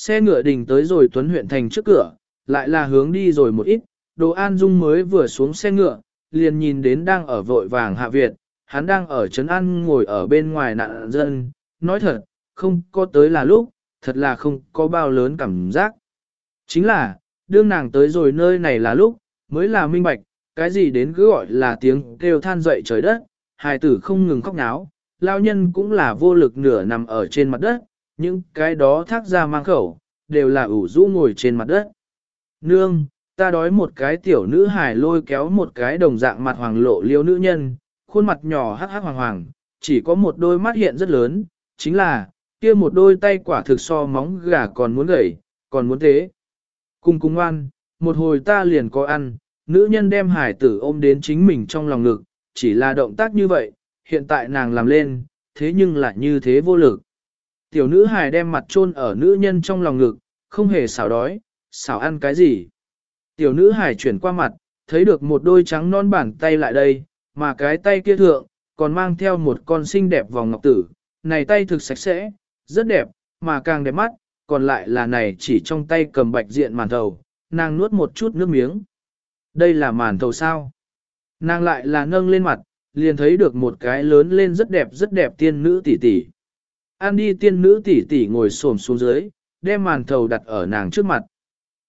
Xe ngựa đình tới rồi Tuấn huyện thành trước cửa, lại là hướng đi rồi một ít, Đồ An Dung mới vừa xuống xe ngựa, liền nhìn đến đang ở vội vàng Hạ Việt, hắn đang ở Trấn An ngồi ở bên ngoài nạn dân, nói thật, không có tới là lúc, thật là không có bao lớn cảm giác. Chính là, đương nàng tới rồi nơi này là lúc, mới là minh bạch, cái gì đến cứ gọi là tiếng kêu than dậy trời đất, hài tử không ngừng khóc náo, lao nhân cũng là vô lực nửa nằm ở trên mặt đất, những cái đó thác ra mang khẩu, đều là ủ rũ ngồi trên mặt đất. Nương, ta đói một cái tiểu nữ hài lôi kéo một cái đồng dạng mặt hoàng lộ liêu nữ nhân, khuôn mặt nhỏ hắc hắc hoàng hoàng, chỉ có một đôi mắt hiện rất lớn, chính là, kia một đôi tay quả thực so móng gà còn muốn gầy, còn muốn thế. Cùng cùng ngoan, một hồi ta liền có ăn, nữ nhân đem hải tử ôm đến chính mình trong lòng ngực, chỉ là động tác như vậy, hiện tại nàng làm lên, thế nhưng lại như thế vô lực. Tiểu nữ hài đem mặt chôn ở nữ nhân trong lòng ngực, không hề xảo đói, xảo ăn cái gì. Tiểu nữ hài chuyển qua mặt, thấy được một đôi trắng non bàn tay lại đây, mà cái tay kia thượng, còn mang theo một con xinh đẹp vòng ngọc tử, này tay thực sạch sẽ, rất đẹp, mà càng đẹp mắt, còn lại là này chỉ trong tay cầm bạch diện màn thầu, nàng nuốt một chút nước miếng. Đây là màn thầu sao? Nàng lại là nâng lên mặt, liền thấy được một cái lớn lên rất đẹp rất đẹp tiên nữ tỷ tỷ. An đi tiên nữ tỷ tỷ ngồi xổm xuống dưới, đem màn thầu đặt ở nàng trước mặt.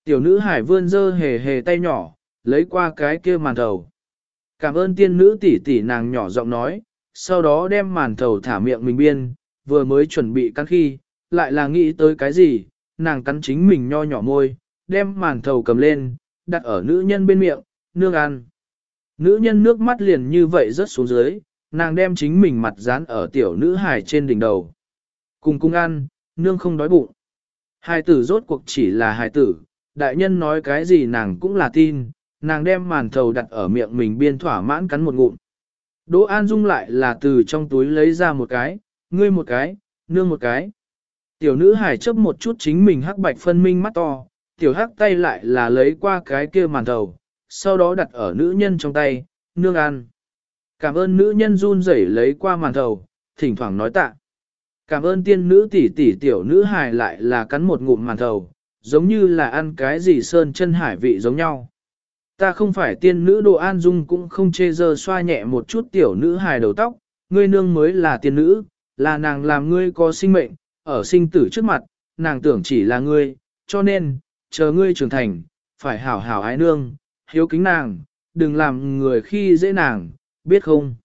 Tiểu nữ hải vươn dơ hề hề tay nhỏ, lấy qua cái kia màn thầu. Cảm ơn tiên nữ tỷ tỷ nàng nhỏ giọng nói, sau đó đem màn thầu thả miệng mình biên, vừa mới chuẩn bị cắn khi, lại là nghĩ tới cái gì, nàng cắn chính mình nho nhỏ môi, đem màn thầu cầm lên, đặt ở nữ nhân bên miệng, nương ăn. Nữ nhân nước mắt liền như vậy rớt xuống dưới, nàng đem chính mình mặt dán ở tiểu nữ hải trên đỉnh đầu. Cùng cung ăn, nương không đói bụng. Hài tử rốt cuộc chỉ là hài tử, đại nhân nói cái gì nàng cũng là tin, nàng đem màn thầu đặt ở miệng mình biên thỏa mãn cắn một ngụm. Đỗ An Dung lại là từ trong túi lấy ra một cái, ngươi một cái, nương một cái. Tiểu nữ hải chấp một chút chính mình hắc bạch phân minh mắt to, tiểu hắc tay lại là lấy qua cái kia màn thầu, sau đó đặt ở nữ nhân trong tay, nương ăn. Cảm ơn nữ nhân run rẩy lấy qua màn thầu, thỉnh thoảng nói tạ. Cảm ơn tiên nữ tỷ tỷ tiểu nữ hài lại là cắn một ngụm màn thầu, giống như là ăn cái gì sơn chân hải vị giống nhau. Ta không phải tiên nữ đồ an dung cũng không chê dơ xoa nhẹ một chút tiểu nữ hài đầu tóc, ngươi nương mới là tiên nữ, là nàng làm ngươi có sinh mệnh, ở sinh tử trước mặt, nàng tưởng chỉ là ngươi, cho nên, chờ ngươi trưởng thành, phải hảo hảo ái nương, hiếu kính nàng, đừng làm người khi dễ nàng, biết không?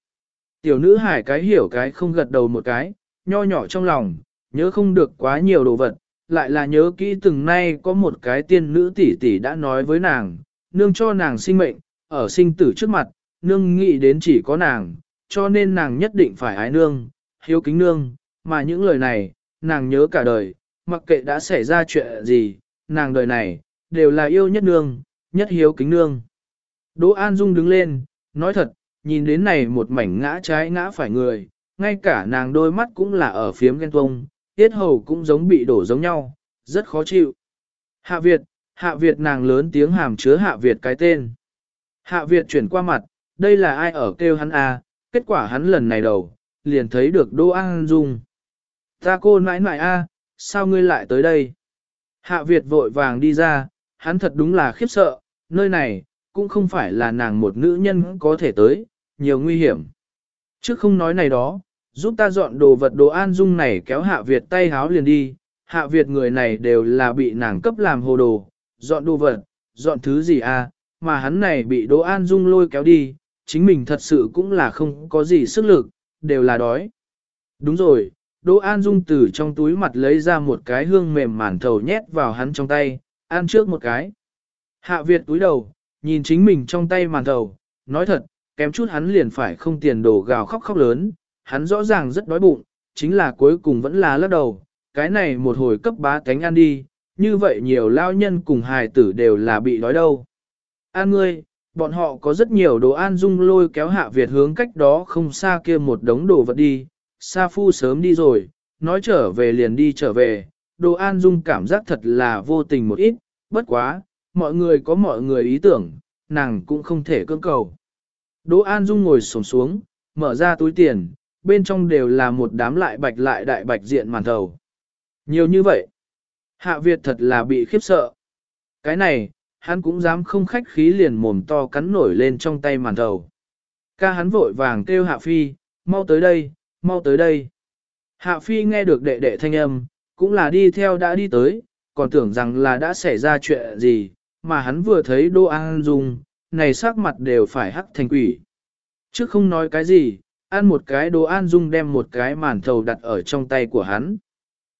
Tiểu nữ hải cái hiểu cái không gật đầu một cái, nho nhỏ trong lòng, nhớ không được quá nhiều đồ vật, lại là nhớ kỹ từng nay có một cái tiên nữ tỷ tỷ đã nói với nàng, nương cho nàng sinh mệnh, ở sinh tử trước mặt, nương nghĩ đến chỉ có nàng, cho nên nàng nhất định phải ái nương, hiếu kính nương, mà những lời này, nàng nhớ cả đời, mặc kệ đã xảy ra chuyện gì, nàng đời này, đều là yêu nhất nương, nhất hiếu kính nương. Đỗ An Dung đứng lên, nói thật, nhìn đến này một mảnh ngã trái ngã phải người, ngay cả nàng đôi mắt cũng là ở phiếm ghen tuông, tiết hầu cũng giống bị đổ giống nhau, rất khó chịu. Hạ Việt, Hạ Việt nàng lớn tiếng hàm chứa Hạ Việt cái tên. Hạ Việt chuyển qua mặt, đây là ai ở kêu hắn à, kết quả hắn lần này đầu, liền thấy được Đỗ An Dung. Ta cô nãi nãi a, sao ngươi lại tới đây? Hạ Việt vội vàng đi ra, hắn thật đúng là khiếp sợ, nơi này, cũng không phải là nàng một nữ nhân có thể tới, nhiều nguy hiểm. Trước không nói này đó, giúp ta dọn đồ vật đồ an dung này kéo Hạ Việt tay háo liền đi, Hạ Việt người này đều là bị nàng cấp làm hồ đồ, dọn đồ vật, dọn thứ gì à, mà hắn này bị Đỗ An Dung lôi kéo đi, chính mình thật sự cũng là không có gì sức lực, đều là đói. Đúng rồi, Đỗ An Dung từ trong túi mặt lấy ra một cái hương mềm màn thầu nhét vào hắn trong tay, ăn trước một cái. Hạ Việt túi đầu, nhìn chính mình trong tay màn thầu, nói thật, kém chút hắn liền phải không tiền đồ gào khóc khóc lớn, hắn rõ ràng rất đói bụng, chính là cuối cùng vẫn là lắc đầu, cái này một hồi cấp bá cánh ăn đi, như vậy nhiều lao nhân cùng hài tử đều là bị đói đâu. An ngươi, bọn họ có rất nhiều đồ an dung lôi kéo hạ Việt hướng cách đó không xa kia một đống đồ vật đi, Sa Phu sớm đi rồi, nói trở về liền đi trở về, đồ an dung cảm giác thật là vô tình một ít, bất quá, mọi người có mọi người ý tưởng, nàng cũng không thể cưỡng cầu. Đỗ An Dung ngồi sổng xuống, mở ra túi tiền, bên trong đều là một đám lại bạch lại đại bạch diện màn thầu. Nhiều như vậy. Hạ Việt thật là bị khiếp sợ. Cái này, hắn cũng dám không khách khí liền mồm to cắn nổi lên trong tay màn thầu. Ca hắn vội vàng kêu Hạ Phi, mau tới đây, mau tới đây. Hạ Phi nghe được đệ đệ thanh âm, cũng là đi theo đã đi tới, còn tưởng rằng là đã xảy ra chuyện gì, mà hắn vừa thấy Đô An Dung, này sắc mặt đều phải hắc thành quỷ. Trước không nói cái gì, ăn một cái đồ An Dung đem một cái màn thầu đặt ở trong tay của hắn.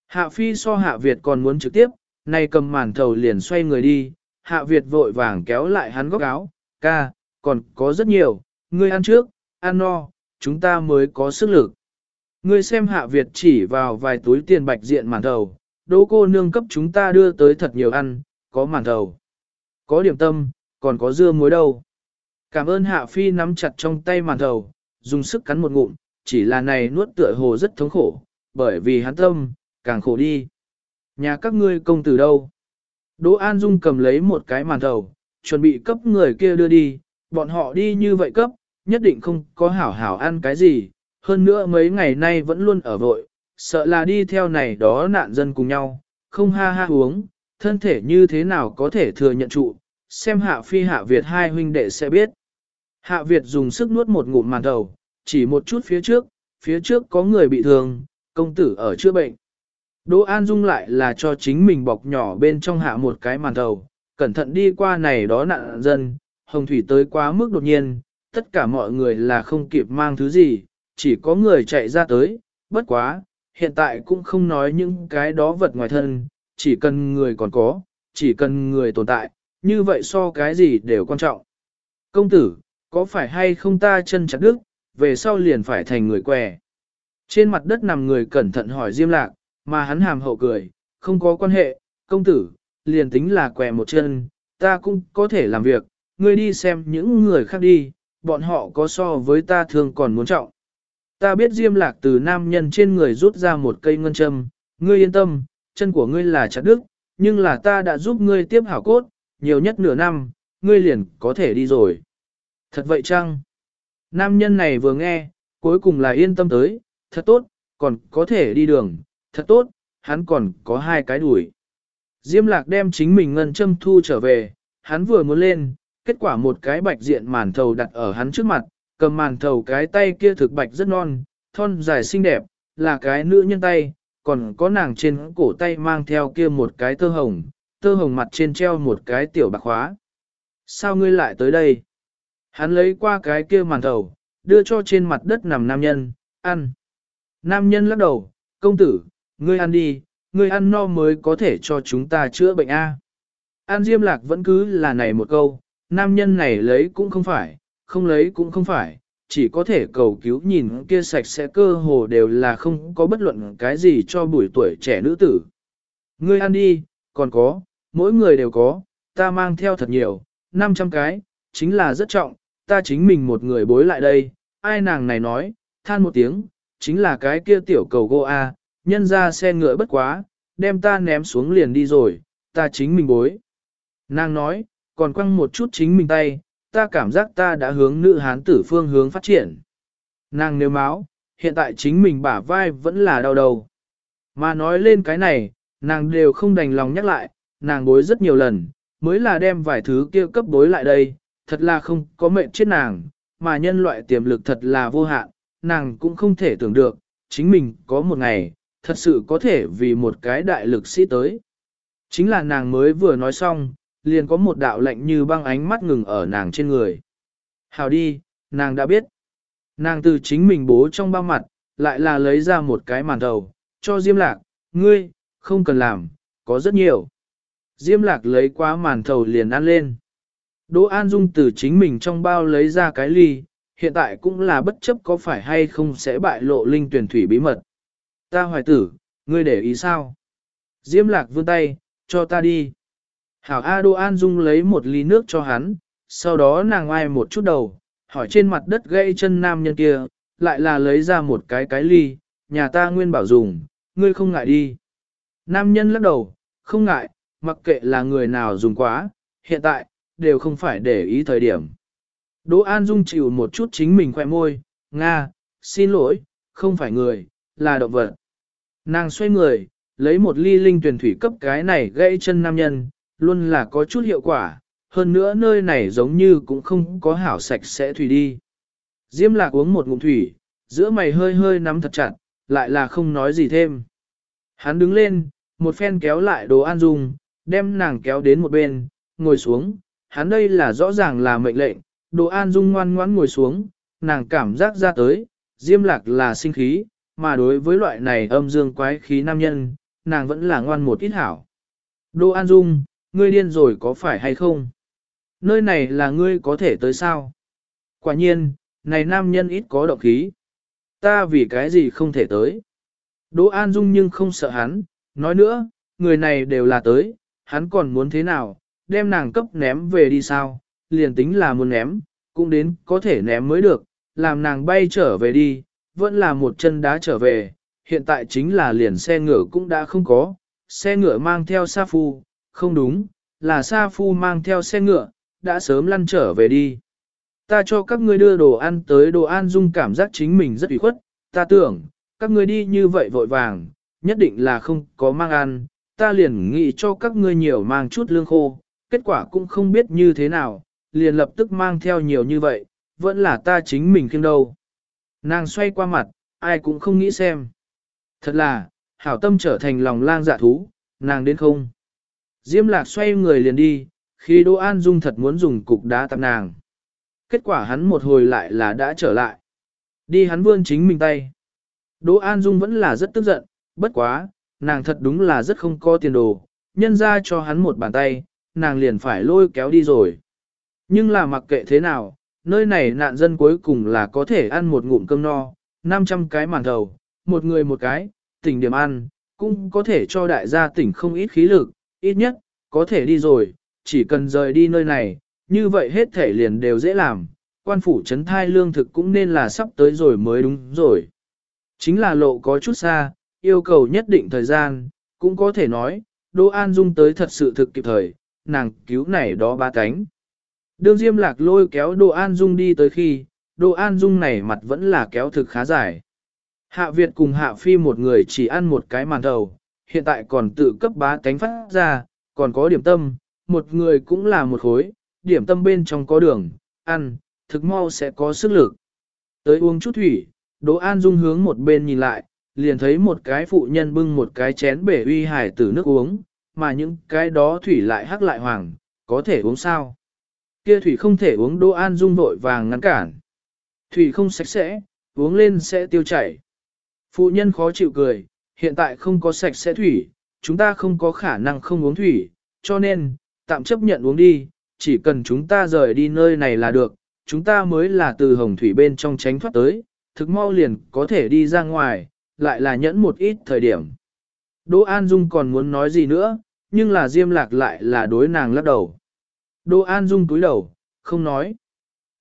Hạ Phi so Hạ Việt còn muốn trực tiếp, nay cầm màn thầu liền xoay người đi, Hạ Việt vội vàng kéo lại hắn góc áo, ca, còn có rất nhiều, ngươi ăn trước, ăn no, chúng ta mới có sức lực. Ngươi xem Hạ Việt chỉ vào vài túi tiền bạch diện màn thầu, đỗ cô nương cấp chúng ta đưa tới thật nhiều ăn, có màn thầu, có điểm tâm, còn có dưa muối đâu. Cảm ơn Hạ Phi nắm chặt trong tay màn thầu, dùng sức cắn một ngụm, chỉ là này nuốt tựa hồ rất thống khổ, bởi vì hắn tâm, càng khổ đi. Nhà các ngươi công tử đâu? Đỗ An Dung cầm lấy một cái màn thầu, chuẩn bị cấp người kia đưa đi, bọn họ đi như vậy cấp, nhất định không có hảo hảo ăn cái gì, hơn nữa mấy ngày nay vẫn luôn ở vội, sợ là đi theo này đó nạn dân cùng nhau, không ha ha uống, thân thể như thế nào có thể thừa nhận trụ, xem hạ phi hạ Việt hai huynh đệ sẽ biết. Hạ Việt dùng sức nuốt một ngụm màn đầu, chỉ một chút phía trước, phía trước có người bị thương, công tử ở chữa bệnh. Đỗ An Dung lại là cho chính mình bọc nhỏ bên trong hạ một cái màn đầu, cẩn thận đi qua này đó nạn dân, hồng thủy tới quá mức đột nhiên, tất cả mọi người là không kịp mang thứ gì, chỉ có người chạy ra tới, bất quá, hiện tại cũng không nói những cái đó vật ngoài thân, chỉ cần người còn có, chỉ cần người tồn tại, như vậy so cái gì đều quan trọng. Công tử, có phải hay không ta chân chặt đứt, về sau liền phải thành người què. Trên mặt đất nằm người cẩn thận hỏi Diêm Lạc, mà hắn hàm hậu cười, không có quan hệ, công tử, liền tính là què một chân, ta cũng có thể làm việc, ngươi đi xem những người khác đi, bọn họ có so với ta thường còn muốn trọng. Ta biết Diêm Lạc từ nam nhân trên người rút ra một cây ngân châm, ngươi yên tâm, chân của ngươi là chặt đứt, nhưng là ta đã giúp ngươi tiếp hảo cốt, nhiều nhất nửa năm, ngươi liền có thể đi rồi. Thật vậy chăng? Nam nhân này vừa nghe, cuối cùng là yên tâm tới, thật tốt, còn có thể đi đường, thật tốt, hắn còn có hai cái đuổi. Diêm lạc đem chính mình ngân châm thu trở về, hắn vừa muốn lên, kết quả một cái bạch diện màn thầu đặt ở hắn trước mặt, cầm màn thầu cái tay kia thực bạch rất non, thon dài xinh đẹp, là cái nữ nhân tay, còn có nàng trên cổ tay mang theo kia một cái tơ hồng, tơ hồng mặt trên treo một cái tiểu bạc khóa. Sao ngươi lại tới đây? Hắn lấy qua cái kia màn thầu, đưa cho trên mặt đất nằm nam nhân, ăn. Nam nhân lắc đầu, công tử, ngươi ăn đi, ngươi ăn no mới có thể cho chúng ta chữa bệnh A. An Diêm Lạc vẫn cứ là này một câu, nam nhân này lấy cũng không phải, không lấy cũng không phải, chỉ có thể cầu cứu nhìn kia sạch sẽ cơ hồ đều là không có bất luận cái gì cho buổi tuổi trẻ nữ tử. Ngươi ăn đi, còn có, mỗi người đều có, ta mang theo thật nhiều, 500 cái, chính là rất trọng, ta chính mình một người bối lại đây, ai nàng này nói, than một tiếng, chính là cái kia tiểu cầu gô A, nhân ra xe ngựa bất quá, đem ta ném xuống liền đi rồi, ta chính mình bối. Nàng nói, còn quăng một chút chính mình tay, ta cảm giác ta đã hướng nữ hán tử phương hướng phát triển. Nàng nếu máu, hiện tại chính mình bả vai vẫn là đau đầu. Mà nói lên cái này, nàng đều không đành lòng nhắc lại, nàng bối rất nhiều lần, mới là đem vài thứ kia cấp bối lại đây, thật là không có mệnh chết nàng, mà nhân loại tiềm lực thật là vô hạn, nàng cũng không thể tưởng được, chính mình có một ngày, thật sự có thể vì một cái đại lực sĩ tới. Chính là nàng mới vừa nói xong, liền có một đạo lệnh như băng ánh mắt ngừng ở nàng trên người. Hào đi, nàng đã biết. Nàng từ chính mình bố trong bao mặt, lại là lấy ra một cái màn đầu, cho Diêm Lạc, ngươi, không cần làm, có rất nhiều. Diêm Lạc lấy quá màn thầu liền ăn lên. Đỗ An Dung từ chính mình trong bao lấy ra cái ly, hiện tại cũng là bất chấp có phải hay không sẽ bại lộ linh tuyển thủy bí mật. Ta hoài tử, ngươi để ý sao? Diêm Lạc vươn tay, cho ta đi. Hảo A Đô An Dung lấy một ly nước cho hắn, sau đó nàng ai một chút đầu, hỏi trên mặt đất gãy chân nam nhân kia, lại là lấy ra một cái cái ly, nhà ta nguyên bảo dùng, ngươi không ngại đi. Nam nhân lắc đầu, không ngại, mặc kệ là người nào dùng quá, hiện tại, đều không phải để ý thời điểm. Đỗ An Dung chịu một chút chính mình khoe môi, Nga, xin lỗi, không phải người, là động vật. Nàng xoay người, lấy một ly linh tuyển thủy cấp cái này gãy chân nam nhân, luôn là có chút hiệu quả, hơn nữa nơi này giống như cũng không có hảo sạch sẽ thủy đi. Diêm lạc uống một ngụm thủy, giữa mày hơi hơi nắm thật chặt, lại là không nói gì thêm. Hắn đứng lên, một phen kéo lại đồ an dung, đem nàng kéo đến một bên, ngồi xuống, hắn đây là rõ ràng là mệnh lệnh, đồ an dung ngoan ngoãn ngồi xuống, nàng cảm giác ra tới, diêm lạc là sinh khí, mà đối với loại này âm dương quái khí nam nhân, nàng vẫn là ngoan một ít hảo. Đồ an dung, ngươi điên rồi có phải hay không? Nơi này là ngươi có thể tới sao? Quả nhiên, này nam nhân ít có động khí. Ta vì cái gì không thể tới? Đỗ An Dung nhưng không sợ hắn, nói nữa, người này đều là tới, hắn còn muốn thế nào, đem nàng cấp ném về đi sao, liền tính là muốn ném, cũng đến có thể ném mới được, làm nàng bay trở về đi, vẫn là một chân đá trở về, hiện tại chính là liền xe ngựa cũng đã không có, xe ngựa mang theo Sa Phu, không đúng, là Sa Phu mang theo xe ngựa, đã sớm lăn trở về đi. Ta cho các ngươi đưa đồ ăn tới đồ an dung cảm giác chính mình rất ủy khuất, ta tưởng, các ngươi đi như vậy vội vàng, nhất định là không có mang ăn, ta liền nghĩ cho các ngươi nhiều mang chút lương khô, kết quả cũng không biết như thế nào, liền lập tức mang theo nhiều như vậy, vẫn là ta chính mình khiêm đâu. Nàng xoay qua mặt, ai cũng không nghĩ xem. Thật là, hảo tâm trở thành lòng lang dạ thú, nàng đến không. Diêm lạc xoay người liền đi, khi Đỗ An Dung thật muốn dùng cục đá tập nàng. Kết quả hắn một hồi lại là đã trở lại. Đi hắn vươn chính mình tay. Đỗ An Dung vẫn là rất tức giận, bất quá, nàng thật đúng là rất không có tiền đồ, nhân ra cho hắn một bàn tay, nàng liền phải lôi kéo đi rồi. Nhưng là mặc kệ thế nào, nơi này nạn dân cuối cùng là có thể ăn một ngụm cơm no, 500 cái màn thầu, một người một cái, tỉnh điểm ăn, cũng có thể cho đại gia tỉnh không ít khí lực, ít nhất, có thể đi rồi, chỉ cần rời đi nơi này, như vậy hết thể liền đều dễ làm, quan phủ chấn thai lương thực cũng nên là sắp tới rồi mới đúng rồi. Chính là lộ có chút xa, yêu cầu nhất định thời gian, cũng có thể nói, Đỗ An Dung tới thật sự thực kịp thời, nàng cứu này đó ba cánh. Đương Diêm Lạc lôi kéo Đỗ An Dung đi tới khi, Đỗ An Dung này mặt vẫn là kéo thực khá dài. Hạ Việt cùng Hạ Phi một người chỉ ăn một cái màn đầu, hiện tại còn tự cấp bá cánh phát ra, còn có điểm tâm, một người cũng là một khối, điểm tâm bên trong có đường, ăn, thực mau sẽ có sức lực. Tới uống chút thủy, Đỗ An Dung hướng một bên nhìn lại, liền thấy một cái phụ nhân bưng một cái chén bể uy hải tử nước uống, mà những cái đó thủy lại hắc lại hoàng, có thể uống sao? Kia thủy không thể uống Đỗ An Dung vội vàng ngăn cản. Thủy không sạch sẽ, uống lên sẽ tiêu chảy. Phụ nhân khó chịu cười, hiện tại không có sạch sẽ thủy, chúng ta không có khả năng không uống thủy, cho nên, tạm chấp nhận uống đi, chỉ cần chúng ta rời đi nơi này là được, chúng ta mới là từ hồng thủy bên trong tránh thoát tới, thực mau liền có thể đi ra ngoài, lại là nhẫn một ít thời điểm. Đỗ An Dung còn muốn nói gì nữa, nhưng là Diêm Lạc lại là đối nàng lắc đầu. Đỗ An Dung túi đầu, không nói.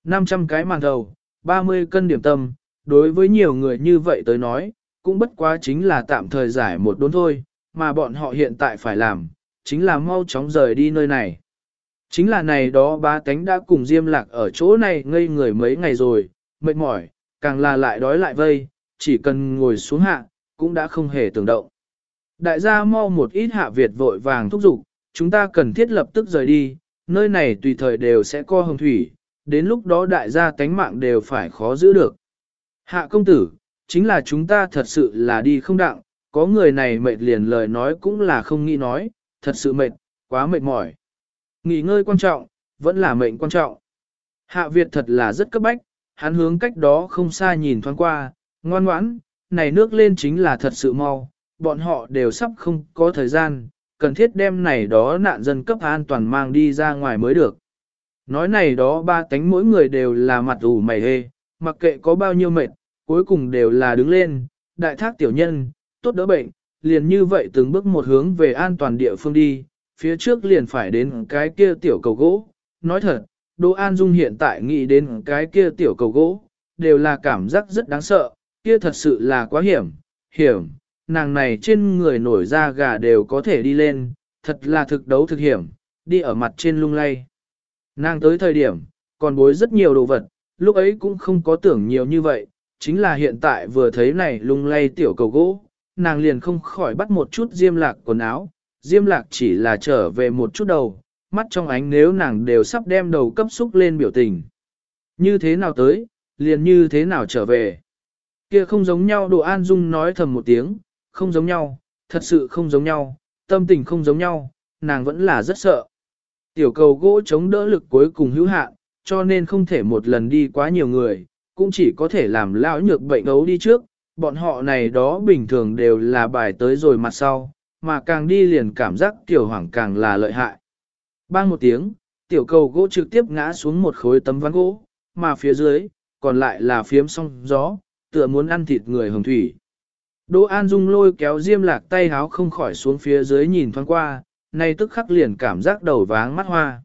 500 cái màn đầu, 30 cân điểm tâm, đối với nhiều người như vậy tới nói, cũng bất quá chính là tạm thời giải một đốn thôi, mà bọn họ hiện tại phải làm, chính là mau chóng rời đi nơi này. Chính là này đó ba tánh đã cùng Diêm Lạc ở chỗ này ngây người mấy ngày rồi, mệt mỏi, càng là lại đói lại vây, chỉ cần ngồi xuống hạ, cũng đã không hề tưởng động. Đại gia mau một ít hạ Việt vội vàng thúc giục, chúng ta cần thiết lập tức rời đi, nơi này tùy thời đều sẽ co hồng thủy, đến lúc đó đại gia tánh mạng đều phải khó giữ được. Hạ công tử, chính là chúng ta thật sự là đi không đặng, có người này mệt liền lời nói cũng là không nghĩ nói, thật sự mệt, quá mệt mỏi. Nghỉ ngơi quan trọng, vẫn là mệnh quan trọng. Hạ Việt thật là rất cấp bách, hắn hướng cách đó không xa nhìn thoáng qua, ngoan ngoãn, này nước lên chính là thật sự mau, bọn họ đều sắp không có thời gian, cần thiết đem này đó nạn dân cấp an toàn mang đi ra ngoài mới được. Nói này đó ba tánh mỗi người đều là mặt ủ mày hê, mặc kệ có bao nhiêu mệt, cuối cùng đều là đứng lên, đại thác tiểu nhân, tốt đỡ bệnh, liền như vậy từng bước một hướng về an toàn địa phương đi, phía trước liền phải đến cái kia tiểu cầu gỗ. Nói thật, Đỗ An Dung hiện tại nghĩ đến cái kia tiểu cầu gỗ, đều là cảm giác rất đáng sợ, kia thật sự là quá hiểm, hiểm, nàng này trên người nổi da gà đều có thể đi lên, thật là thực đấu thực hiểm, đi ở mặt trên lung lay. Nàng tới thời điểm, còn bối rất nhiều đồ vật, lúc ấy cũng không có tưởng nhiều như vậy, chính là hiện tại vừa thấy này lung lay tiểu cầu gỗ, nàng liền không khỏi bắt một chút diêm lạc quần áo, diêm lạc chỉ là trở về một chút đầu, mắt trong ánh nếu nàng đều sắp đem đầu cấp xúc lên biểu tình. Như thế nào tới, liền như thế nào trở về. Kia không giống nhau Đồ An Dung nói thầm một tiếng, không giống nhau, thật sự không giống nhau, tâm tình không giống nhau, nàng vẫn là rất sợ. Tiểu cầu gỗ chống đỡ lực cuối cùng hữu hạn, cho nên không thể một lần đi quá nhiều người, cũng chỉ có thể làm lão nhược bệnh ấu đi trước, bọn họ này đó bình thường đều là bài tới rồi mặt sau, mà càng đi liền cảm giác tiểu hoảng càng là lợi hại. Bang một tiếng, tiểu cầu gỗ trực tiếp ngã xuống một khối tấm ván gỗ, mà phía dưới, còn lại là phiếm song gió, tựa muốn ăn thịt người hồng thủy. Đỗ An Dung lôi kéo diêm lạc tay háo không khỏi xuống phía dưới nhìn thoáng qua, nay tức khắc liền cảm giác đầu váng mắt hoa.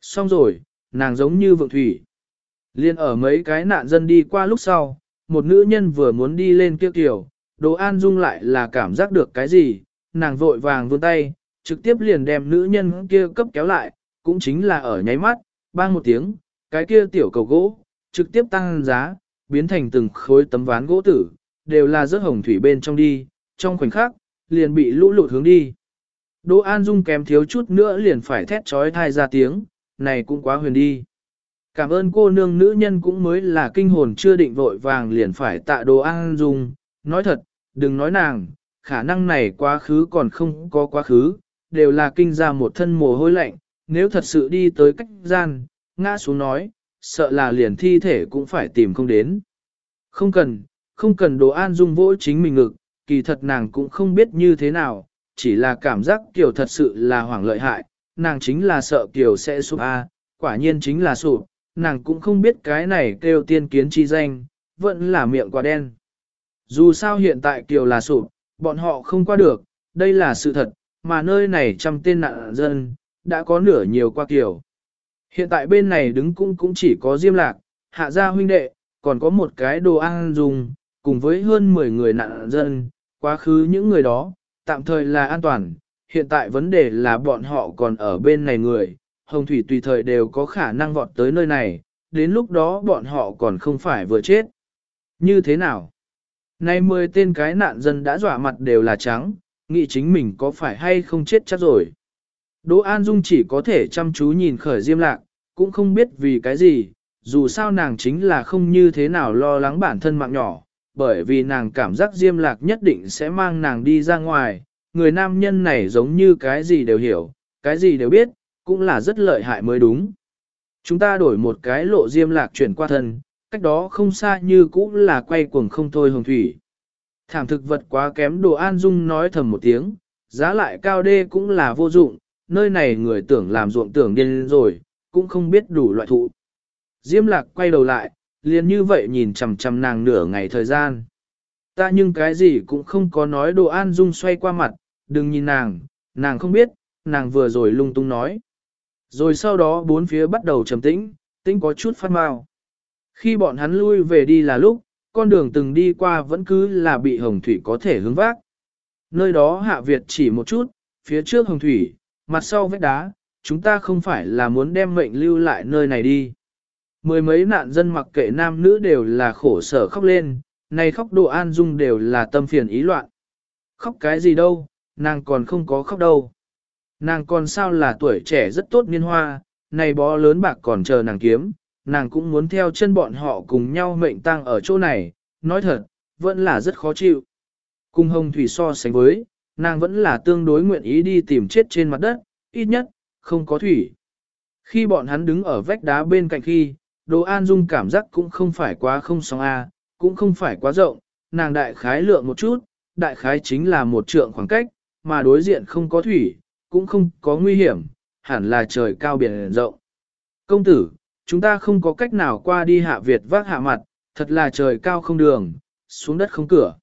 Xong rồi, nàng giống như vượng thủy. Liên ở mấy cái nạn dân đi qua lúc sau, một nữ nhân vừa muốn đi lên kia kiểu, Đỗ An Dung lại là cảm giác được cái gì, nàng vội vàng vươn tay, trực tiếp liền đem nữ nhân kia cấp kéo lại, cũng chính là ở nháy mắt, bang một tiếng, cái kia tiểu cầu gỗ, trực tiếp tăng giá, biến thành từng khối tấm ván gỗ tử, đều là rớt hồng thủy bên trong đi, trong khoảnh khắc, liền bị lũ lụt hướng đi. Đỗ An Dung kém thiếu chút nữa liền phải thét trói thai ra tiếng, này cũng quá huyền đi. Cảm ơn cô nương nữ nhân cũng mới là kinh hồn chưa định vội vàng liền phải tạ Đỗ An Dung, nói thật, đừng nói nàng, khả năng này quá khứ còn không có quá khứ, đều là kinh ra một thân mồ hôi lạnh, nếu thật sự đi tới cách gian, ngã xuống nói, sợ là liền thi thể cũng phải tìm không đến. Không cần, không cần đồ an dung vỗ chính mình ngực, kỳ thật nàng cũng không biết như thế nào, chỉ là cảm giác kiểu thật sự là hoảng lợi hại, nàng chính là sợ kiểu sẽ sụp A, quả nhiên chính là sụp, nàng cũng không biết cái này kêu tiên kiến chi danh, vẫn là miệng quả đen. Dù sao hiện tại kiều là sụp, bọn họ không qua được, đây là sự thật, mà nơi này trăm tên nạn dân, đã có nửa nhiều qua kiều. Hiện tại bên này đứng cũng cũng chỉ có Diêm Lạc, Hạ Gia huynh đệ, còn có một cái đồ ăn dùng, cùng với hơn 10 người nạn dân, quá khứ những người đó, tạm thời là an toàn, hiện tại vấn đề là bọn họ còn ở bên này người, Hồng Thủy tùy thời đều có khả năng vọt tới nơi này, đến lúc đó bọn họ còn không phải vừa chết. Như thế nào? Nay 10 tên cái nạn dân đã dọa mặt đều là trắng, nghĩ chính mình có phải hay không chết chắc rồi. Đỗ An Dung chỉ có thể chăm chú nhìn khởi diêm lạc, cũng không biết vì cái gì, dù sao nàng chính là không như thế nào lo lắng bản thân mạng nhỏ, bởi vì nàng cảm giác diêm lạc nhất định sẽ mang nàng đi ra ngoài, người nam nhân này giống như cái gì đều hiểu, cái gì đều biết, cũng là rất lợi hại mới đúng. Chúng ta đổi một cái lộ diêm lạc chuyển qua thân, cách đó không xa như cũ là quay cuồng không thôi hồng thủy. Thảm thực vật quá kém đồ an dung nói thầm một tiếng, giá lại cao đê cũng là vô dụng, nơi này người tưởng làm ruộng tưởng điên rồi, cũng không biết đủ loại thụ. Diêm lạc quay đầu lại, liền như vậy nhìn chằm chằm nàng nửa ngày thời gian. Ta nhưng cái gì cũng không có nói đồ an dung xoay qua mặt, đừng nhìn nàng, nàng không biết, nàng vừa rồi lung tung nói. Rồi sau đó bốn phía bắt đầu trầm tĩnh, tĩnh có chút phát mau. Khi bọn hắn lui về đi là lúc, con đường từng đi qua vẫn cứ là bị hồng thủy có thể hướng vác. Nơi đó hạ Việt chỉ một chút, phía trước hồng thủy, mặt sau vết đá, chúng ta không phải là muốn đem mệnh lưu lại nơi này đi. Mười mấy nạn dân mặc kệ nam nữ đều là khổ sở khóc lên, này khóc độ an dung đều là tâm phiền ý loạn. Khóc cái gì đâu, nàng còn không có khóc đâu. Nàng còn sao là tuổi trẻ rất tốt niên hoa, này bó lớn bạc còn chờ nàng kiếm, nàng cũng muốn theo chân bọn họ cùng nhau mệnh tăng ở chỗ này, nói thật, vẫn là rất khó chịu. Cùng hồng thủy so sánh với, nàng vẫn là tương đối nguyện ý đi tìm chết trên mặt đất, ít nhất, không có thủy. Khi bọn hắn đứng ở vách đá bên cạnh khi, Đồ An Dung cảm giác cũng không phải quá không sóng A, cũng không phải quá rộng, nàng đại khái lượng một chút, đại khái chính là một trượng khoảng cách, mà đối diện không có thủy, cũng không có nguy hiểm, hẳn là trời cao biển rộng. Công tử, chúng ta không có cách nào qua đi hạ Việt vác hạ mặt, thật là trời cao không đường, xuống đất không cửa.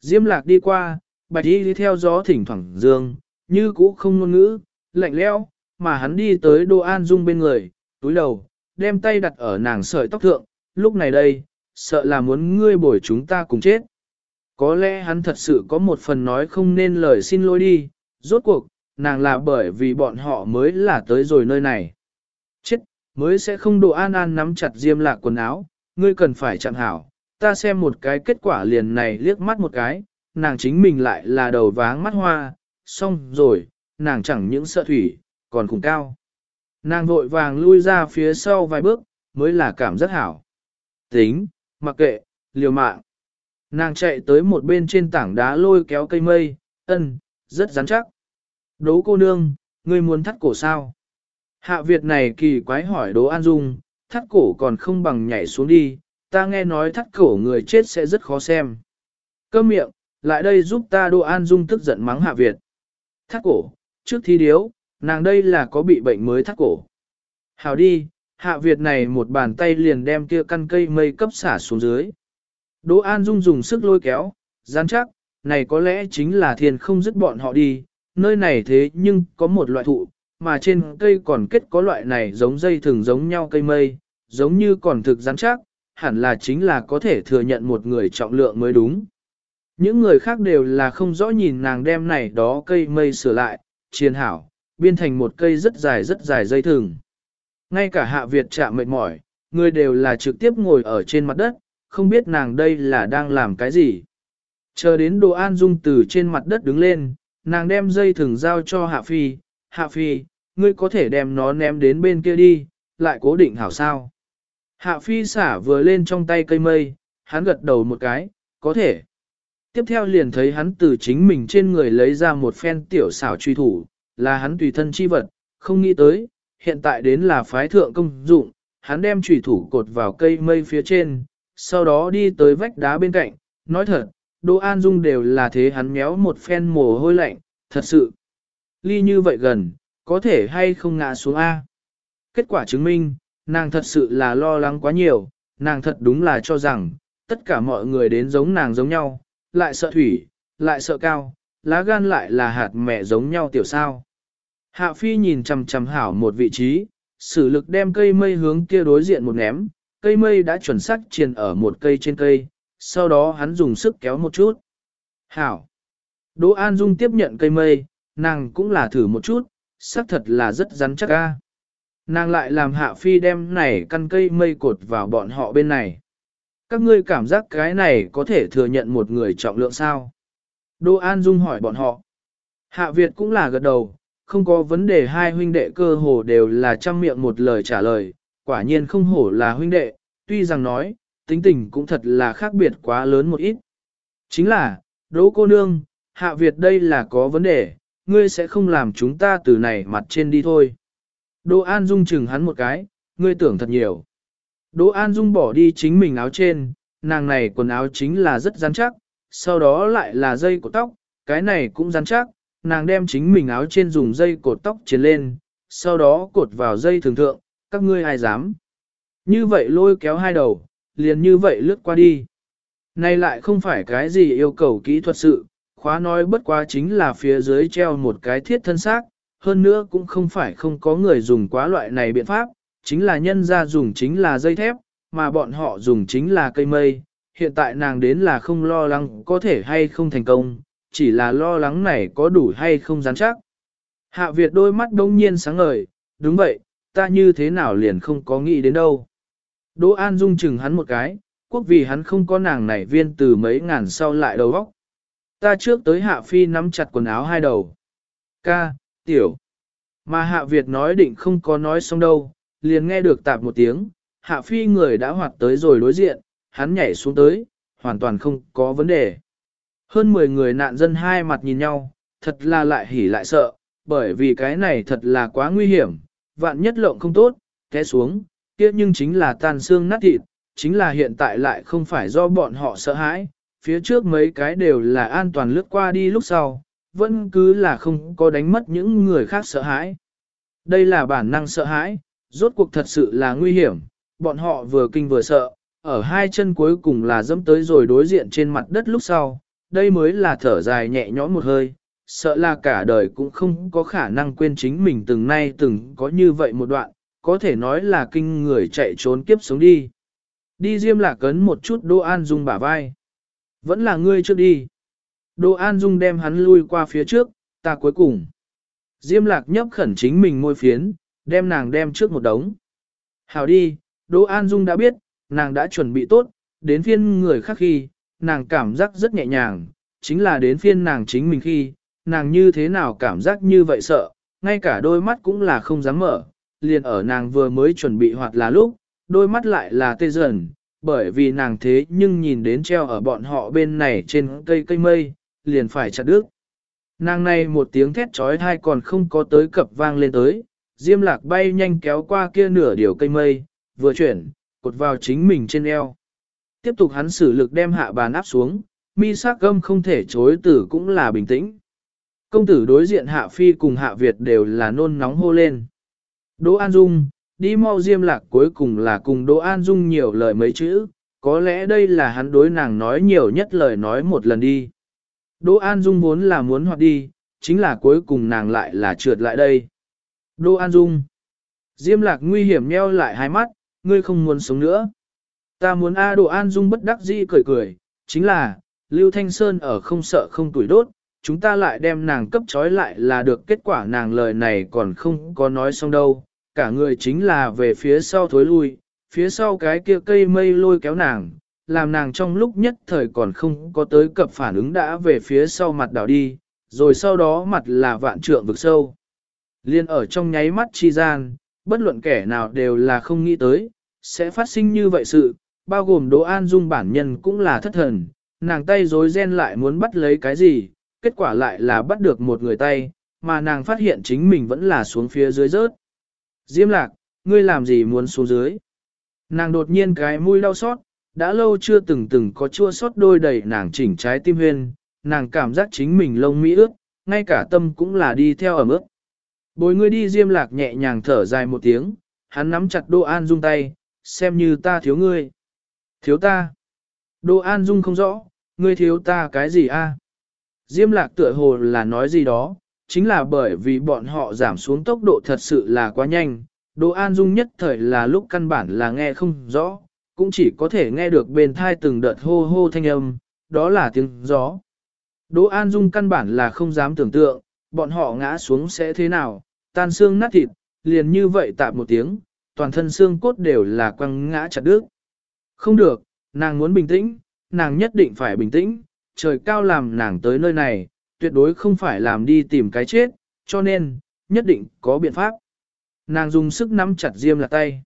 Diêm lạc đi qua, bạch y đi theo gió thỉnh thoảng dương, như cũ không ngôn ngữ, lạnh lẽo, mà hắn đi tới Đô An Dung bên người, túi đầu, đem tay đặt ở nàng sợi tóc thượng, lúc này đây, sợ là muốn ngươi bồi chúng ta cùng chết. Có lẽ hắn thật sự có một phần nói không nên lời xin lỗi đi, rốt cuộc, nàng là bởi vì bọn họ mới là tới rồi nơi này. Chết, mới sẽ không độ an an nắm chặt diêm lạc quần áo, ngươi cần phải chạm hảo, ta xem một cái kết quả liền này liếc mắt một cái, nàng chính mình lại là đầu váng mắt hoa, xong rồi, nàng chẳng những sợ thủy, còn cùng cao. Nàng vội vàng lui ra phía sau vài bước, mới là cảm giác hảo. Tính, mặc kệ, liều mạng. Nàng chạy tới một bên trên tảng đá lôi kéo cây mây, ân, rất rắn chắc. Đố cô nương, ngươi muốn thắt cổ sao? Hạ Việt này kỳ quái hỏi Đỗ An Dung, thắt cổ còn không bằng nhảy xuống đi, ta nghe nói thắt cổ người chết sẽ rất khó xem. Cơ miệng, lại đây giúp ta Đỗ An Dung tức giận mắng Hạ Việt. Thắt cổ, trước thi điếu, nàng đây là có bị bệnh mới thắt cổ. Hào đi, Hạ Việt này một bàn tay liền đem kia căn cây mây cấp xả xuống dưới. Đỗ An Dung dùng sức lôi kéo, gian chắc, này có lẽ chính là thiên không dứt bọn họ đi, nơi này thế nhưng có một loại thụ, mà trên cây còn kết có loại này giống dây thường giống nhau cây mây, giống như còn thực rắn chắc, hẳn là chính là có thể thừa nhận một người trọng lượng mới đúng. Những người khác đều là không rõ nhìn nàng đem này đó cây mây sửa lại, chiền hảo, biên thành một cây rất dài rất dài dây thừng. Ngay cả hạ Việt chạm mệt mỏi, người đều là trực tiếp ngồi ở trên mặt đất, không biết nàng đây là đang làm cái gì. Chờ đến đồ an dung từ trên mặt đất đứng lên, nàng đem dây thừng giao cho Hạ Phi, Hạ Phi, ngươi có thể đem nó ném đến bên kia đi, lại cố định hảo sao. Hạ Phi xả vừa lên trong tay cây mây, hắn gật đầu một cái, có thể. Tiếp theo liền thấy hắn từ chính mình trên người lấy ra một phen tiểu xảo truy thủ, là hắn tùy thân chi vật, không nghĩ tới, hiện tại đến là phái thượng công dụng, hắn đem truy thủ cột vào cây mây phía trên, sau đó đi tới vách đá bên cạnh, nói thật, Đỗ An Dung đều là thế hắn méo một phen mồ hôi lạnh, thật sự. Ly như vậy gần, có thể hay không ngã xuống A. Kết quả chứng minh, nàng thật sự là lo lắng quá nhiều, nàng thật đúng là cho rằng, tất cả mọi người đến giống nàng giống nhau, lại sợ thủy, lại sợ cao, lá gan lại là hạt mẹ giống nhau tiểu sao. Hạ phi nhìn chằm chằm hảo một vị trí, sử lực đem cây mây hướng kia đối diện một ném, cây mây đã chuẩn xác triền ở một cây trên cây, sau đó hắn dùng sức kéo một chút. Hảo! Đỗ An Dung tiếp nhận cây mây, nàng cũng là thử một chút, xác thật là rất rắn chắc ca. Nàng lại làm hạ phi đem này căn cây mây cột vào bọn họ bên này. Các ngươi cảm giác cái này có thể thừa nhận một người trọng lượng sao? Đỗ An Dung hỏi bọn họ. Hạ Việt cũng là gật đầu, không có vấn đề hai huynh đệ cơ hồ đều là trăm miệng một lời trả lời, quả nhiên không hổ là huynh đệ, tuy rằng nói, tính tình cũng thật là khác biệt quá lớn một ít. Chính là, Đỗ cô nương, Hạ Việt đây là có vấn đề, ngươi sẽ không làm chúng ta từ này mặt trên đi thôi. Đỗ An Dung chừng hắn một cái, ngươi tưởng thật nhiều. Đỗ An Dung bỏ đi chính mình áo trên, nàng này quần áo chính là rất rắn chắc, sau đó lại là dây cột tóc, cái này cũng rắn chắc, nàng đem chính mình áo trên dùng dây cột tóc chiến lên, sau đó cột vào dây thường thượng, các ngươi ai dám. Như vậy lôi kéo hai đầu, liền như vậy lướt qua đi. Này lại không phải cái gì yêu cầu kỹ thuật sự, khóa nói bất quá chính là phía dưới treo một cái thiết thân xác, hơn nữa cũng không phải không có người dùng quá loại này biện pháp, chính là nhân ra dùng chính là dây thép, mà bọn họ dùng chính là cây mây. Hiện tại nàng đến là không lo lắng có thể hay không thành công, chỉ là lo lắng này có đủ hay không rắn chắc. Hạ Việt đôi mắt đông nhiên sáng ngời, đúng vậy, ta như thế nào liền không có nghĩ đến đâu. Đỗ An Dung chừng hắn một cái, quốc vì hắn không có nàng này viên từ mấy ngàn sau lại đầu óc. Ta trước tới Hạ Phi nắm chặt quần áo hai đầu. Ca, tiểu. Mà Hạ Việt nói định không có nói xong đâu, liền nghe được tạp một tiếng, Hạ Phi người đã hoạt tới rồi đối diện, hắn nhảy xuống tới, hoàn toàn không có vấn đề. Hơn 10 người nạn dân hai mặt nhìn nhau, thật là lại hỉ lại sợ, bởi vì cái này thật là quá nguy hiểm, vạn nhất lộng không tốt, té xuống, kia nhưng chính là tan xương nát thịt, chính là hiện tại lại không phải do bọn họ sợ hãi, phía trước mấy cái đều là an toàn lướt qua đi lúc sau, vẫn cứ là không có đánh mất những người khác sợ hãi. Đây là bản năng sợ hãi, rốt cuộc thật sự là nguy hiểm, bọn họ vừa kinh vừa sợ, ở hai chân cuối cùng là dẫm tới rồi đối diện trên mặt đất lúc sau, đây mới là thở dài nhẹ nhõm một hơi, sợ là cả đời cũng không có khả năng quên chính mình từng nay từng có như vậy một đoạn, có thể nói là kinh người chạy trốn kiếp sống đi. Đi Diêm Lạc cấn một chút Đỗ An Dung bả vai. Vẫn là ngươi trước đi. Đỗ An Dung đem hắn lui qua phía trước, ta cuối cùng. Diêm Lạc nhấp khẩn chính mình môi phiến, đem nàng đem trước một đống. Hảo đi, Đỗ An Dung đã biết, nàng đã chuẩn bị tốt, đến phiên người khác khi, nàng cảm giác rất nhẹ nhàng, chính là đến phiên nàng chính mình khi, nàng như thế nào cảm giác như vậy sợ, ngay cả đôi mắt cũng là không dám mở, liền ở nàng vừa mới chuẩn bị hoạt là lúc, đôi mắt lại là tê dần, bởi vì nàng thế nhưng nhìn đến treo ở bọn họ bên này trên cây cây mây, liền phải chặt đứt. Nàng này một tiếng thét trói thai còn không có tới cập vang lên tới, diêm lạc bay nhanh kéo qua kia nửa điều cây mây, vừa chuyển, cột vào chính mình trên eo. Tiếp tục hắn sử lực đem hạ bàn áp xuống, mi sắc gâm không thể chối tử cũng là bình tĩnh. Công tử đối diện hạ phi cùng hạ Việt đều là nôn nóng hô lên. Đỗ An Dung, đi mau diêm lạc cuối cùng là cùng Đỗ An Dung nhiều lời mấy chữ, có lẽ đây là hắn đối nàng nói nhiều nhất lời nói một lần đi. Đỗ An Dung vốn là muốn hoạt đi, chính là cuối cùng nàng lại là trượt lại đây. Đỗ An Dung. Diêm lạc nguy hiểm nheo lại hai mắt, ngươi không muốn sống nữa. Ta muốn A đồ An Dung bất đắc dĩ cười cười, chính là, Lưu Thanh Sơn ở không sợ không tuổi đốt, chúng ta lại đem nàng cấp trói lại là được kết quả nàng lời này còn không có nói xong đâu, cả người chính là về phía sau thối lui, phía sau cái kia cây mây lôi kéo nàng, làm nàng trong lúc nhất thời còn không có tới cập phản ứng đã về phía sau mặt đảo đi, rồi sau đó mặt là vạn trượng vực sâu. Liên ở trong nháy mắt chi gian, bất luận kẻ nào đều là không nghĩ tới, sẽ phát sinh như vậy sự, bao gồm Đỗ An Dung bản nhân cũng là thất thần, nàng tay rối ren lại muốn bắt lấy cái gì, kết quả lại là bắt được một người tay, mà nàng phát hiện chính mình vẫn là xuống phía dưới rớt. Diêm lạc, ngươi làm gì muốn xuống dưới? Nàng đột nhiên cái mũi đau xót, đã lâu chưa từng từng có chua xót đôi đầy nàng chỉnh trái tim huyên, nàng cảm giác chính mình lông mỹ ướt, ngay cả tâm cũng là đi theo ở ướt. Bồi ngươi đi diêm lạc nhẹ nhàng thở dài một tiếng, hắn nắm chặt Đô An Dung tay, xem như ta thiếu ngươi. Thiếu ta. Đô An Dung không rõ, ngươi thiếu ta cái gì a? Diêm lạc tựa hồ là nói gì đó, chính là bởi vì bọn họ giảm xuống tốc độ thật sự là quá nhanh. Đỗ An Dung nhất thời là lúc căn bản là nghe không rõ, cũng chỉ có thể nghe được bên thai từng đợt hô hô thanh âm, đó là tiếng gió. Đỗ An Dung căn bản là không dám tưởng tượng, bọn họ ngã xuống sẽ thế nào, tan xương nát thịt, liền như vậy tạp một tiếng, toàn thân xương cốt đều là quăng ngã chặt đứt. Không được, nàng muốn bình tĩnh, nàng nhất định phải bình tĩnh, trời cao làm nàng tới nơi này, tuyệt đối không phải làm đi tìm cái chết, cho nên, nhất định có biện pháp. Nàng dùng sức nắm chặt Diêm Lạc tay.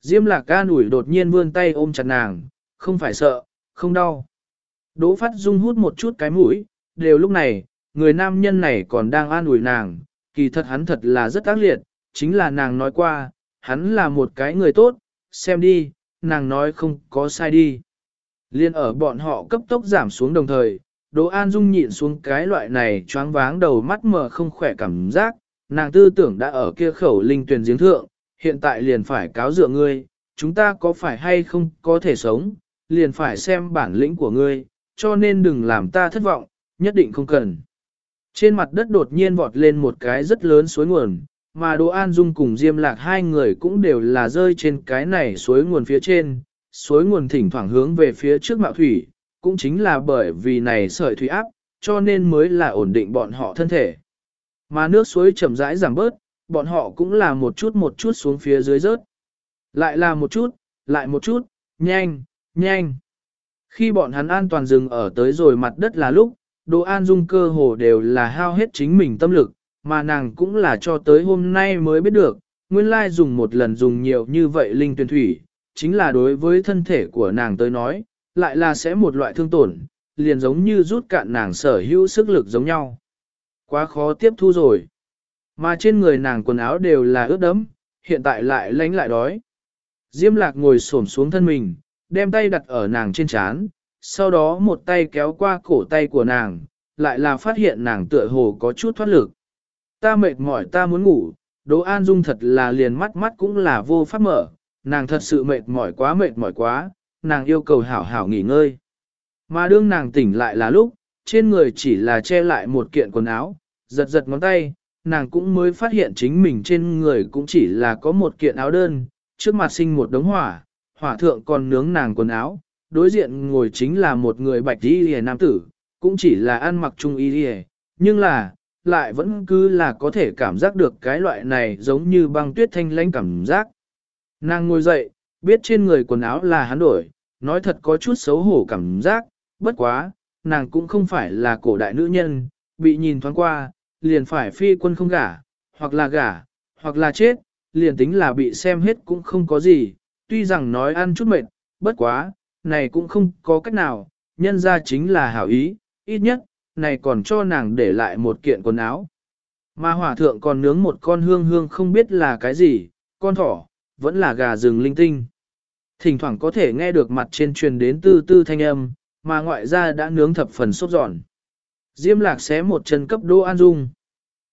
Diêm Lạc ca nủi đột nhiên vươn tay ôm chặt nàng, không phải sợ, không đau. Đỗ Phát Dung hút một chút cái mũi, đều lúc này, người nam nhân này còn đang an ủi nàng, kỳ thật hắn thật là rất ác liệt, chính là nàng nói qua, hắn là một cái người tốt, xem đi, nàng nói không có sai đi. Liên ở bọn họ cấp tốc giảm xuống đồng thời, Đỗ An Dung nhịn xuống cái loại này choáng váng đầu mắt mờ không khỏe cảm giác, nàng tư tưởng đã ở kia khẩu linh tuyển giếng thượng, hiện tại liền phải cáo dựa ngươi, chúng ta có phải hay không có thể sống, liền phải xem bản lĩnh của ngươi, cho nên đừng làm ta thất vọng, nhất định không cần. Trên mặt đất đột nhiên vọt lên một cái rất lớn suối nguồn, mà Đỗ An Dung cùng Diêm Lạc hai người cũng đều là rơi trên cái này suối nguồn phía trên, suối nguồn thỉnh thoảng hướng về phía trước mạo thủy, cũng chính là bởi vì này sợi thủy áp, cho nên mới là ổn định bọn họ thân thể. Mà nước suối chậm rãi giảm bớt, bọn họ cũng là một chút một chút xuống phía dưới rớt. Lại là một chút, lại một chút, nhanh, nhanh. Khi bọn hắn an toàn dừng ở tới rồi mặt đất là lúc, Đỗ An Dung cơ hồ đều là hao hết chính mình tâm lực, mà nàng cũng là cho tới hôm nay mới biết được, nguyên lai dùng một lần dùng nhiều như vậy linh tuyển thủy, chính là đối với thân thể của nàng tới nói, lại là sẽ một loại thương tổn, liền giống như rút cạn nàng sở hữu sức lực giống nhau. Quá khó tiếp thu rồi. Mà trên người nàng quần áo đều là ướt đẫm, hiện tại lại lánh lại đói. Diêm lạc ngồi xổm xuống thân mình, đem tay đặt ở nàng trên chán, sau đó một tay kéo qua cổ tay của nàng, lại là phát hiện nàng tựa hồ có chút thoát lực. Ta mệt mỏi ta muốn ngủ, Đỗ An Dung thật là liền mắt mắt cũng là vô pháp mở, nàng thật sự mệt mỏi quá mệt mỏi quá, nàng yêu cầu hảo hảo nghỉ ngơi. Mà đương nàng tỉnh lại là lúc, trên người chỉ là che lại một kiện quần áo, giật giật ngón tay, nàng cũng mới phát hiện chính mình trên người cũng chỉ là có một kiện áo đơn, trước mặt sinh một đống hỏa, hỏa thượng còn nướng nàng quần áo, đối diện ngồi chính là một người bạch y lìa nam tử, cũng chỉ là ăn mặc trung y lìa, nhưng là, lại vẫn cứ là có thể cảm giác được cái loại này giống như băng tuyết thanh lãnh cảm giác. Nàng ngồi dậy, biết trên người quần áo là hắn đổi, nói thật có chút xấu hổ cảm giác, bất quá, nàng cũng không phải là cổ đại nữ nhân, bị nhìn thoáng qua, liền phải phi quân không gả, hoặc là gả, hoặc là chết, liền tính là bị xem hết cũng không có gì, tuy rằng nói ăn chút mệt, bất quá, này cũng không có cách nào, nhân ra chính là hảo ý, ít nhất, này còn cho nàng để lại một kiện quần áo. Mà hỏa thượng còn nướng một con hương hương không biết là cái gì, con thỏ, vẫn là gà rừng linh tinh. Thỉnh thoảng có thể nghe được mặt trên truyền đến tư tư thanh âm, mà ngoại ra đã nướng thập phần sốt giòn. Diêm lạc xé một chân cấp đô An Dung.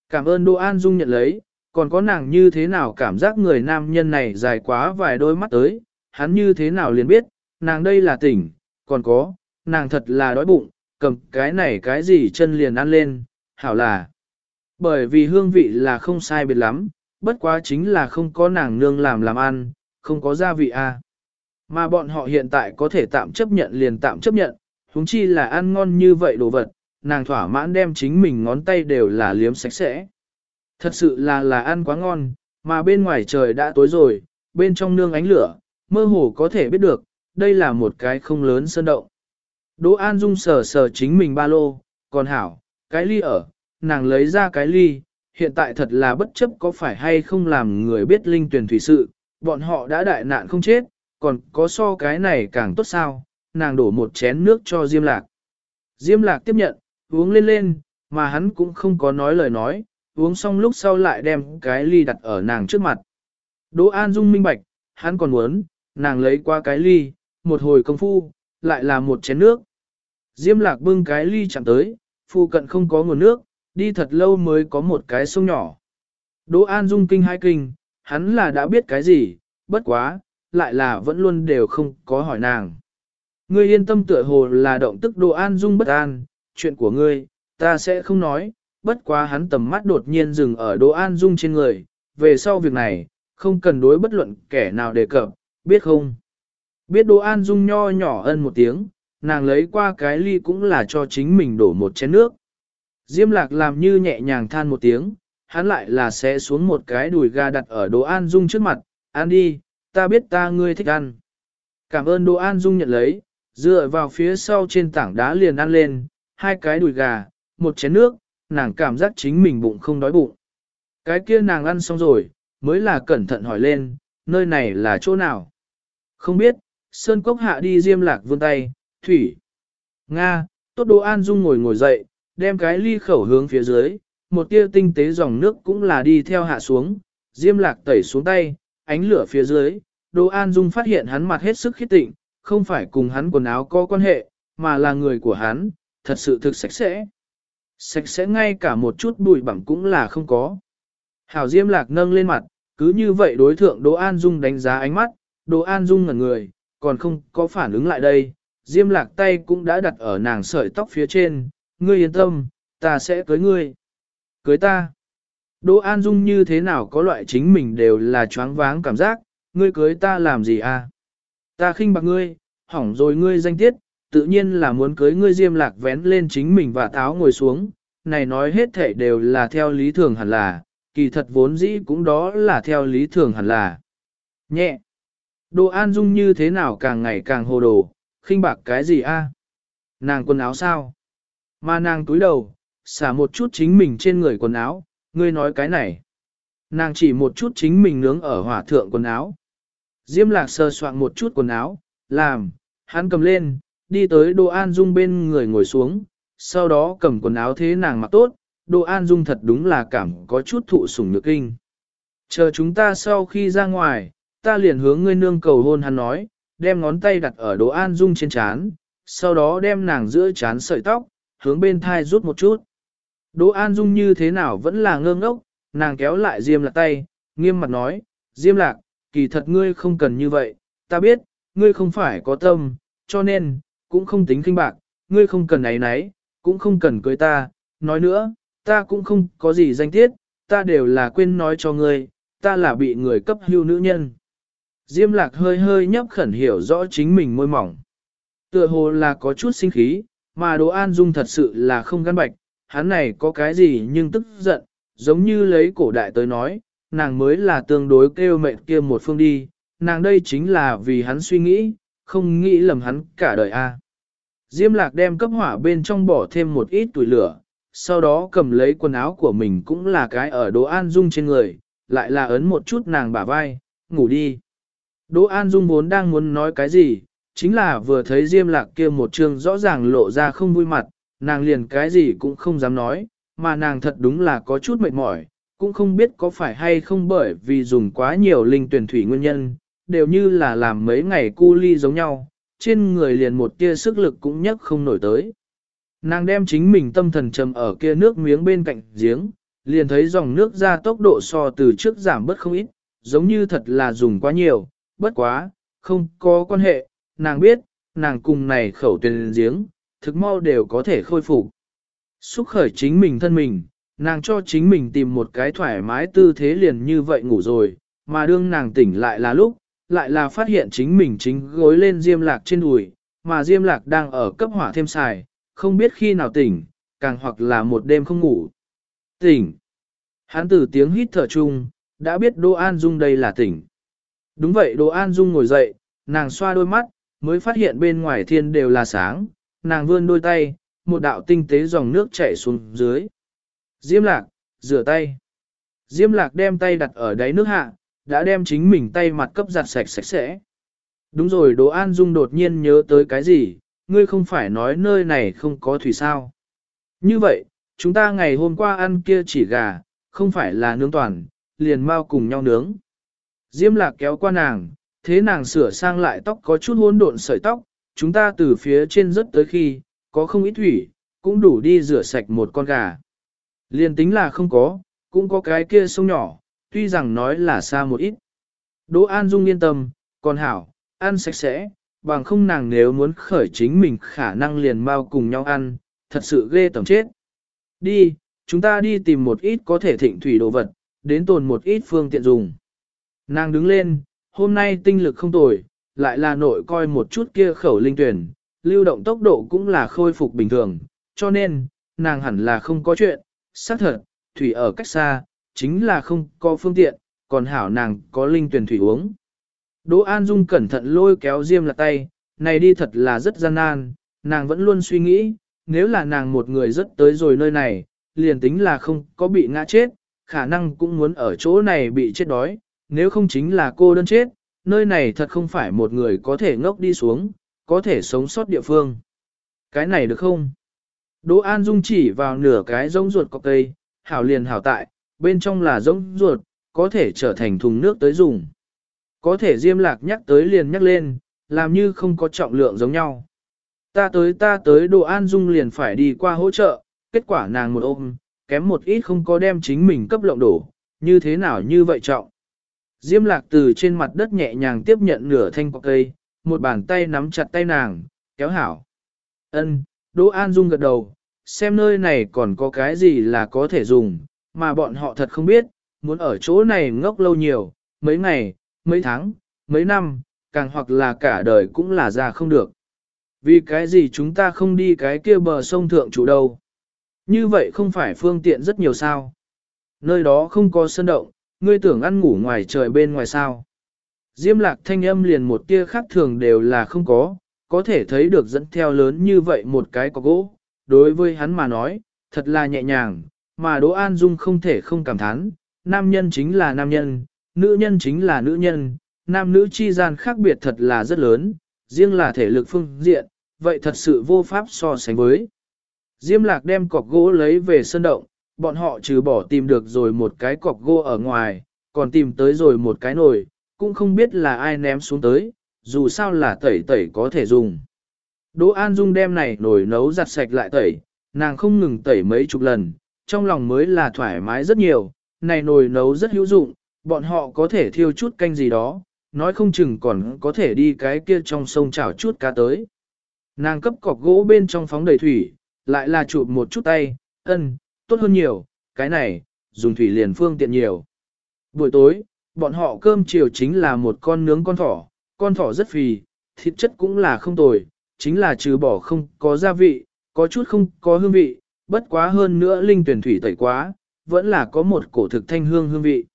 Cảm ơn đô An Dung nhận lấy, còn có nàng như thế nào cảm giác người nam nhân này dài quá vài đôi mắt tới, hắn như thế nào liền biết, nàng đây là tỉnh, còn có, nàng thật là đói bụng, cầm cái này cái gì chân liền ăn lên, hảo là. Bởi vì hương vị là không sai biệt lắm, bất quá chính là không có nàng nương làm làm ăn, không có gia vị a. À. Mà bọn họ hiện tại có thể tạm chấp nhận liền tạm chấp nhận, huống chi là ăn ngon như vậy đồ vật, nàng thỏa mãn đem chính mình ngón tay đều là liếm sạch sẽ. Thật sự là là ăn quá ngon, mà bên ngoài trời đã tối rồi, bên trong nương ánh lửa, mơ hồ có thể biết được, đây là một cái không lớn sơn động. Đỗ An Dung sờ sờ chính mình ba lô, còn hảo, cái ly ở, nàng lấy ra cái ly, hiện tại thật là bất chấp có phải hay không làm người biết linh tuyển thủy sự, bọn họ đã đại nạn không chết, còn có so cái này càng tốt sao, nàng đổ một chén nước cho Diêm Lạc. Diêm Lạc tiếp nhận, uống lên lên, mà hắn cũng không có nói lời nói, uống xong lúc sau lại đem cái ly đặt ở nàng trước mặt. Đỗ An Dung minh bạch, hắn còn muốn, nàng lấy qua cái ly, một hồi công phu, lại là một chén nước. Diêm lạc bưng cái ly chạm tới, phụ cận không có nguồn nước, đi thật lâu mới có một cái sông nhỏ. Đỗ An Dung kinh hai kinh, hắn là đã biết cái gì, bất quá, lại là vẫn luôn đều không có hỏi nàng. Ngươi yên tâm tựa hồ là động tức Đỗ An Dung bất an, chuyện của ngươi, ta sẽ không nói, bất quá hắn tầm mắt đột nhiên dừng ở Đỗ An Dung trên người, về sau việc này, không cần đối bất luận kẻ nào đề cập, biết không? Biết Đỗ An Dung nho nhỏ ân một tiếng, nàng lấy qua cái ly cũng là cho chính mình đổ một chén nước. Diêm lạc làm như nhẹ nhàng than một tiếng, hắn lại là sẽ xuống một cái đùi gà đặt ở Đỗ An Dung trước mặt, ăn đi, ta biết ta ngươi thích ăn. Cảm ơn Đỗ An Dung nhận lấy, dựa vào phía sau trên tảng đá liền ăn lên, hai cái đùi gà, một chén nước, nàng cảm giác chính mình bụng không đói bụng. Cái kia nàng ăn xong rồi, mới là cẩn thận hỏi lên, nơi này là chỗ nào? Không biết, Sơn Cốc hạ đi diêm lạc vươn tay, thủy. Nga, tốt đồ an dung ngồi ngồi dậy, đem cái ly khẩu hướng phía dưới, một tia tinh tế dòng nước cũng là đi theo hạ xuống, diêm lạc tẩy xuống tay, ánh lửa phía dưới, đồ an dung phát hiện hắn mặt hết sức khít tịnh, không phải cùng hắn quần áo có quan hệ, mà là người của hắn, thật sự thực sạch sẽ. Sạch sẽ ngay cả một chút bụi bặm cũng là không có. Hảo Diêm Lạc nâng lên mặt, cứ như vậy đối thượng Đỗ An Dung đánh giá ánh mắt, Đỗ An Dung ngẩn người, còn không có phản ứng lại đây. Diêm Lạc tay cũng đã đặt ở nàng sợi tóc phía trên, ngươi yên tâm, ta sẽ cưới ngươi. Cưới ta. Đỗ An Dung như thế nào có loại chính mình đều là choáng váng cảm giác, ngươi cưới ta làm gì à? Ta khinh bạc ngươi, hỏng rồi ngươi danh tiết, tự nhiên là muốn cưới ngươi diêm lạc vén lên chính mình và táo ngồi xuống, này nói hết thể đều là theo lý thường hẳn là, kỳ thật vốn dĩ cũng đó là theo lý thường hẳn là. Nhẹ. Đồ An Dung như thế nào càng ngày càng hồ đồ, khinh bạc cái gì a? Nàng quần áo sao? Mà nàng túi đầu, xả một chút chính mình trên người quần áo, ngươi nói cái này. Nàng chỉ một chút chính mình nướng ở hỏa thượng quần áo. Diêm lạc sơ soạn một chút quần áo, làm, hắn cầm lên, đi tới Đồ An Dung bên người ngồi xuống, sau đó cầm quần áo thế nàng mặc tốt, Đồ An Dung thật đúng là cảm có chút thụ sủng nhược kinh. Chờ chúng ta sau khi ra ngoài, ta liền hướng ngươi nương cầu hôn hắn nói, đem ngón tay đặt ở Đỗ An Dung trên chán, sau đó đem nàng giữa chán sợi tóc, hướng bên thai rút một chút. Đỗ An Dung như thế nào vẫn là ngơ ngốc, nàng kéo lại Diêm Lạc tay, nghiêm mặt nói, Diêm Lạc, kỳ thật ngươi không cần như vậy, ta biết, ngươi không phải có tâm, cho nên, cũng không tính kinh bạc, ngươi không cần ấy nấy, cũng không cần cưới ta, nói nữa, ta cũng không có gì danh tiết, ta đều là quên nói cho ngươi, ta là bị người cấp hưu nữ nhân. Diêm lạc hơi hơi nhấp khẩn hiểu rõ chính mình môi mỏng. Tựa hồ là có chút sinh khí, mà Đỗ An Dung thật sự là không gan bạch, hắn này có cái gì nhưng tức giận, giống như lấy cổ đại tới nói, nàng mới là tương đối kêu mệnh kia một phương đi, nàng đây chính là vì hắn suy nghĩ, không nghĩ lầm hắn cả đời a. Diêm lạc đem cấp hỏa bên trong bỏ thêm một ít tuổi lửa, sau đó cầm lấy quần áo của mình cũng là cái ở Đỗ An Dung trên người, lại là ấn một chút nàng bả vai, ngủ đi. Đỗ An Dung vốn đang muốn nói cái gì, chính là vừa thấy Diêm Lạc kia một chương rõ ràng lộ ra không vui mặt, nàng liền cái gì cũng không dám nói, mà nàng thật đúng là có chút mệt mỏi, cũng không biết có phải hay không bởi vì dùng quá nhiều linh tuyển thủy nguyên nhân, đều như là làm mấy ngày cu ly giống nhau, trên người liền một tia sức lực cũng nhấc không nổi tới. Nàng đem chính mình tâm thần trầm ở kia nước miếng bên cạnh giếng, liền thấy dòng nước ra tốc độ so từ trước giảm bớt không ít, giống như thật là dùng quá nhiều, bất quá, không có quan hệ, nàng biết, nàng cùng này khẩu tuyển giếng, thực mau đều có thể khôi phục. Xúc khởi chính mình thân mình, nàng cho chính mình tìm một cái thoải mái tư thế liền như vậy ngủ rồi, mà đương nàng tỉnh lại là lúc, lại là phát hiện chính mình chính gối lên diêm lạc trên đùi, mà diêm lạc đang ở cấp hỏa thêm xài, không biết khi nào tỉnh, càng hoặc là một đêm không ngủ. Tỉnh. Hắn từ tiếng hít thở chung, đã biết Đỗ An Dung đây là tỉnh. Đúng vậy Đỗ An Dung ngồi dậy, nàng xoa đôi mắt, mới phát hiện bên ngoài thiên đều là sáng, nàng vươn đôi tay, một đạo tinh tế dòng nước chảy xuống dưới. Diêm lạc, rửa tay. Diêm lạc đem tay đặt ở đáy nước hạ, đã đem chính mình tay mặt cấp giặt sạch sạch sẽ. Đúng rồi Đỗ An Dung đột nhiên nhớ tới cái gì, ngươi không phải nói nơi này không có thủy sao. Như vậy, chúng ta ngày hôm qua ăn kia chỉ gà, không phải là nướng toàn, liền mau cùng nhau nướng. Diêm lạc kéo qua nàng, thế nàng sửa sang lại tóc có chút hỗn độn sợi tóc, chúng ta từ phía trên rất tới khi, có không ít thủy, cũng đủ đi rửa sạch một con gà. Liên tính là không có, cũng có cái kia sông nhỏ, tuy rằng nói là xa một ít. Đỗ An Dung yên tâm, còn hảo, ăn sạch sẽ, bằng không nàng nếu muốn khởi chính mình khả năng liền mau cùng nhau ăn, thật sự ghê tầm chết. Đi, chúng ta đi tìm một ít có thể thịnh thủy đồ vật, đến tồn một ít phương tiện dùng. Nàng đứng lên, hôm nay tinh lực không tồi, lại là nội coi một chút kia khẩu linh tuyển, lưu động tốc độ cũng là khôi phục bình thường, cho nên, nàng hẳn là không có chuyện, xác thật, thủy ở cách xa, chính là không có phương tiện, còn hảo nàng có linh tuyển thủy uống. Đỗ An Dung cẩn thận lôi kéo Diêm là tay, này đi thật là rất gian nan, nàng vẫn luôn suy nghĩ, nếu là nàng một người rất tới rồi nơi này, liền tính là không có bị ngã chết, khả năng cũng muốn ở chỗ này bị chết đói, nếu không chính là cô đơn chết, nơi này thật không phải một người có thể ngốc đi xuống, có thể sống sót địa phương. Cái này được không? Đỗ An Dung chỉ vào nửa cái rỗng ruột cọc cây, hảo liền hảo tại, bên trong là rỗng ruột, có thể trở thành thùng nước tới dùng. Có thể diêm lạc nhắc tới liền nhắc lên, làm như không có trọng lượng giống nhau. Ta tới ta tới Đỗ An Dung liền phải đi qua hỗ trợ, kết quả nàng một ôm, kém một ít không có đem chính mình cấp lộng đổ, như thế nào như vậy trọng. Diêm lạc từ trên mặt đất nhẹ nhàng tiếp nhận nửa thanh quả cây, một bàn tay nắm chặt tay nàng, kéo hảo. Ân, Đỗ An Dung gật đầu, xem nơi này còn có cái gì là có thể dùng, mà bọn họ thật không biết, muốn ở chỗ này ngốc lâu nhiều, mấy ngày, mấy tháng, mấy năm, càng hoặc là cả đời cũng là ra không được. Vì cái gì chúng ta không đi cái kia bờ sông thượng chủ đâu. Như vậy không phải phương tiện rất nhiều sao. Nơi đó không có sân động, ngươi tưởng ăn ngủ ngoài trời bên ngoài sao. Diêm lạc thanh âm liền một tia khác thường đều là không có, có thể thấy được dẫn theo lớn như vậy một cái có gỗ. Đối với hắn mà nói, thật là nhẹ nhàng, mà Đỗ An Dung không thể không cảm thán, nam nhân chính là nam nhân, nữ nhân chính là nữ nhân, nam nữ chi gian khác biệt thật là rất lớn, riêng là thể lực phương diện, vậy thật sự vô pháp so sánh với. Diêm lạc đem cọc gỗ lấy về sân động, bọn họ trừ bỏ tìm được rồi một cái cọc gỗ ở ngoài, còn tìm tới rồi một cái nồi, cũng không biết là ai ném xuống tới, dù sao là tẩy tẩy có thể dùng. Đỗ An Dung đem này nồi nấu giặt sạch lại tẩy, nàng không ngừng tẩy mấy chục lần, trong lòng mới là thoải mái rất nhiều, này nồi nấu rất hữu dụng, bọn họ có thể thiêu chút canh gì đó, nói không chừng còn có thể đi cái kia trong sông chảo chút cá tới. Nàng cấp cọc gỗ bên trong phóng đầy thủy, lại là chụp một chút tay, ân, tốt hơn nhiều, cái này, dùng thủy liền phương tiện nhiều. Buổi tối, bọn họ cơm chiều chính là một con nướng con thỏ, con thỏ rất phì, thịt chất cũng là không tồi, chính là trừ bỏ không có gia vị, có chút không có hương vị, bất quá hơn nữa linh tuyển thủy tẩy quá, vẫn là có một cổ thực thanh hương hương vị.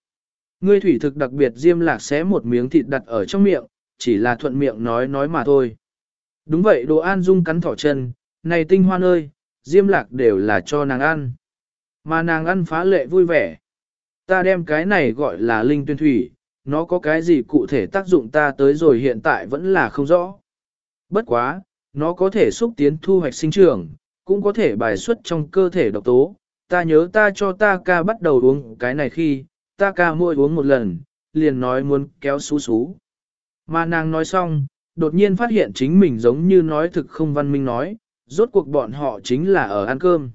Ngươi thủy thực đặc biệt diêm lạc xé một miếng thịt đặt ở trong miệng, chỉ là thuận miệng nói nói mà thôi. Đúng vậy đồ an dung cắn thỏ chân, này tinh hoa ơi, diêm lạc đều là cho nàng ăn. Mà nàng ăn phá lệ vui vẻ. Ta đem cái này gọi là linh tuyên thủy, nó có cái gì cụ thể tác dụng ta tới rồi hiện tại vẫn là không rõ. Bất quá, nó có thể xúc tiến thu hoạch sinh trưởng, cũng có thể bài xuất trong cơ thể độc tố. Ta nhớ ta cho ta ca bắt đầu uống cái này khi, ta ca mỗi uống một lần, liền nói muốn kéo xú xú. Mà nàng nói xong, đột nhiên phát hiện chính mình giống như nói thực không văn minh nói, rốt cuộc bọn họ chính là ở ăn cơm.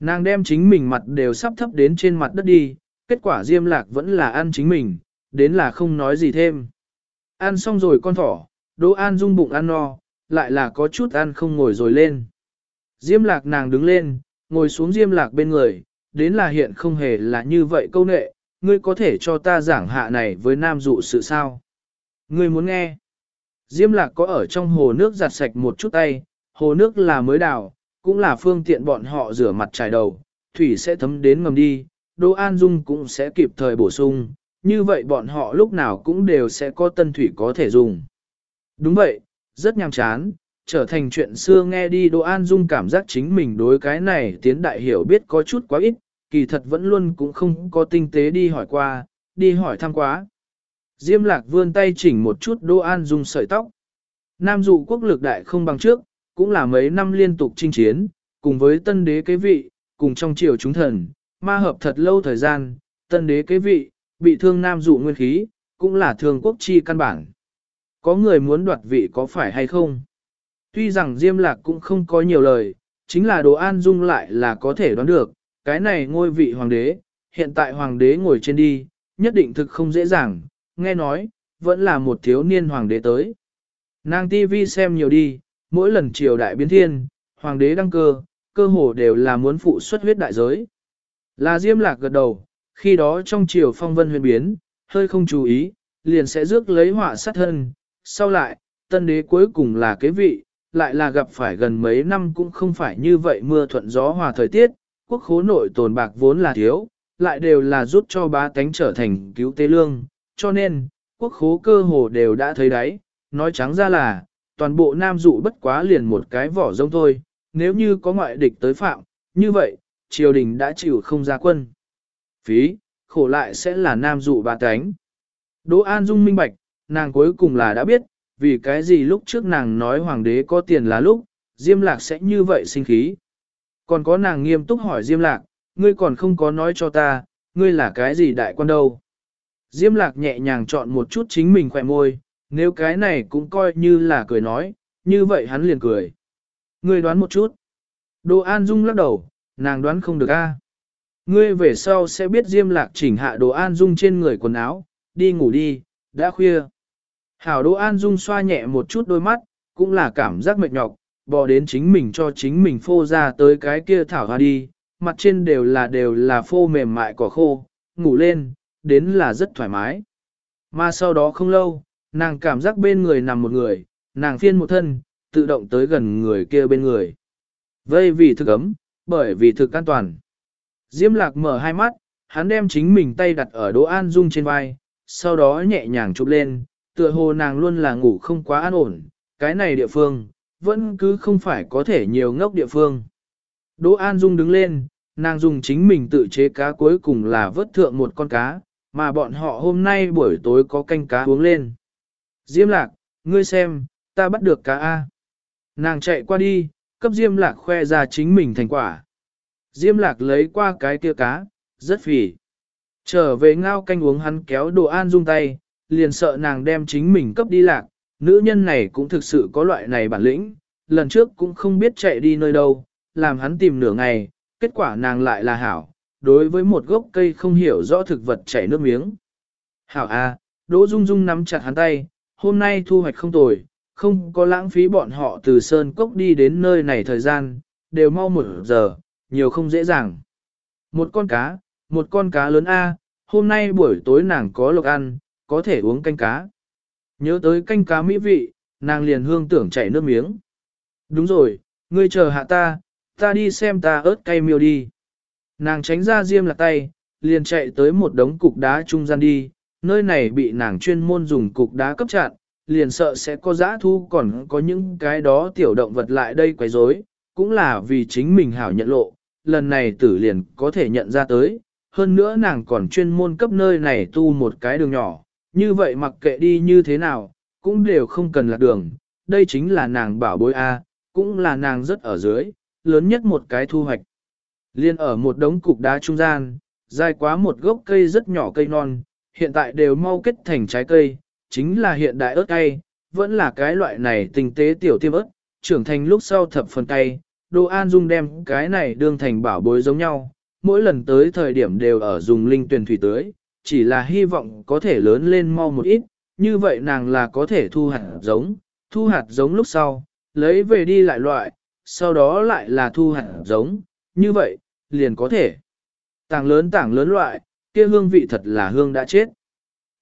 Nàng đem chính mình mặt đều sắp thấp đến trên mặt đất đi, kết quả Diêm Lạc vẫn là ăn chính mình, đến là không nói gì thêm. Ăn xong rồi con thỏ, Đỗ An Dung bụng ăn no, lại là có chút ăn không ngồi rồi lên. Diêm Lạc nàng đứng lên, ngồi xuống Diêm Lạc bên người, đến là hiện không hề là như vậy câu nệ, ngươi có thể cho ta giảng hạ này với nam dụ sự sao. Ngươi muốn nghe. Diêm Lạc có ở trong hồ nước giặt sạch một chút tay, hồ nước là mới đào, cũng là phương tiện bọn họ rửa mặt trải đầu, thủy sẽ thấm đến ngầm đi, Đỗ An Dung cũng sẽ kịp thời bổ sung, như vậy bọn họ lúc nào cũng đều sẽ có tân thủy có thể dùng. Đúng vậy, rất nhàm chán, trở thành chuyện xưa nghe đi Đỗ An Dung cảm giác chính mình đối cái này tiến đại hiểu biết có chút quá ít, kỳ thật vẫn luôn cũng không có tinh tế đi hỏi qua, đi hỏi thăm quá. Diêm lạc vươn tay chỉnh một chút Đỗ An Dung sợi tóc. Nam dụ quốc lực đại không bằng trước, cũng là mấy năm liên tục chinh chiến, cùng với tân đế kế vị, cùng trong triều chúng thần, ma hợp thật lâu thời gian, tân đế kế vị, bị thương nam dụ nguyên khí, cũng là thương quốc chi căn bản. Có người muốn đoạt vị có phải hay không? Tuy rằng Diêm Lạc cũng không có nhiều lời, chính là đồ an dung lại là có thể đoán được, cái này ngôi vị hoàng đế, hiện tại hoàng đế ngồi trên đi, nhất định thực không dễ dàng, nghe nói, vẫn là một thiếu niên hoàng đế tới. Nàng TV xem nhiều đi, mỗi lần triều đại biến thiên, hoàng đế đăng cơ, cơ hồ đều là muốn phụ xuất huyết đại giới. Là Diêm Lạc gật đầu, khi đó trong triều phong vân huyền biến, hơi không chú ý, liền sẽ rước lấy họa sát thân. Sau lại, tân đế cuối cùng là kế vị, lại là gặp phải gần mấy năm cũng không phải như vậy mưa thuận gió hòa thời tiết, quốc khố nội tồn bạc vốn là thiếu, lại đều là rút cho bá tánh trở thành cứu tế lương, cho nên, quốc khố cơ hồ đều đã thấy đấy, nói trắng ra là, toàn bộ nam dụ bất quá liền một cái vỏ rông thôi, nếu như có ngoại địch tới phạm, như vậy, triều đình đã chịu không ra quân. Phí, khổ lại sẽ là nam dụ ba cánh. Đỗ An Dung minh bạch, nàng cuối cùng là đã biết, vì cái gì lúc trước nàng nói hoàng đế có tiền là lúc, Diêm Lạc sẽ như vậy sinh khí. Còn có nàng nghiêm túc hỏi Diêm Lạc, ngươi còn không có nói cho ta, ngươi là cái gì đại quan đâu. Diêm Lạc nhẹ nhàng chọn một chút chính mình khỏe môi, nếu cái này cũng coi như là cười nói, như vậy hắn liền cười. Ngươi đoán một chút. Đỗ An Dung lắc đầu, nàng đoán không được a. Ngươi về sau sẽ biết Diêm Lạc chỉnh hạ Đỗ An Dung trên người quần áo, đi ngủ đi, đã khuya. Hảo Đỗ An Dung xoa nhẹ một chút đôi mắt, cũng là cảm giác mệt nhọc, bò đến chính mình cho chính mình phô ra tới cái kia thảo hoa đi, mặt trên đều là đều là phô mềm mại cỏ khô, ngủ lên, đến là rất thoải mái. Mà sau đó không lâu, nàng cảm giác bên người nằm một người, nàng phiên một thân, tự động tới gần người kia bên người. Vây vì thực ấm, bởi vì thực an toàn. Diêm lạc mở hai mắt, hắn đem chính mình tay đặt ở Đỗ An Dung trên vai, sau đó nhẹ nhàng chụp lên, tựa hồ nàng luôn là ngủ không quá an ổn, cái này địa phương, vẫn cứ không phải có thể nhiều ngốc địa phương. Đỗ An Dung đứng lên, nàng dùng chính mình tự chế cá cuối cùng là vớt thượng một con cá, mà bọn họ hôm nay buổi tối có canh cá uống lên. Diêm lạc, ngươi xem, ta bắt được cá A. Nàng chạy qua đi, cấp Diêm lạc khoe ra chính mình thành quả. Diêm lạc lấy qua cái kia cá, rất phỉ. Trở về ngao canh uống hắn kéo đồ an dung tay, liền sợ nàng đem chính mình cấp đi lạc. Nữ nhân này cũng thực sự có loại này bản lĩnh, lần trước cũng không biết chạy đi nơi đâu, làm hắn tìm nửa ngày, kết quả nàng lại là hảo, đối với một gốc cây không hiểu rõ thực vật chảy nước miếng. Hảo A, Đỗ Dung Dung nắm chặt hắn tay, hôm nay thu hoạch không tồi, không có lãng phí bọn họ từ Sơn Cốc đi đến nơi này thời gian, đều mau một giờ, nhiều không dễ dàng. Một con cá, một con cá lớn A, hôm nay buổi tối nàng có lộc ăn, có thể uống canh cá. Nhớ tới canh cá mỹ vị, nàng liền hương tưởng chảy nước miếng. Đúng rồi, ngươi chờ hạ ta, ta đi xem ta ớt cay miêu đi. Nàng tránh ra diêm lạc tay, liền chạy tới một đống cục đá trung gian đi, nơi này bị nàng chuyên môn dùng cục đá cấp chặn, liền sợ sẽ có giã thu còn có những cái đó tiểu động vật lại đây quấy rối, cũng là vì chính mình hảo nhận lộ, lần này tử liền có thể nhận ra tới, hơn nữa nàng còn chuyên môn cấp nơi này tu một cái đường nhỏ, như vậy mặc kệ đi như thế nào, cũng đều không cần lạc đường, đây chính là nàng bảo bối A, cũng là nàng rất ở dưới, lớn nhất một cái thu hoạch. Liên ở một đống cục đá trung gian, dài quá một gốc cây rất nhỏ cây non, hiện tại đều mau kết thành trái cây, chính là hiện đại ớt cay, vẫn là cái loại này tinh tế tiểu tiêm ớt, trưởng thành lúc sau thập phần cay, Đồ An Dung đem cái này đương thành bảo bối giống nhau, mỗi lần tới thời điểm đều ở dùng linh tuyển thủy tưới, chỉ là hy vọng có thể lớn lên mau một ít, như vậy nàng là có thể thu hạt giống, thu hạt giống lúc sau, lấy về đi lại loại, sau đó lại là thu hạt giống, như vậy, liền có thể. Tảng lớn tảng lớn loại, kia hương vị thật là hương đã chết.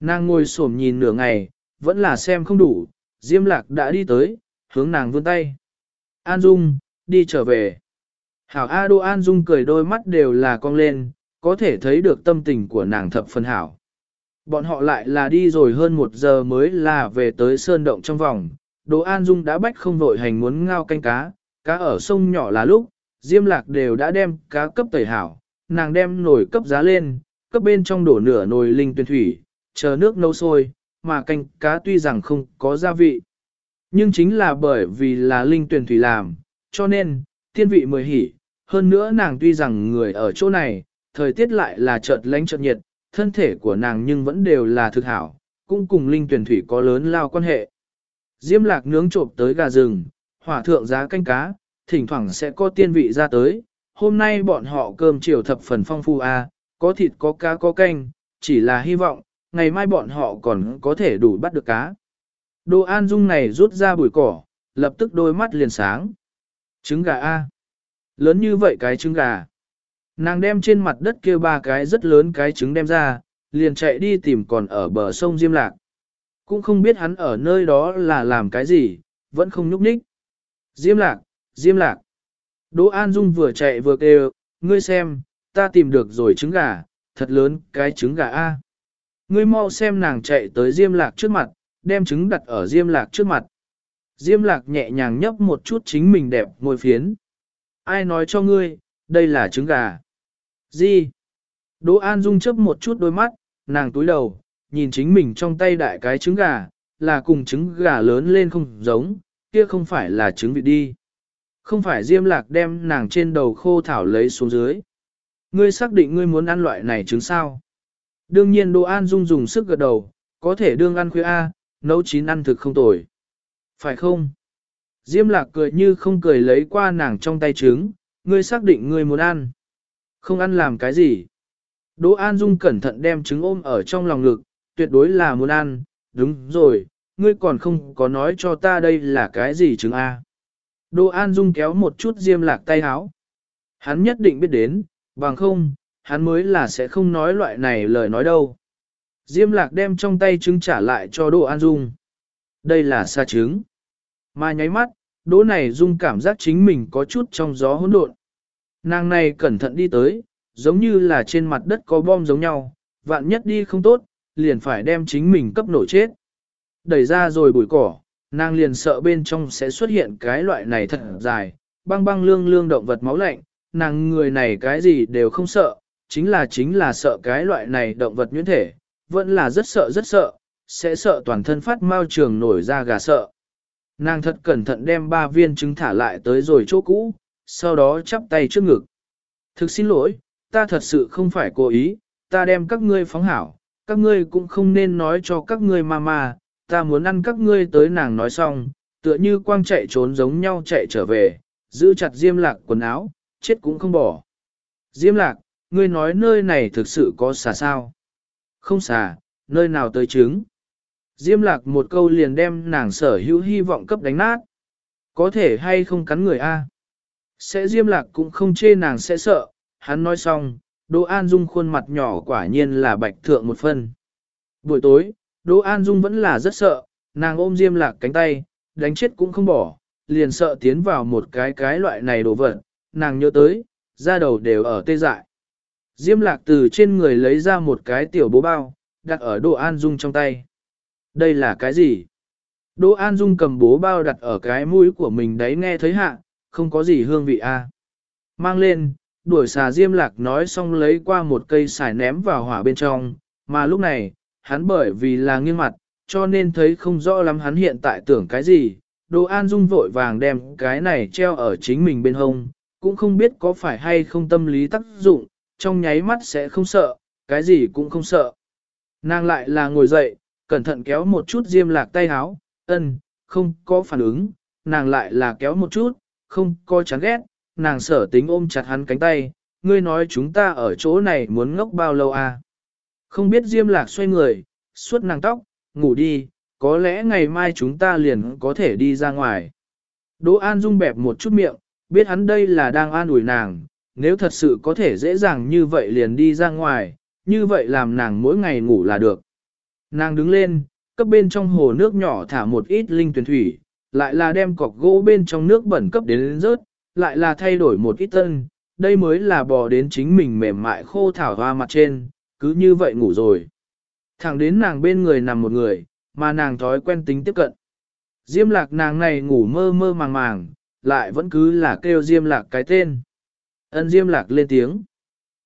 Nàng ngồi xổm nhìn nửa ngày, vẫn là xem không đủ, Diêm Lạc đã đi tới, hướng nàng vươn tay. An Dung, đi trở về. Hảo A Đô An Dung cười đôi mắt đều là cong lên, có thể thấy được tâm tình của nàng thập phần hảo. Bọn họ lại là đi rồi hơn một giờ mới là về tới sơn động trong vòng. Đỗ An Dung đã bách không vội hành muốn ngao canh cá, cá ở sông nhỏ là lúc, Diêm Lạc đều đã đem cá cấp tẩy hảo, nàng đem nồi cấp giá lên, cấp bên trong đổ nửa nồi linh tuyển thủy, chờ nước nấu sôi, mà canh cá tuy rằng không có gia vị. Nhưng chính là bởi vì là linh tuyển thủy làm, cho nên, tiên vị mười hỉ, hơn nữa nàng tuy rằng người ở chỗ này, thời tiết lại là chợt lánh chợt nhiệt, thân thể của nàng nhưng vẫn đều là thực hảo, cũng cùng linh tuyển thủy có lớn lao quan hệ. Diêm lạc nướng trộm tới gà rừng, hỏa thượng giá canh cá, thỉnh thoảng sẽ có tiên vị ra tới. Hôm nay bọn họ cơm chiều thập phần phong phu a, à, có thịt có cá có canh, chỉ là hy vọng, ngày mai bọn họ còn có thể đủ bắt được cá. Đồ An Dung này rút ra bụi cỏ, lập tức đôi mắt liền sáng. Trứng gà A. Lớn như vậy cái trứng gà. Nàng đem trên mặt đất kia ba cái rất lớn cái trứng đem ra, liền chạy đi tìm còn ở bờ sông Diêm Lạc. Cũng không biết hắn ở nơi đó là làm cái gì, vẫn không nhúc nhích. Diêm Lạc, Diêm Lạc. Đỗ An Dung vừa chạy vừa kêu, ngươi xem, ta tìm được rồi trứng gà, thật lớn cái trứng gà A. Ngươi mau xem nàng chạy tới Diêm Lạc trước mặt, đem trứng đặt ở Diêm Lạc trước mặt. Diêm Lạc nhẹ nhàng nhấp một chút chính mình đẹp ngồi phiến. Ai nói cho ngươi, đây là trứng gà. Gì? Đỗ An Dung chớp một chút đôi mắt, nàng túi đầu, nhìn chính mình trong tay đại cái trứng gà, là cùng trứng gà lớn lên không giống, kia không phải là trứng vịt đi. Không phải Diêm Lạc đem nàng trên đầu khô thảo lấy xuống dưới. Ngươi xác định ngươi muốn ăn loại này trứng sao? Đương nhiên Đỗ An Dung dùng sức gật đầu, có thể đương ăn khuya A, nấu chín ăn thực không tồi. Phải không? Diêm Lạc cười như không cười lấy qua nàng trong tay trứng, ngươi xác định ngươi muốn ăn. Không ăn làm cái gì? Đỗ An Dung cẩn thận đem trứng ôm ở trong lòng ngực, tuyệt đối là muốn ăn, đúng rồi, ngươi còn không có nói cho ta đây là cái gì trứng A. Đỗ An Dung kéo một chút diêm lạc tay háo. Hắn nhất định biết đến, bằng không, hắn mới là sẽ không nói loại này lời nói đâu. Diêm lạc đem trong tay trứng trả lại cho Đỗ An Dung. Đây là sa trứng. Mà nháy mắt, Đỗ này Dung cảm giác chính mình có chút trong gió hỗn độn. Nàng này cẩn thận đi tới, giống như là trên mặt đất có bom giống nhau, vạn nhất đi không tốt, liền phải đem chính mình cấp nổ chết. Đẩy ra rồi bụi cỏ, nàng liền sợ bên trong sẽ xuất hiện cái loại này thật dài, băng băng lương lương động vật máu lạnh, nàng người này cái gì đều không sợ, chính là chính là sợ cái loại này động vật nhuyễn thể, vẫn là rất sợ rất sợ, sẽ sợ toàn thân phát mau trường nổi ra gà sợ. Nàng thật cẩn thận đem ba viên trứng thả lại tới rồi chỗ cũ, sau đó chắp tay trước ngực. Thực xin lỗi, ta thật sự không phải cố ý, ta đem các ngươi phóng hảo, các ngươi cũng không nên nói cho các ngươi mama, ta muốn ăn các ngươi tới nàng nói xong, tựa như quang chạy trốn giống nhau chạy trở về, giữ chặt diêm lạc quần áo, chết cũng không bỏ. Diêm lạc, ngươi nói nơi này thực sự có xà sao? Không xà, nơi nào tới trứng? Diêm lạc một câu liền đem nàng sở hữu hy vọng cấp đánh nát. Có thể hay không cắn người a? Sẽ diêm lạc cũng không chê nàng sẽ sợ, hắn nói xong, Đỗ An Dung khuôn mặt nhỏ quả nhiên là bạch thượng một phân. Buổi tối, Đỗ An Dung vẫn là rất sợ, nàng ôm diêm lạc cánh tay, đánh chết cũng không bỏ, liền sợ tiến vào một cái cái loại này đồ vật, nàng nhớ tới, da đầu đều ở tê dại. Diêm lạc từ trên người lấy ra một cái tiểu bố bao, đặt ở Đỗ An Dung trong tay. Đây là cái gì? Đỗ An Dung cầm bố bao đặt ở cái mũi của mình đấy nghe thấy hạ, không có gì hương vị a. Mang lên, đuổi xà diêm lạc nói xong lấy qua một cây xài ném vào hỏa bên trong, mà lúc này, hắn bởi vì là nghiêng mặt, cho nên thấy không rõ lắm hắn hiện tại tưởng cái gì. Đỗ An Dung vội vàng đem cái này treo ở chính mình bên hông, cũng không biết có phải hay không tâm lý tác dụng, trong nháy mắt sẽ không sợ, cái gì cũng không sợ. Nàng lại là ngồi dậy, cẩn thận kéo một chút diêm lạc tay háo, ân, không có phản ứng, nàng lại là kéo một chút, không có chán ghét, nàng sở tính ôm chặt hắn cánh tay, ngươi nói chúng ta ở chỗ này muốn ngốc bao lâu à? Không biết diêm lạc xoay người, suốt nàng tóc, ngủ đi, có lẽ ngày mai chúng ta liền có thể đi ra ngoài. Đỗ An Dung bẹp một chút miệng, biết hắn đây là đang an ủi nàng, nếu thật sự có thể dễ dàng như vậy liền đi ra ngoài, như vậy làm nàng mỗi ngày ngủ là được. Nàng đứng lên, cấp bên trong hồ nước nhỏ thả một ít linh tuyển thủy, lại là đem cọc gỗ bên trong nước bẩn cấp đến, đến rớt, lại là thay đổi một ít tân, đây mới là bò đến chính mình mềm mại khô thảo hoa mặt trên, cứ như vậy ngủ rồi. Thẳng đến nàng bên người nằm một người, mà nàng thói quen tính tiếp cận. Diêm lạc nàng này ngủ mơ mơ màng màng, lại vẫn cứ là kêu diêm lạc cái tên. Ân diêm lạc lên tiếng.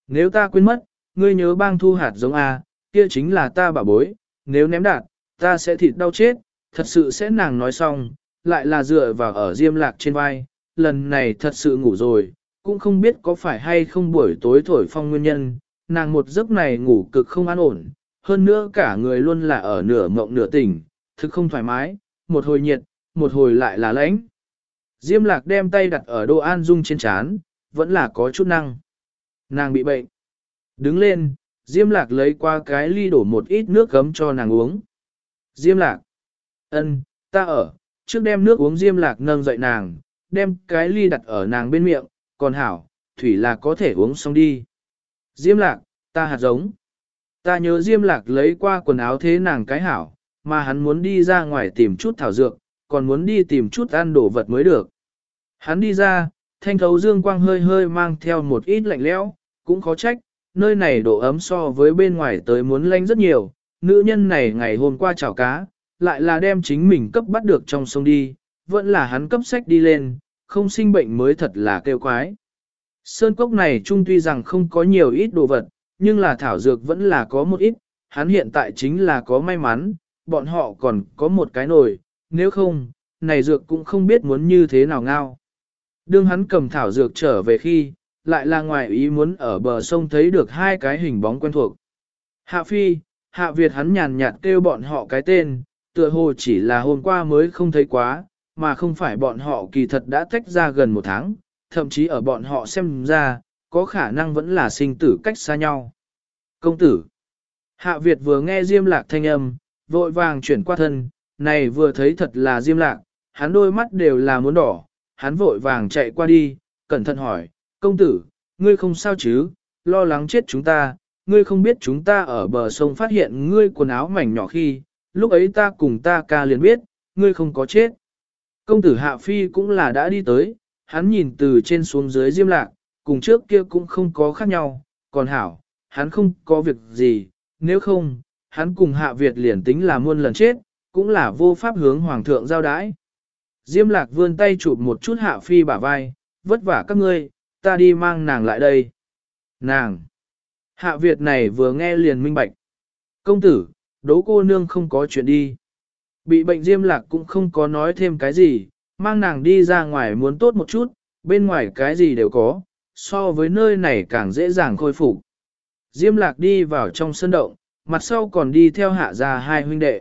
Nếu ta quên mất, ngươi nhớ bang thu hạt giống A, kia chính là ta bảo bối, nếu ném đạt, ta sẽ thịt đau chết, thật sự sẽ nàng nói xong, lại là dựa vào ở diêm lạc trên vai, lần này thật sự ngủ rồi, cũng không biết có phải hay không buổi tối thổi phong nguyên nhân, nàng một giấc này ngủ cực không an ổn, hơn nữa cả người luôn là ở nửa mộng nửa tỉnh, thực không thoải mái, một hồi nhiệt, một hồi lại là lãnh. Diêm lạc đem tay đặt ở Đỗ An Dung trên chán, vẫn là có chút năng. Nàng bị bệnh. Đứng lên, Diêm lạc lấy qua cái ly đổ một ít nước gấm cho nàng uống. Diêm lạc. ân, ta ở, trước đem nước uống diêm lạc nâng dậy nàng, đem cái ly đặt ở nàng bên miệng, còn hảo, thủy là có thể uống xong đi. Diêm lạc, ta hạt giống. Ta nhớ Diêm lạc lấy qua quần áo thế nàng cái hảo, mà hắn muốn đi ra ngoài tìm chút thảo dược, còn muốn đi tìm chút ăn đồ vật mới được. Hắn đi ra, thanh thấu dương quang hơi hơi mang theo một ít lạnh lẽo, cũng khó trách, nơi này độ ấm so với bên ngoài tới muốn lanh rất nhiều, nữ nhân này ngày hôm qua chảo cá, lại là đem chính mình cấp bắt được trong sông đi, vẫn là hắn cấp sách đi lên, không sinh bệnh mới thật là kêu quái. Sơn cốc này trung tuy rằng không có nhiều ít đồ vật, nhưng là thảo dược vẫn là có một ít, hắn hiện tại chính là có may mắn, bọn họ còn có một cái nồi, nếu không, này dược cũng không biết muốn như thế nào ngao. Đương hắn cầm thảo dược trở về khi, lại là ngoài ý muốn ở bờ sông thấy được hai cái hình bóng quen thuộc. Hạ Phi, Hạ Việt hắn nhàn nhạt kêu bọn họ cái tên, tựa hồ chỉ là hôm qua mới không thấy quá, mà không phải bọn họ kỳ thật đã tách ra gần một tháng, thậm chí ở bọn họ xem ra, có khả năng vẫn là sinh tử cách xa nhau. Công tử Hạ Việt vừa nghe Diêm Lạc thanh âm, vội vàng chuyển qua thân, này vừa thấy thật là Diêm Lạc, hắn đôi mắt đều là muốn đỏ, hắn vội vàng chạy qua đi, cẩn thận hỏi, công tử, ngươi không sao chứ, lo lắng chết chúng ta, ngươi không biết chúng ta ở bờ sông phát hiện ngươi quần áo mảnh nhỏ khi, lúc ấy ta cùng ta ca liền biết, ngươi không có chết. Công tử Hạ Phi cũng là đã đi tới, hắn nhìn từ trên xuống dưới diêm lạc, cùng trước kia cũng không có khác nhau, còn hảo, hắn không có việc gì, nếu không, hắn cùng Hạ Việt liền tính là muôn lần chết, cũng là vô pháp hướng Hoàng thượng giao đái. Diêm lạc vươn tay chụp một chút Hạ Phi bả vai, vất vả các ngươi, ta đi mang nàng lại đây. Nàng! Hạ Việt này vừa nghe liền minh bạch. Công tử, đố cô nương không có chuyện đi. Bị bệnh diêm lạc cũng không có nói thêm cái gì, mang nàng đi ra ngoài muốn tốt một chút, bên ngoài cái gì đều có, so với nơi này càng dễ dàng khôi phục. Diêm lạc đi vào trong sân động, mặt sau còn đi theo hạ gia hai huynh đệ.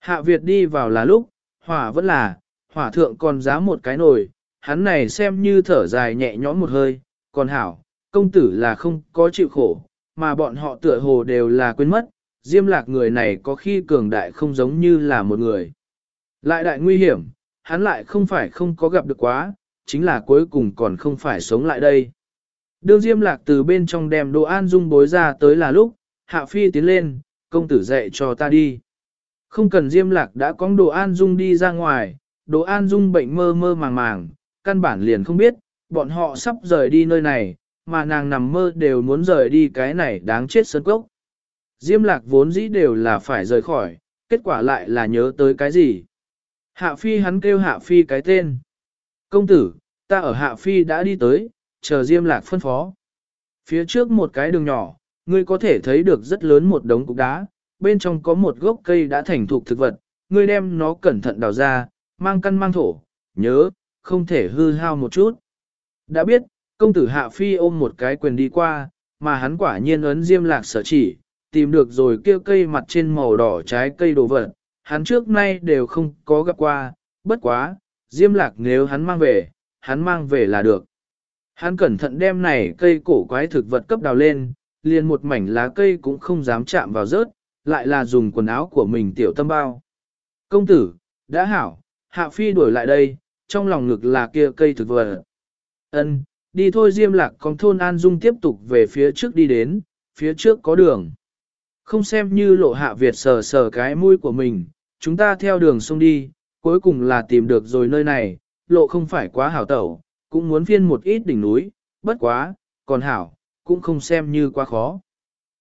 Hạ Việt đi vào là lúc, hỏa vẫn là, hỏa thượng còn giá một cái nồi, hắn này xem như thở dài nhẹ nhõm một hơi, còn hảo, công tử là không có chịu khổ, mà bọn họ tựa hồ đều là quên mất, diêm lạc người này có khi cường đại không giống như là một người. Lại đại nguy hiểm, hắn lại không phải không có gặp được quá, chính là cuối cùng còn không phải sống lại đây. Đương diêm lạc từ bên trong đem đồ an dung bối ra tới là lúc, hạ phi tiến lên, công tử dạy cho ta đi. Không cần diêm lạc đã có đồ an dung đi ra ngoài, đồ an dung bệnh mơ mơ màng màng, căn bản liền không biết, bọn họ sắp rời đi nơi này, mà nàng nằm mơ đều muốn rời đi cái này đáng chết sơn cốc. Diêm lạc vốn dĩ đều là phải rời khỏi, kết quả lại là nhớ tới cái gì. Hạ phi hắn kêu hạ phi cái tên. Công tử, ta ở hạ phi đã đi tới, chờ diêm lạc phân phó. Phía trước một cái đường nhỏ, ngươi có thể thấy được rất lớn một đống cục đá, bên trong có một gốc cây đã thành thục thực vật, ngươi đem nó cẩn thận đào ra, mang căn mang thổ, nhớ, không thể hư hao một chút. Đã biết, công tử Hạ Phi ôm một cái quyền đi qua, mà hắn quả nhiên ấn diêm lạc sở chỉ, tìm được rồi kia cây mặt trên màu đỏ trái cây đồ vật, hắn trước nay đều không có gặp qua, bất quá, diêm lạc nếu hắn mang về, hắn mang về là được. Hắn cẩn thận đem này cây cổ quái thực vật cấp đào lên, liền một mảnh lá cây cũng không dám chạm vào rớt, lại là dùng quần áo của mình tiểu tâm bao. Công tử, đã hảo, hạ phi đuổi lại đây, trong lòng ngực là kia cây thực vật. Ân, đi thôi Diêm Lạc con thôn An Dung tiếp tục về phía trước đi đến, phía trước có đường. Không xem như lộ hạ Việt sờ sờ cái mũi của mình, chúng ta theo đường sông đi, cuối cùng là tìm được rồi nơi này, lộ không phải quá hảo tẩu, cũng muốn phiên một ít đỉnh núi, bất quá, còn hảo, cũng không xem như quá khó.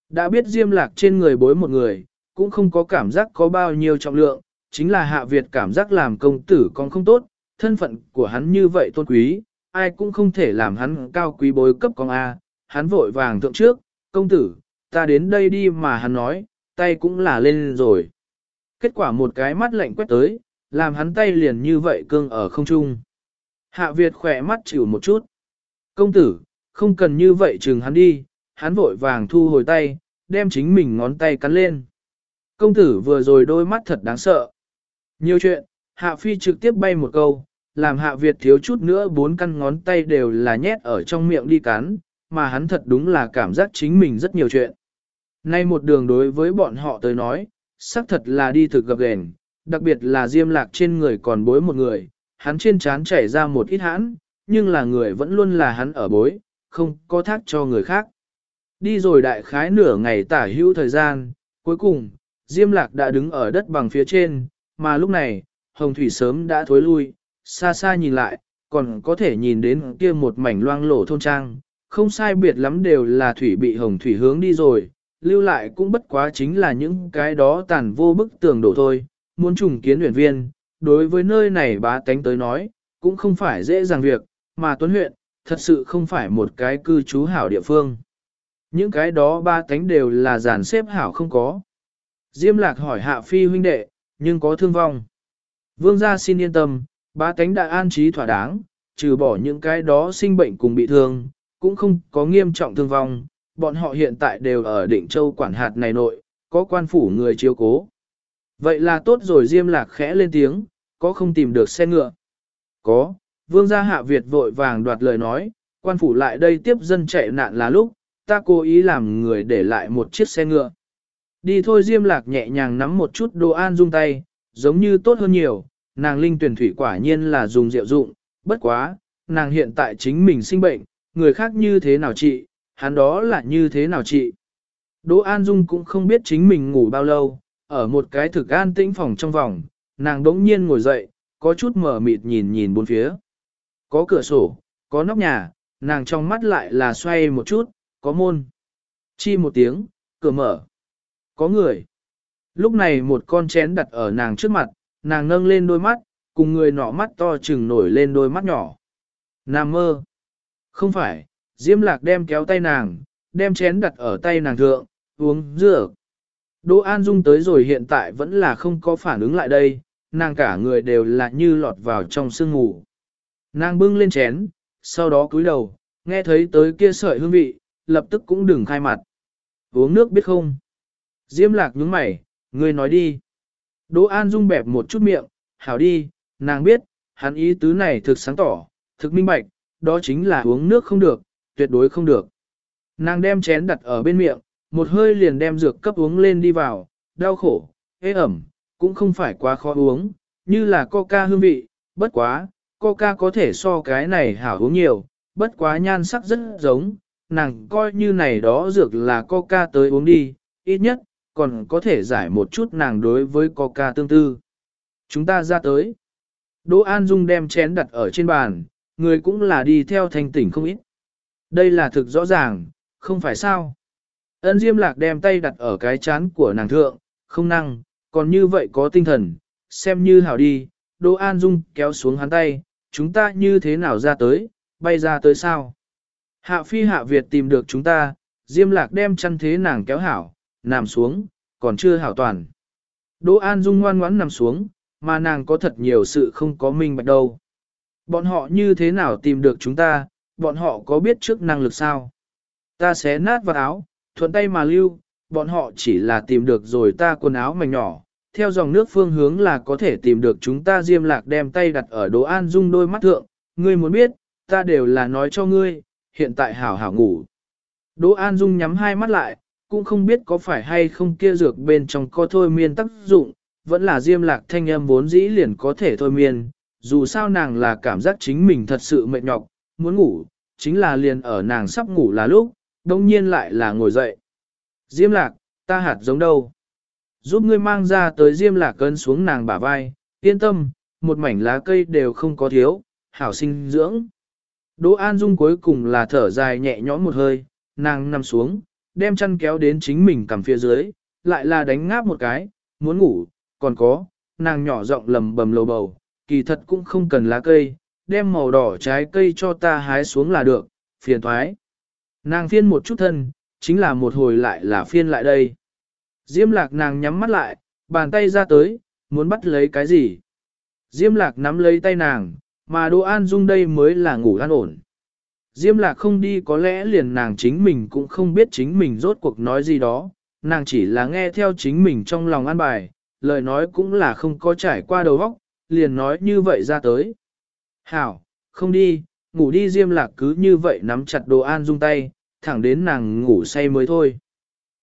Đã biết Diêm Lạc trên người bối một người, cũng không có cảm giác có bao nhiêu trọng lượng, chính là Hạ Việt cảm giác làm công tử còn không tốt, thân phận của hắn như vậy tôn quý, ai cũng không thể làm hắn cao quý bối cấp con A, hắn vội vàng thượng trước, công tử, ta đến đây đi mà hắn nói, tay cũng là lên rồi. Kết quả một cái mắt lạnh quét tới, làm hắn tay liền như vậy cương ở không trung. Hạ Việt khỏe mắt chịu một chút. Công tử, không cần như vậy chừng hắn đi, hắn vội vàng thu hồi tay, đem chính mình ngón tay cắn lên. Công tử vừa rồi đôi mắt thật đáng sợ. Nhiều chuyện, Hạ Phi trực tiếp bay một câu, làm Hạ Việt thiếu chút nữa bốn căn ngón tay đều là nhét ở trong miệng đi cắn, mà hắn thật đúng là cảm giác chính mình rất nhiều chuyện. Nay một đường đối với bọn họ tới nói, xác thật là đi thực gặp gền, đặc biệt là diêm lạc trên người còn bối một người, hắn trên trán chảy ra một ít hãn, nhưng là người vẫn luôn là hắn ở bối, không có thác cho người khác. Đi rồi đại khái nửa ngày tả hữu thời gian, cuối cùng, Diêm Lạc đã đứng ở đất bằng phía trên, mà lúc này, Hồng Thủy sớm đã thối lui, xa xa nhìn lại, còn có thể nhìn đến kia một mảnh loang lổ thôn trang, không sai biệt lắm đều là thủy bị Hồng Thủy hướng đi rồi, lưu lại cũng bất quá chính là những cái đó tàn vô bức tường đổ thôi, muốn trùng kiến huyện viên, đối với nơi này bá tánh tới nói, cũng không phải dễ dàng việc, mà Tuấn huyện, thật sự không phải một cái cư trú hảo địa phương. Những cái đó ba tánh đều là giàn xếp hảo không có. Diêm lạc hỏi hạ phi huynh đệ, nhưng có thương vong. Vương gia xin yên tâm, ba tánh đã an trí thỏa đáng, trừ bỏ những cái đó sinh bệnh cùng bị thương, cũng không có nghiêm trọng thương vong. Bọn họ hiện tại đều ở định châu quản hạt này nội, có quan phủ người chiếu cố. Vậy là tốt rồi Diêm lạc khẽ lên tiếng, có không tìm được xe ngựa? Có, vương gia hạ Việt vội vàng đoạt lời nói, quan phủ lại đây tiếp dân chạy nạn là lúc, ta cố ý làm người để lại một chiếc xe ngựa. Đi thôi Diêm Lạc nhẹ nhàng nắm một chút đồ an dung tay, giống như tốt hơn nhiều, nàng linh tuyển thủy quả nhiên là dùng rượu dụng, bất quá, nàng hiện tại chính mình sinh bệnh, người khác như thế nào trị, hắn đó là như thế nào trị. Đỗ An Dung cũng không biết chính mình ngủ bao lâu, ở một cái thực an tĩnh phòng trong vòng, nàng đống nhiên ngồi dậy, có chút mở mịt nhìn nhìn bốn phía. Có cửa sổ, có nóc nhà, nàng trong mắt lại là xoay một chút, có môn. Chi một tiếng, cửa mở. Có người. Lúc này một con chén đặt ở nàng trước mặt, nàng nâng lên đôi mắt, cùng người nọ mắt to chừng nổi lên đôi mắt nhỏ. Nam mơ. Không phải, Diêm Lạc đem kéo tay nàng, đem chén đặt ở tay nàng thượng, uống rửa. Đỗ An Dung tới rồi hiện tại vẫn là không có phản ứng lại đây, nàng cả người đều là như lọt vào trong sương ngủ. Nàng bưng lên chén, sau đó cúi đầu, nghe thấy tới kia sợi hương vị, lập tức cũng đừng khai mặt. Uống nước biết không? Diêm lạc nhướng mày, ngươi nói đi. Đỗ An Dung bẹp một chút miệng, hảo đi, nàng biết, hắn ý tứ này thực sáng tỏ, thực minh bạch, đó chính là uống nước không được, tuyệt đối không được. Nàng đem chén đặt ở bên miệng, một hơi liền đem dược cấp uống lên đi vào, đau khổ, ế ẩm, cũng không phải quá khó uống, như là coca hương vị, bất quá, coca có thể so cái này hảo uống nhiều, bất quá nhan sắc rất giống, nàng coi như này đó dược là coca tới uống đi, ít nhất, còn có thể giải một chút nàng đối với coca tương tư. Chúng ta ra tới. Đỗ An Dung đem chén đặt ở trên bàn, người cũng là đi theo thanh tỉnh không ít. Đây là thực rõ ràng, không phải sao. Ân Diêm Lạc đem tay đặt ở cái chán của nàng thượng, không năng, còn như vậy có tinh thần, xem như hảo đi, Đỗ An Dung kéo xuống hắn tay, chúng ta như thế nào ra tới, bay ra tới sao? Hạ phi hạ Việt tìm được chúng ta, Diêm lạc đem chăn thế nàng kéo hảo, nằm xuống, còn chưa hảo toàn. Đỗ An Dung ngoan ngoãn nằm xuống, mà nàng có thật nhiều sự không có minh bạch đâu. Bọn họ như thế nào tìm được chúng ta, bọn họ có biết trước năng lực sao? Ta xé nát vào áo, thuận tay mà lưu, bọn họ chỉ là tìm được rồi ta quần áo mảnh nhỏ. Theo dòng nước phương hướng là có thể tìm được chúng ta diêm lạc đem tay đặt ở Đỗ An Dung đôi mắt thượng. Ngươi muốn biết, ta đều là nói cho ngươi, hiện tại hảo hảo ngủ. Đỗ An Dung nhắm hai mắt lại, cũng không biết có phải hay không kia dược bên trong có thôi miên tác dụng, vẫn là diêm lạc thanh âm vốn dĩ liền có thể thôi miên, dù sao nàng là cảm giác chính mình thật sự mệt nhọc, muốn ngủ, chính là liền ở nàng sắp ngủ là lúc, đông nhiên lại là ngồi dậy. Diêm lạc, ta hạt giống đâu? Giúp ngươi mang ra tới diêm lạc cân xuống nàng bả vai, yên tâm, một mảnh lá cây đều không có thiếu, hảo sinh dưỡng. Đỗ An Dung cuối cùng là thở dài nhẹ nhõm một hơi, nàng nằm xuống, đem chăn kéo đến chính mình cầm phía dưới, lại là đánh ngáp một cái, muốn ngủ, còn có, nàng nhỏ giọng lầm bầm lầu bầu, kỳ thật cũng không cần lá cây, đem màu đỏ trái cây cho ta hái xuống là được, phiền thoái. Nàng phiên một chút thân, chính là một hồi lại là phiên lại đây. Diêm lạc nàng nhắm mắt lại, bàn tay ra tới, muốn bắt lấy cái gì. Diêm lạc nắm lấy tay nàng, mà Đỗ An Dung đây mới là ngủ an ổn. Diêm lạc không đi có lẽ liền nàng chính mình cũng không biết chính mình rốt cuộc nói gì đó, nàng chỉ là nghe theo chính mình trong lòng an bài, lời nói cũng là không có trải qua đầu óc, liền nói như vậy ra tới. Hảo, không đi, ngủ đi Diêm lạc cứ như vậy nắm chặt Đỗ An Dung tay, thẳng đến nàng ngủ say mới thôi.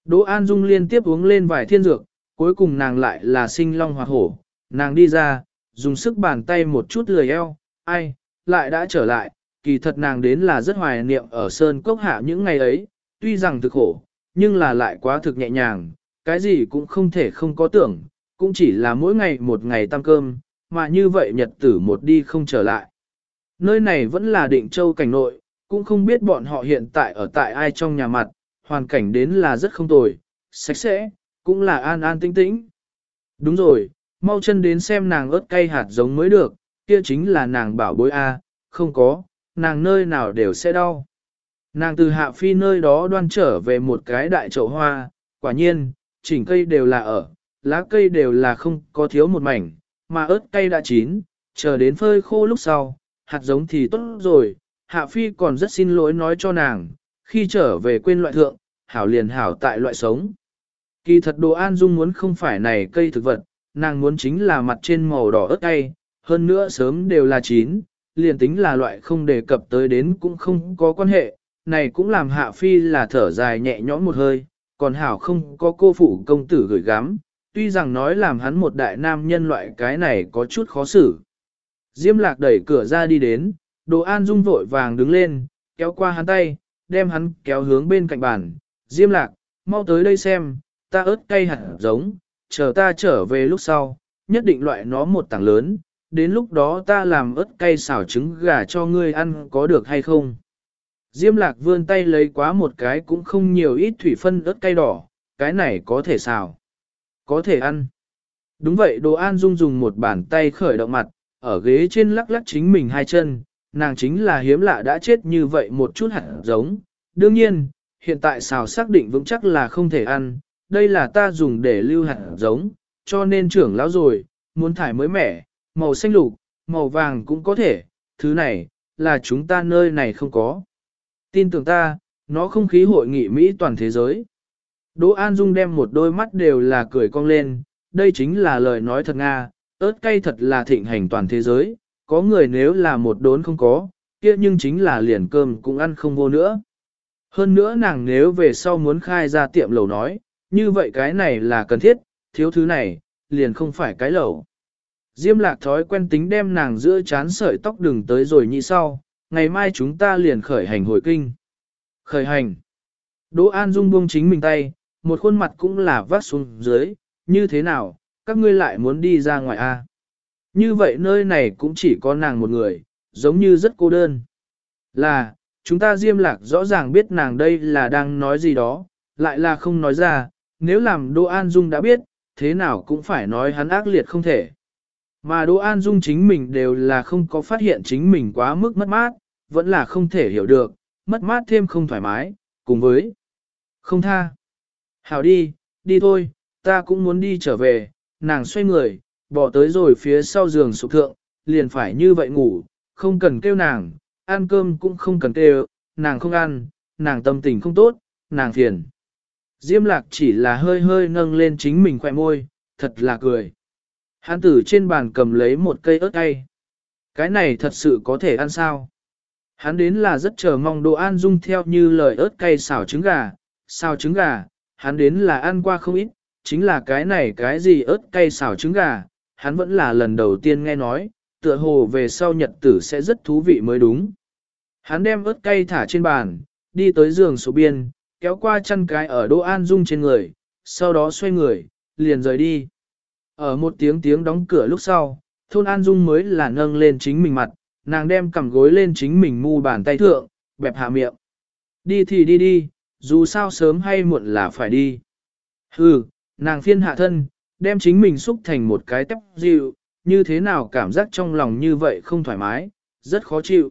Đỗ An Dung liên tiếp uống lên vài thiên dược, cuối cùng nàng lại là sinh long hoạt hổ, nàng đi ra, dùng sức bàn tay một chút lười eo, ai, lại đã trở lại, kỳ thật nàng đến là rất hoài niệm ở Sơn Cốc Hạ những ngày ấy, tuy rằng thực khổ, nhưng là lại quá thực nhẹ nhàng, cái gì cũng không thể không có tưởng, cũng chỉ là mỗi ngày một ngày tăng cơm, mà như vậy nhật tử một đi không trở lại. Nơi này vẫn là định châu cảnh nội, cũng không biết bọn họ hiện tại ở tại ai trong nhà mặt, hoàn cảnh đến là rất không tồi, sạch sẽ, cũng là an an tĩnh tĩnh. Đúng rồi, mau chân đến xem nàng ớt cay hạt giống mới được, kia chính là nàng bảo bối A, không có, nàng nơi nào đều sẽ đau. Nàng từ hạ phi nơi đó đoan trở về một cái đại chậu hoa, quả nhiên, chỉnh cây đều là ở, lá cây đều là không có thiếu một mảnh, mà ớt cây đã chín, chờ đến phơi khô lúc sau, hạt giống thì tốt rồi, hạ phi còn rất xin lỗi nói cho nàng, khi trở về quên loại thượng, hảo liền hảo tại loại sống. Kỳ thật đồ an dung muốn không phải này cây thực vật, nàng muốn chính là mặt trên màu đỏ ớt cay, hơn nữa sớm đều là chín, liền tính là loại không đề cập tới đến cũng không có quan hệ, này cũng làm hạ phi là thở dài nhẹ nhõm một hơi, còn hảo không có cô phụ công tử gửi gắm, tuy rằng nói làm hắn một đại nam nhân loại cái này có chút khó xử. Diêm lạc đẩy cửa ra đi đến, đồ an dung vội vàng đứng lên, kéo qua hắn tay, đem hắn kéo hướng bên cạnh bàn, Diêm lạc, mau tới đây xem, ta ớt cay hạt giống, chờ ta trở về lúc sau, nhất định loại nó một tảng lớn, đến lúc đó ta làm ớt cay xào trứng gà cho ngươi ăn có được hay không. Diêm lạc vươn tay lấy quá một cái cũng không nhiều ít thủy phân ớt cay đỏ, cái này có thể xào, có thể ăn. Đúng vậy đồ an dung dùng một bàn tay khởi động mặt, ở ghế trên lắc lắc chính mình hai chân, nàng chính là hiếm lạ đã chết như vậy một chút hẳn giống. Đương nhiên, hiện tại xào xác định vững chắc là không thể ăn, đây là ta dùng để lưu hẳn giống, cho nên trưởng lão rồi, muốn thải mới mẻ, màu xanh lục, màu vàng cũng có thể, thứ này, là chúng ta nơi này không có. Tin tưởng ta, nó không khí hội nghị Mỹ toàn thế giới. Đỗ An Dung đem một đôi mắt đều là cười cong lên, đây chính là lời nói thật Nga, ớt cay thật là thịnh hành toàn thế giới, có người nếu là một đốn không có, kia nhưng chính là liền cơm cũng ăn không vô nữa. Hơn nữa nàng nếu về sau muốn khai ra tiệm lầu nói, như vậy cái này là cần thiết, thiếu thứ này, liền không phải cái lầu. Diêm lạc thói quen tính đem nàng giữa chán sợi tóc đừng tới rồi như sau, ngày mai chúng ta liền khởi hành hồi kinh. Khởi hành. Đỗ An Dung buông chính mình tay, một khuôn mặt cũng là vắt xuống dưới, như thế nào, các ngươi lại muốn đi ra ngoài a? À? Như vậy nơi này cũng chỉ có nàng một người, giống như rất cô đơn. Là, chúng ta diêm lạc rõ ràng biết nàng đây là đang nói gì đó, lại là không nói ra, nếu làm Đỗ An Dung đã biết, thế nào cũng phải nói hắn ác liệt không thể. Mà Đỗ An Dung chính mình đều là không có phát hiện chính mình quá mức mất mát, vẫn là không thể hiểu được, mất mát thêm không thoải mái, cùng với không tha. Hảo đi, đi thôi, ta cũng muốn đi trở về, nàng xoay người, bỏ tới rồi phía sau giường sụp thượng, liền phải như vậy ngủ, không cần kêu nàng, ăn cơm cũng không cần kêu, nàng không ăn, nàng tâm tình không tốt, nàng phiền. Diêm lạc chỉ là hơi hơi nâng lên chính mình khỏe môi, thật là cười. Hắn tử trên bàn cầm lấy một cây ớt cay. Cái này thật sự có thể ăn sao? Hắn đến là rất chờ mong đồ an dung theo như lời ớt cay xào trứng gà, xào trứng gà, hắn đến là ăn qua không ít, chính là cái này cái gì ớt cay xào trứng gà, hắn vẫn là lần đầu tiên nghe nói, tựa hồ về sau nhật tử sẽ rất thú vị mới đúng. Hắn đem ớt cay thả trên bàn, đi tới giường số biên, kéo qua chân cái ở Đỗ An Dung trên người, sau đó xoay người, liền rời đi. Ở một tiếng tiếng đóng cửa lúc sau, thôn An Dung mới là nâng lên chính mình mặt, nàng đem cầm gối lên chính mình mu bàn tay thượng, bẹp hạ miệng. Đi thì đi đi, dù sao sớm hay muộn là phải đi. Hừ, nàng phiên hạ thân, đem chính mình xúc thành một cái tép dịu, như thế nào cảm giác trong lòng như vậy không thoải mái, rất khó chịu.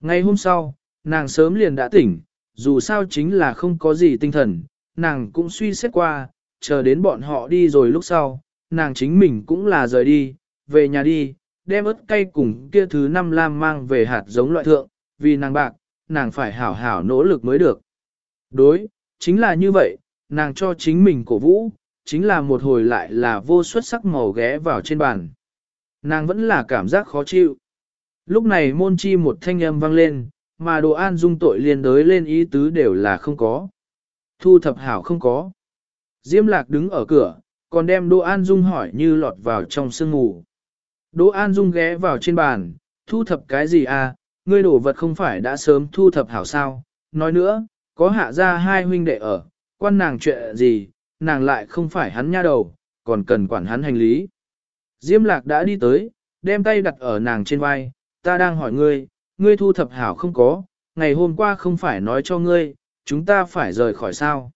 Ngày hôm sau, nàng sớm liền đã tỉnh, dù sao chính là không có gì tinh thần, nàng cũng suy xét qua, chờ đến bọn họ đi rồi lúc sau, nàng chính mình cũng là rời đi, về nhà đi, đem ớt cay cùng kia thứ năm lam mang về hạt giống loại thượng, vì nàng bạc, nàng phải hảo hảo nỗ lực mới được. Đối, chính là như vậy, nàng cho chính mình cổ vũ, chính là một hồi lại là vô xuất sắc màu ghé vào trên bàn. Nàng vẫn là cảm giác khó chịu. Lúc này môn chi một thanh âm vang lên, mà đồ an dung tội liên đới lên ý tứ đều là không có. Thu thập hảo không có. Diêm lạc đứng ở cửa, còn đem Đỗ an dung hỏi như lọt vào trong sương ngủ. Đỗ An Dung ghé vào trên bàn, thu thập cái gì à, ngươi đổ vật không phải đã sớm thu thập hảo sao, nói nữa, có hạ ra hai huynh đệ ở, quan nàng chuyện gì, nàng lại không phải hắn nha đầu, còn cần quản hắn hành lý. Diêm lạc đã đi tới, đem tay đặt ở nàng trên vai, ta đang hỏi ngươi, ngươi thu thập hảo không có, ngày hôm qua không phải nói cho ngươi, chúng ta phải rời khỏi sao.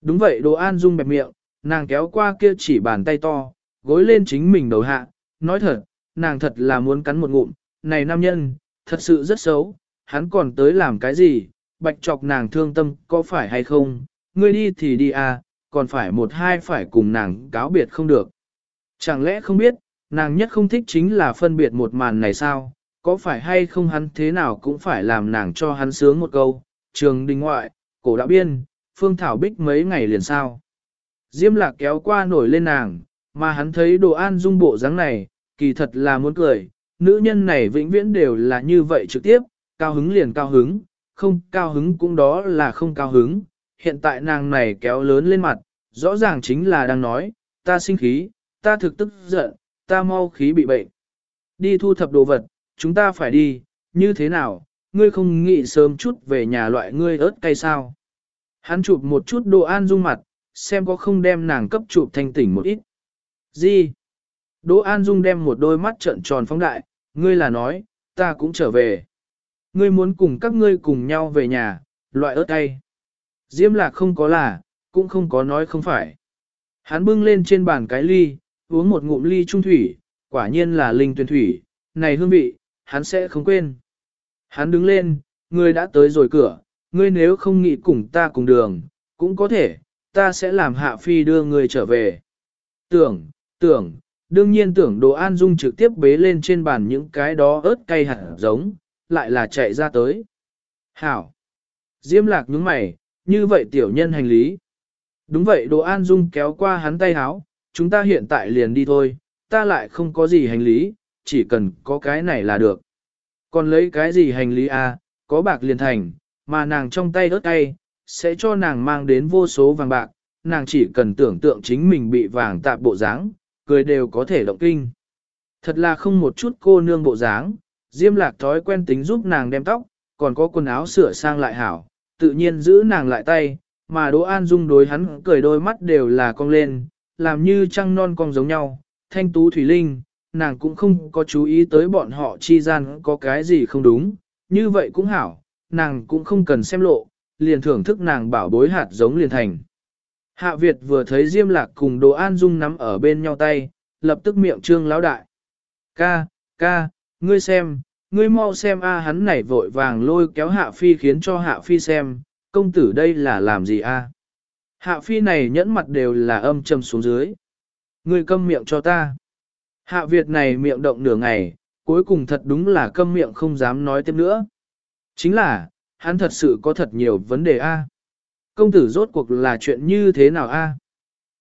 Đúng vậy Đỗ An Dung bẹp miệng, nàng kéo qua kia chỉ bàn tay to, gối lên chính mình đầu hạ, nói thật, nàng thật là muốn cắn một ngụm, này nam nhân, thật sự rất xấu, hắn còn tới làm cái gì, bạch chọc nàng thương tâm có phải hay không, ngươi đi thì đi à, còn phải một hai phải cùng nàng cáo biệt không được. Chẳng lẽ không biết, nàng nhất không thích chính là phân biệt một màn này sao, có phải hay không hắn thế nào cũng phải làm nàng cho hắn sướng một câu, trường đình ngoại, cổ đạo biên, phương thảo bích mấy ngày liền sao. Diêm lạc kéo qua nổi lên nàng, mà hắn thấy đồ an dung bộ dáng này, kỳ thật là muốn cười, nữ nhân này vĩnh viễn đều là như vậy trực tiếp, cao hứng liền cao hứng, không cao hứng cũng đó là không cao hứng. Hiện tại nàng này kéo lớn lên mặt, rõ ràng chính là đang nói, ta sinh khí, ta thực tức giận, ta mau khí bị bệnh. Đi thu thập đồ vật, chúng ta phải đi, như thế nào, ngươi không nghĩ sớm chút về nhà loại ngươi ớt cay sao. Hắn chụp một chút đồ an dung mặt, xem có không đem nàng cấp chụp thanh tỉnh một ít. Gì? Đỗ An Dung đem một đôi mắt trợn tròn phóng đại, ngươi là nói, ta cũng trở về. Ngươi muốn cùng các ngươi cùng nhau về nhà, loại ớt tay Diêm lạc không có là, cũng không có nói không phải. Hắn bưng lên trên bàn cái ly, uống một ngụm ly trung thủy, quả nhiên là linh tuyển thủy, này hương vị, hắn sẽ không quên. Hắn đứng lên, ngươi đã tới rồi cửa, ngươi nếu không nghĩ cùng ta cùng đường, cũng có thể, ta sẽ làm hạ phi đưa người trở về. Tưởng, tưởng, đương nhiên tưởng đồ an dung trực tiếp bế lên trên bàn những cái đó ớt cay hẳn giống, lại là chạy ra tới. Hảo! Diêm lạc nhướng mày, như vậy tiểu nhân hành lý. Đúng vậy đồ an dung kéo qua hắn tay háo, chúng ta hiện tại liền đi thôi, ta lại không có gì hành lý, chỉ cần có cái này là được. Còn lấy cái gì hành lý à, có bạc liền thành, mà nàng trong tay ớt cay, sẽ cho nàng mang đến vô số vàng bạc, nàng chỉ cần tưởng tượng chính mình bị vàng tạp bộ dáng, cười đều có thể động kinh. Thật là không một chút cô nương bộ dáng, Diêm lạc thói quen tính giúp nàng đem tóc, còn có quần áo sửa sang lại hảo, tự nhiên giữ nàng lại tay, mà Đỗ An Dung đối hắn cười đôi mắt đều là cong lên, làm như trăng non cong giống nhau, thanh tú thủy linh, nàng cũng không có chú ý tới bọn họ chi gian có cái gì không đúng, như vậy cũng hảo, nàng cũng không cần xem lộ, liền thưởng thức nàng bảo bối hạt giống liền thành. Hạ Việt vừa thấy Diêm Lạc cùng Đồ An Dung nắm ở bên nhau tay, lập tức miệng trương lão đại. Ca, ca, ngươi xem, ngươi mau xem a hắn này vội vàng lôi kéo hạ phi khiến cho hạ phi xem, công tử đây là làm gì a? Hạ phi này nhẫn mặt đều là âm trầm xuống dưới. Ngươi câm miệng cho ta. Hạ Việt này miệng động nửa ngày, cuối cùng thật đúng là câm miệng không dám nói tiếp nữa. Chính là, hắn thật sự có thật nhiều vấn đề a. Công tử rốt cuộc là chuyện như thế nào a?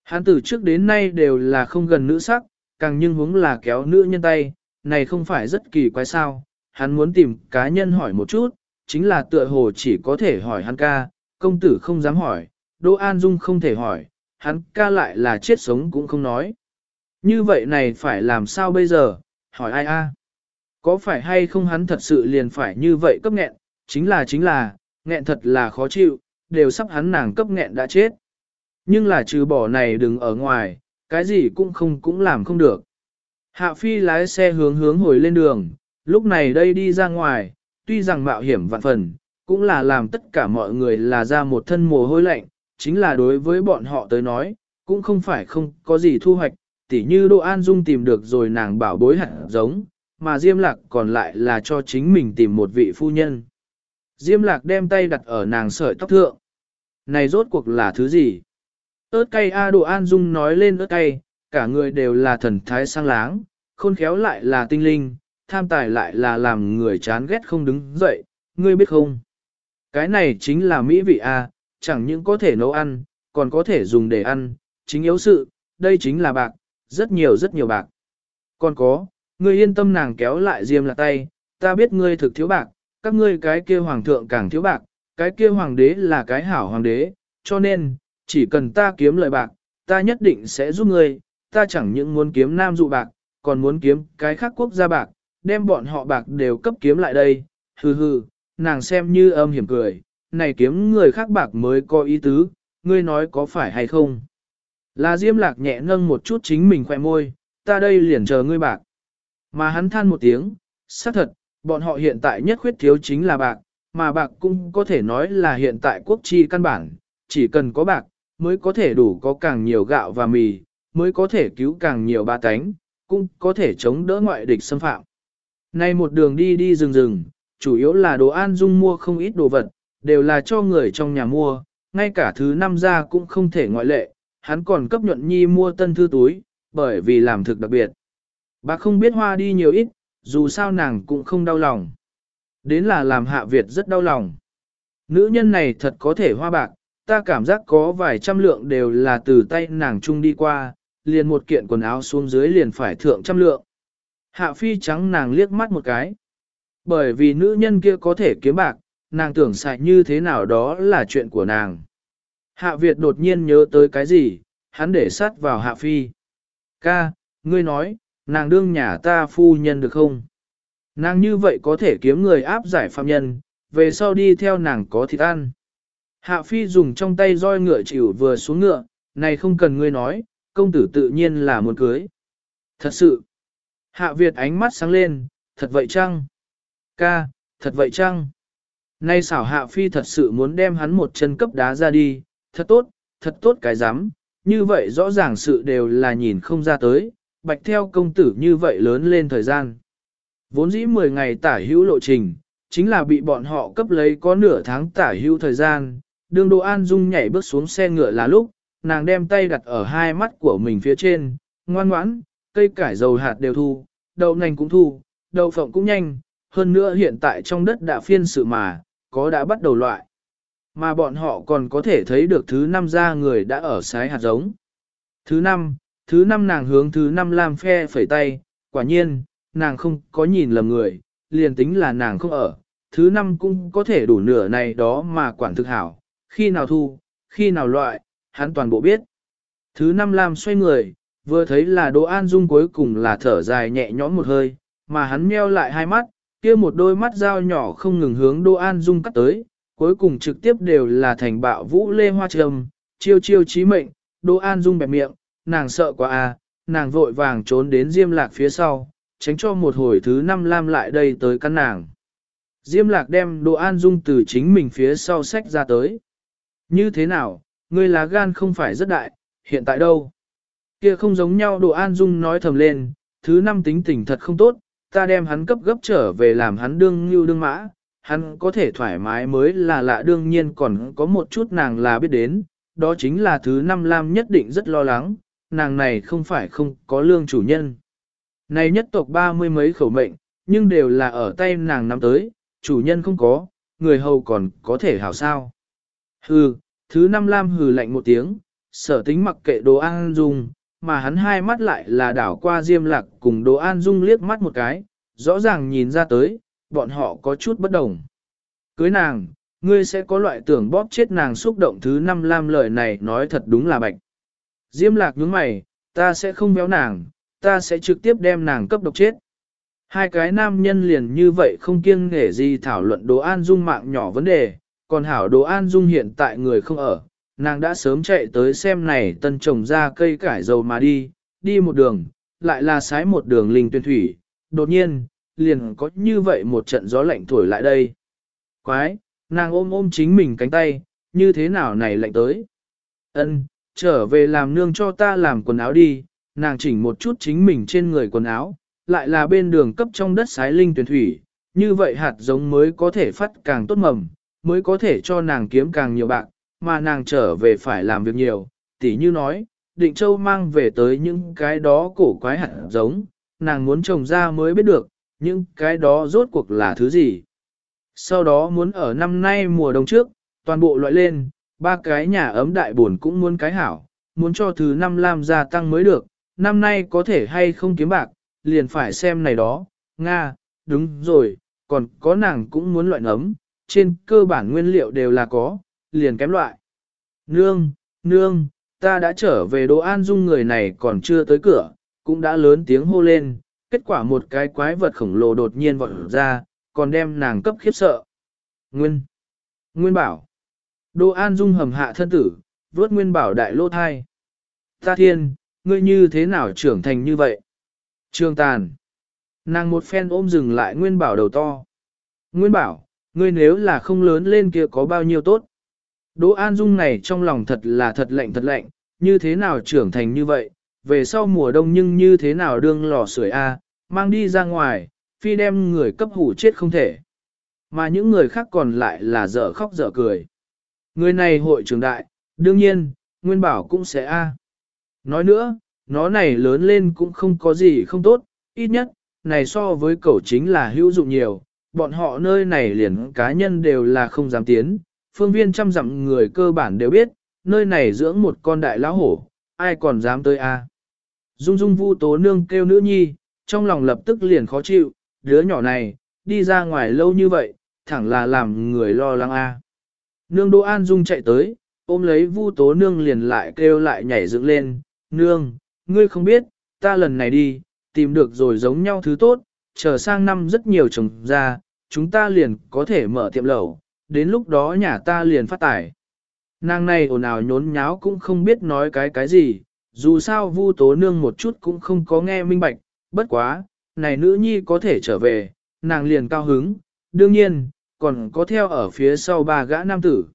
Hắn từ trước đến nay đều là không gần nữ sắc, càng nhưng hướng là kéo nữ nhân tay, này không phải rất kỳ quái sao, hắn muốn tìm cá nhân hỏi một chút, chính là tựa hồ chỉ có thể hỏi hắn ca, công tử không dám hỏi, Đỗ An Dung không thể hỏi, hắn ca lại là chết sống cũng không nói. Như vậy này phải làm sao bây giờ, hỏi ai a? Có phải hay không hắn thật sự liền phải như vậy cấp nghẹn, chính là chính là, nghẹn thật là khó chịu, đều sắp hắn nàng cấp nghẹn đã chết. Nhưng là trừ bỏ này đừng ở ngoài, cái gì cũng không cũng làm không được. Hạ phi lái xe hướng hướng hồi lên đường, lúc này đây đi ra ngoài, tuy rằng mạo hiểm vạn phần, cũng là làm tất cả mọi người là ra một thân mồ hôi lạnh, chính là đối với bọn họ tới nói, cũng không phải không có gì thu hoạch, tỉ như Đỗ An Dung tìm được rồi nàng bảo bối hạt giống, mà Diêm Lạc còn lại là cho chính mình tìm một vị phu nhân. Diêm Lạc đem tay đặt ở nàng sợi tóc thượng. Này rốt cuộc là thứ gì? ớt cay A Đồ An Dung nói lên ớt cay, cả người đều là thần thái sang láng, khôn khéo lại là tinh linh, tham tài lại là làm người chán ghét không đứng dậy, ngươi biết không? Cái này chính là mỹ vị A, chẳng những có thể nấu ăn, còn có thể dùng để ăn, chính yếu sự, đây chính là bạc, rất nhiều rất nhiều bạc. Còn có, ngươi yên tâm nàng kéo lại diêm là tay, ta biết ngươi thực thiếu bạc, các ngươi cái kia hoàng thượng càng thiếu bạc, cái kia hoàng đế là cái hảo hoàng đế, cho nên, chỉ cần ta kiếm lợi bạc, ta nhất định sẽ giúp ngươi, ta chẳng những muốn kiếm nam dụ bạc, còn muốn kiếm cái khác quốc gia bạc, đem bọn họ bạc đều cấp kiếm lại đây, hừ hừ, nàng xem như âm hiểm cười, này kiếm người khác bạc mới có ý tứ, ngươi nói có phải hay không. Là Diêm Lạc nhẹ nâng một chút chính mình khỏe môi, ta đây liền chờ ngươi bạc. Mà hắn than một tiếng, xác thật, bọn họ hiện tại nhất khuyết thiếu chính là bạc, mà bạc cũng có thể nói là hiện tại quốc chi căn bản, chỉ cần có bạc, mới có thể đủ có càng nhiều gạo và mì, mới có thể cứu càng nhiều ba tánh, cũng có thể chống đỡ ngoại địch xâm phạm. Nay một đường đi đi rừng rừng, chủ yếu là đồ an dung mua không ít đồ vật, đều là cho người trong nhà mua, ngay cả thứ năm ra cũng không thể ngoại lệ, hắn còn cấp nhuận nhi mua tân thư túi, bởi vì làm thực đặc biệt. Bà không biết hoa đi nhiều ít, dù sao nàng cũng không đau lòng. Đến là làm hạ Việt rất đau lòng. Nữ nhân này thật có thể hoa bạc, ta cảm giác có vài trăm lượng đều là từ tay nàng chung đi qua, liền một kiện quần áo xuống dưới liền phải thượng trăm lượng. Hạ phi trắng nàng liếc mắt một cái. Bởi vì nữ nhân kia có thể kiếm bạc, nàng tưởng xài như thế nào đó là chuyện của nàng. Hạ Việt đột nhiên nhớ tới cái gì, hắn để sát vào Hạ Phi. Ca, ngươi nói, nàng đương nhà ta phu nhân được không? Nàng như vậy có thể kiếm người áp giải phạm nhân, về sau đi theo nàng có thịt ăn. Hạ Phi dùng trong tay roi ngựa chịu vừa xuống ngựa, này không cần ngươi nói, công tử tự nhiên là muốn cưới. Thật sự. Hạ Việt ánh mắt sáng lên, thật vậy chăng? Ca, thật vậy chăng? Nay xảo Hạ Phi thật sự muốn đem hắn một chân cấp đá ra đi, thật tốt, thật tốt cái dám, như vậy rõ ràng sự đều là nhìn không ra tới, bạch theo công tử như vậy lớn lên thời gian. Vốn dĩ 10 ngày tả hữu lộ trình, chính là bị bọn họ cấp lấy có nửa tháng tả hữu thời gian, đường Đỗ An Dung nhảy bước xuống xe ngựa là lúc, nàng đem tay đặt ở hai mắt của mình phía trên, ngoan ngoãn, cây cải dầu hạt đều thu, đậu nành cũng thu, đậu phộng cũng nhanh, hơn nữa hiện tại trong đất đã phiên sự mà, có đã bắt đầu loại. Mà bọn họ còn có thể thấy được thứ năm ra người đã ở sái hạt giống. Thứ năm, thứ năm nàng hướng thứ năm làm phe phẩy tay, quả nhiên, nàng không có nhìn lầm người, liền tính là nàng không ở, thứ năm cũng có thể đủ nửa này đó mà quản thực hảo, khi nào thu, khi nào loại, hắn toàn bộ biết. Thứ năm làm xoay người, vừa thấy là Đỗ An Dung cuối cùng là thở dài nhẹ nhõm một hơi, mà hắn meo lại hai mắt, kia một đôi mắt dao nhỏ không ngừng hướng Đỗ An Dung cắt tới, cuối cùng trực tiếp đều là thành bạo vũ lê hoa trầm, chiêu chiêu chí mệnh, Đỗ An Dung bẹp miệng, nàng sợ quá à, nàng vội vàng trốn đến Diêm Lạc phía sau, tránh cho một hồi thứ năm lam lại đây tới căn nàng. Diêm Lạc đem Đỗ An Dung từ chính mình phía sau sách ra tới. Như thế nào, ngươi lá gan không phải rất đại, hiện tại đâu? Kia không giống nhau Đỗ An Dung nói thầm lên, thứ năm tính tình thật không tốt, ta đem hắn cấp gấp trở về làm hắn đương như đương mã, hắn có thể thoải mái mới là lạ đương nhiên còn có một chút nàng là biết đến, đó chính là thứ năm Lam nhất định rất lo lắng, nàng này không phải không có lương chủ nhân. Này nhất tộc ba mươi mấy khẩu mệnh, nhưng đều là ở tay nàng nắm tới, chủ nhân không có, người hầu còn có thể hảo sao. Hừ, thứ năm Lam hừ lạnh một tiếng, sở tính mặc kệ đồ an dung, mà hắn hai mắt lại là đảo qua diêm lạc cùng đồ an dung liếc mắt một cái, rõ ràng nhìn ra tới, bọn họ có chút bất đồng. Cưới nàng, ngươi sẽ có loại tưởng bóp chết nàng xúc động thứ năm Lam lời này nói thật đúng là bạch. Diêm lạc nhướng mày, ta sẽ không béo nàng, ta sẽ trực tiếp đem nàng cấp độc chết. Hai cái nam nhân liền như vậy không kiêng nghể gì thảo luận đồ an dung mạng nhỏ vấn đề, còn hảo đồ an dung hiện tại người không ở, nàng đã sớm chạy tới xem này tân trồng ra cây cải dầu mà đi, đi một đường, lại là sái một đường linh tuyên thủy, đột nhiên, liền có như vậy một trận gió lạnh thổi lại đây. Quái, nàng ôm ôm chính mình cánh tay, như thế nào này lạnh tới. Ân, trở về làm nương cho ta làm quần áo đi, nàng chỉnh một chút chính mình trên người quần áo, lại là bên đường cấp trong đất sái linh tuyển thủy, như vậy hạt giống mới có thể phát càng tốt mầm, mới có thể cho nàng kiếm càng nhiều bạc, mà nàng trở về phải làm việc nhiều, tỉ như nói, định châu mang về tới những cái đó cổ quái hạt giống, nàng muốn trồng ra mới biết được, những cái đó rốt cuộc là thứ gì. Sau đó muốn ở năm nay mùa đông trước, toàn bộ loại lên, ba cái nhà ấm đại buồn cũng muốn cái hảo, muốn cho thứ năm lam gia tăng mới được, năm nay có thể hay không kiếm bạc, liền phải xem này đó, Nga, đúng rồi, còn có nàng cũng muốn loại nấm, trên cơ bản nguyên liệu đều là có, liền kém loại. Nương, nương, ta đã trở về đồ an dung người này còn chưa tới cửa, cũng đã lớn tiếng hô lên, kết quả một cái quái vật khổng lồ đột nhiên vọt ra, còn đem nàng cấp khiếp sợ. Nguyên, Nguyên bảo, Đô an dung hầm hạ thân tử, vớt Nguyên bảo đại lô thai. Ta thiên, ngươi như thế nào trưởng thành như vậy? Trương tàn. Nàng một phen ôm dừng lại Nguyên bảo đầu to. Nguyên bảo, ngươi nếu là không lớn lên kia có bao nhiêu tốt. Đỗ An Dung này trong lòng thật là thật lạnh thật lạnh, như thế nào trưởng thành như vậy, về sau mùa đông nhưng như thế nào đương lò sưởi A, mang đi ra ngoài, phi đem người cấp hủ chết không thể. Mà những người khác còn lại là dở khóc dở cười. Người này hội trưởng đại, đương nhiên, Nguyên Bảo cũng sẽ A. Nói nữa, nó này lớn lên cũng không có gì không tốt, ít nhất, này so với cậu chính là hữu dụng nhiều, bọn họ nơi này liền cá nhân đều là không dám tiến, phương viên trăm dặm người cơ bản đều biết, nơi này dưỡng một con đại lão hổ, ai còn dám tới a? Dung dung vu tố nương kêu nữ nhi, trong lòng lập tức liền khó chịu, đứa nhỏ này, đi ra ngoài lâu như vậy, thẳng là làm người lo lắng a. Nương Đỗ An Dung chạy tới, ôm lấy vu tố nương liền lại kêu lại nhảy dựng lên, nương, ngươi không biết, ta lần này đi, tìm được rồi giống nhau thứ tốt, chờ sang năm rất nhiều trồng ra, chúng ta liền có thể mở tiệm lẩu, đến lúc đó nhà ta liền phát tải. Nàng này ồn ào nhốn nháo cũng không biết nói cái cái gì, dù sao vu tố nương một chút cũng không có nghe minh bạch, bất quá, này nữ nhi có thể trở về, nàng liền cao hứng, đương nhiên, còn có theo ở phía sau ba gã nam tử.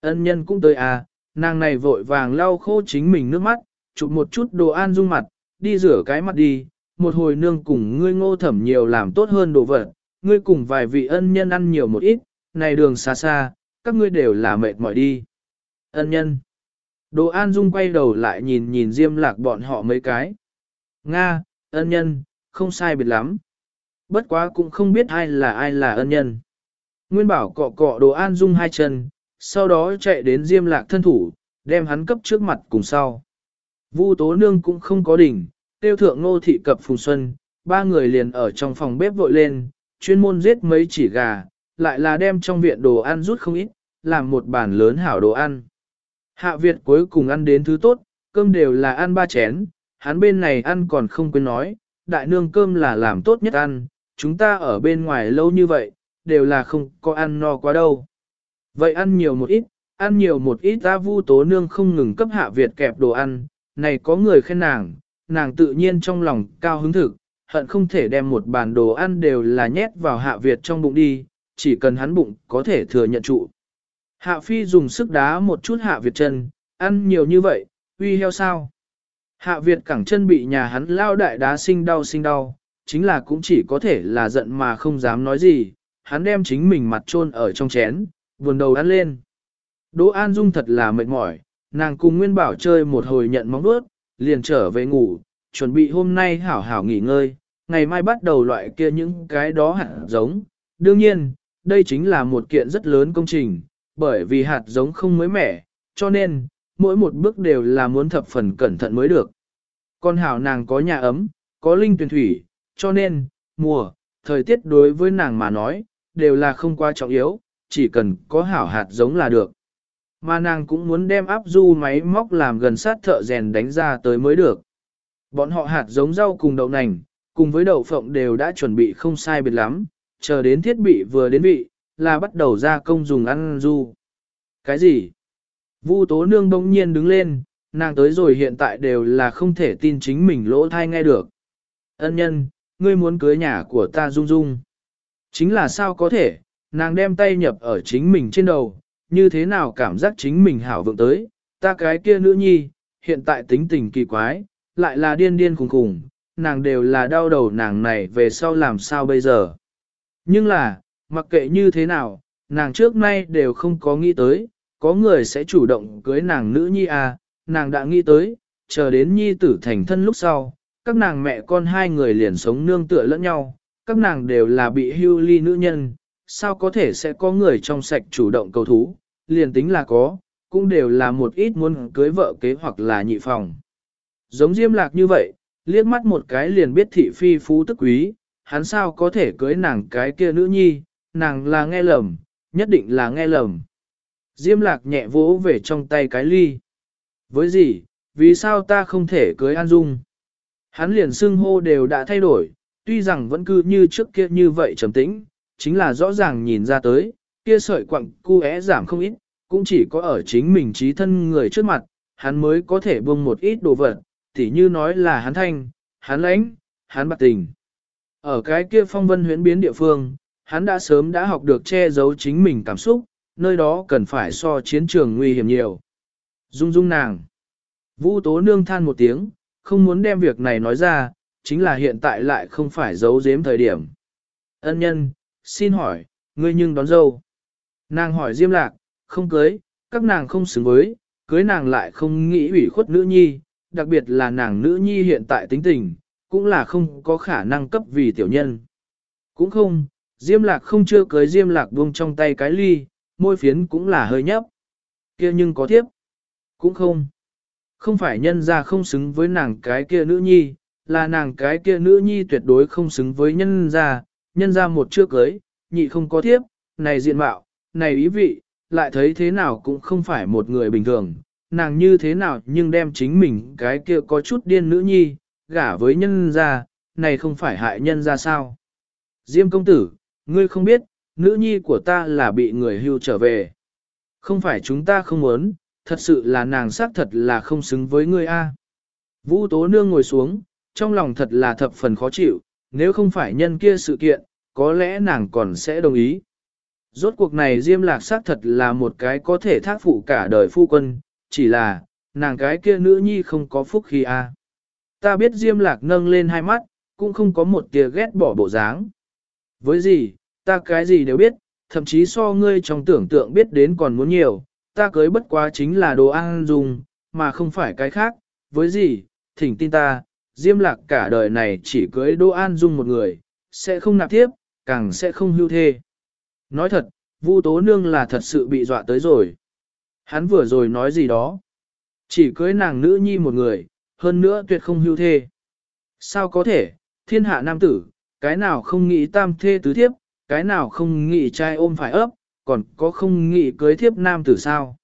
Ân nhân cũng tới à, nàng này vội vàng lau khô chính mình nước mắt, chụp một chút đồ an dung mặt, đi rửa cái mặt đi, một hồi nương cùng ngươi ngô thẩm nhiều làm tốt hơn đồ vật, ngươi cùng vài vị ân nhân ăn nhiều một ít, này đường xa xa, các ngươi đều là mệt mỏi đi. Ân nhân. Đồ An Dung quay đầu lại nhìn nhìn Diêm Lạc bọn họ mấy cái. Nga, ân nhân, không sai biệt lắm. Bất quá cũng không biết ai là ai là ân nhân. Nguyên bảo cọ cọ Đồ An Dung hai chân, sau đó chạy đến Diêm Lạc thân thủ, đem hắn cấp trước mặt cùng sau. Vu Tố Nương cũng không có đỉnh, tiêu thượng nô thị cập Phùng Xuân, ba người liền ở trong phòng bếp vội lên, chuyên môn giết mấy chỉ gà, lại là đem trong viện đồ ăn rút không ít, làm một bàn lớn hảo đồ ăn. Hạ Việt cuối cùng ăn đến thứ tốt, cơm đều là ăn ba chén, hắn bên này ăn còn không quên nói, đại nương cơm là làm tốt nhất ăn, chúng ta ở bên ngoài lâu như vậy, đều là không có ăn no quá đâu. Vậy ăn nhiều một ít, ăn nhiều một ít ta vu tố nương không ngừng cấp Hạ Việt kẹp đồ ăn, này có người khen nàng, nàng tự nhiên trong lòng cao hứng thực, hận không thể đem một bàn đồ ăn đều là nhét vào Hạ Việt trong bụng đi, chỉ cần hắn bụng có thể thừa nhận trụ. Hạ Phi dùng sức đá một chút Hạ Việt chân, ăn nhiều như vậy, uy heo sao? Hạ Việt cẳng chân bị nhà hắn lao đại đá sinh đau sinh đau, chính là cũng chỉ có thể là giận mà không dám nói gì, hắn đem chính mình mặt chôn ở trong chén, buồn đầu ăn lên. Đỗ An Dung thật là mệt mỏi, nàng cùng Nguyên Bảo chơi một hồi nhận móng đuốt, liền trở về ngủ, chuẩn bị hôm nay hảo hảo nghỉ ngơi, ngày mai bắt đầu loại kia những cái đó hạt giống. Đương nhiên, đây chính là một kiện rất lớn công trình, bởi vì hạt giống không mới mẻ, cho nên, mỗi một bước đều là muốn thập phần cẩn thận mới được. Con hảo nàng có nhà ấm, có linh tuyển thủy, cho nên, mùa, thời tiết đối với nàng mà nói, đều là không quá trọng yếu, chỉ cần có hảo hạt giống là được. Mà nàng cũng muốn đem áp du máy móc làm gần sát thợ rèn đánh ra tới mới được. Bọn họ hạt giống rau cùng đậu nành, cùng với đậu phộng đều đã chuẩn bị không sai biệt lắm, chờ đến thiết bị vừa đến vị, là bắt đầu ra công dùng ăn du. Cái gì? Vu tố nương bỗng nhiên đứng lên, nàng tới rồi hiện tại đều là không thể tin chính mình lỗ thai nghe được. Ân nhân, ngươi muốn cưới nhà của ta dung dung. Chính là sao có thể, nàng đem tay nhập ở chính mình trên đầu, như thế nào cảm giác chính mình hảo vượng tới, ta cái kia nữ nhi, hiện tại tính tình kỳ quái, lại là điên điên khùng khùng, nàng đều là đau đầu nàng này về sau làm sao bây giờ. Nhưng là, mặc kệ như thế nào, nàng trước nay đều không có nghĩ tới, có người sẽ chủ động cưới nàng nữ nhi à, nàng đã nghĩ tới, chờ đến nhi tử thành thân lúc sau, các nàng mẹ con hai người liền sống nương tựa lẫn nhau, các nàng đều là bị hưu ly nữ nhân, sao có thể sẽ có người trong sạch chủ động cầu thú, liền tính là có, cũng đều là một ít muốn cưới vợ kế hoặc là nhị phòng. Giống diêm lạc như vậy, liếc mắt một cái liền biết thị phi phú tức quý, hắn sao có thể cưới nàng cái kia nữ nhi, nàng là nghe lầm, nhất định là nghe lầm. Diêm lạc nhẹ vỗ về trong tay cái ly. Với gì, vì sao ta không thể cưới An Dung? Hắn liền xưng hô đều đã thay đổi, tuy rằng vẫn cứ như trước kia như vậy trầm tĩnh, chính là rõ ràng nhìn ra tới, kia sợi quặng cu é giảm không ít, cũng chỉ có ở chính mình trí thân người trước mặt, hắn mới có thể buông một ít đồ vật, tỉ như nói là hắn thanh, hắn lãnh, hắn bạc tình. Ở cái kia phong vân huyễn biến địa phương, hắn đã sớm đã học được che giấu chính mình cảm xúc, nơi đó cần phải so chiến trường nguy hiểm nhiều. Dung dung nàng. Vũ tố nương than một tiếng, không muốn đem việc này nói ra, chính là hiện tại lại không phải giấu giếm thời điểm. Ân nhân, xin hỏi, ngươi nhưng đón dâu. Nàng hỏi Diêm Lạc, không cưới, các nàng không xứng với, cưới nàng lại không nghĩ ủy khuất nữ nhi, đặc biệt là nàng nữ nhi hiện tại tính tình, cũng là không có khả năng cấp vì tiểu nhân. Cũng không, Diêm Lạc không chưa cưới Diêm Lạc buông trong tay cái ly, môi phiến cũng là hơi nhấp. kia nhưng có thiếp. Cũng không. Không phải nhân ra không xứng với nàng cái kia nữ nhi, là nàng cái kia nữ nhi tuyệt đối không xứng với nhân gia, nhân gia một chưa cưới, nhị không có thiếp, này diện mạo, này ý vị, lại thấy thế nào cũng không phải một người bình thường, nàng như thế nào nhưng đem chính mình cái kia có chút điên nữ nhi, gả với nhân gia, này không phải hại nhân gia sao. Diêm công tử, ngươi không biết, nữ nhi của ta là bị người hưu trở về. Không phải chúng ta không muốn, thật sự là nàng xác thật là không xứng với ngươi a. Vũ Tố Nương ngồi xuống, trong lòng thật là thập phần khó chịu, nếu không phải nhân kia sự kiện, có lẽ nàng còn sẽ đồng ý. Rốt cuộc này Diêm Lạc xác thật là một cái có thể thác phụ cả đời phu quân, chỉ là, nàng cái kia nữ nhi không có phúc khi a. À. Ta biết Diêm Lạc nâng lên hai mắt, cũng không có một tia ghét bỏ bộ dáng. Với gì, ta cái gì đều biết, thậm chí so ngươi trong tưởng tượng biết đến còn muốn nhiều, ta cưới bất quá chính là đồ ăn dùng, mà không phải cái khác, với gì, thỉnh tin ta, Diêm Lạc cả đời này chỉ cưới Đỗ An Dung một người, sẽ không nạp tiếp, càng sẽ không hưu thê. Nói thật, Vu Tố Nương là thật sự bị dọa tới rồi. Hắn vừa rồi nói gì đó. Chỉ cưới nàng nữ nhi một người, hơn nữa tuyệt không hưu thê. Sao có thể, thiên hạ nam tử, cái nào không nghĩ tam thê tứ thiếp, cái nào không nghĩ trai ôm phải ấp, còn có không nghĩ cưới thiếp nam tử sao.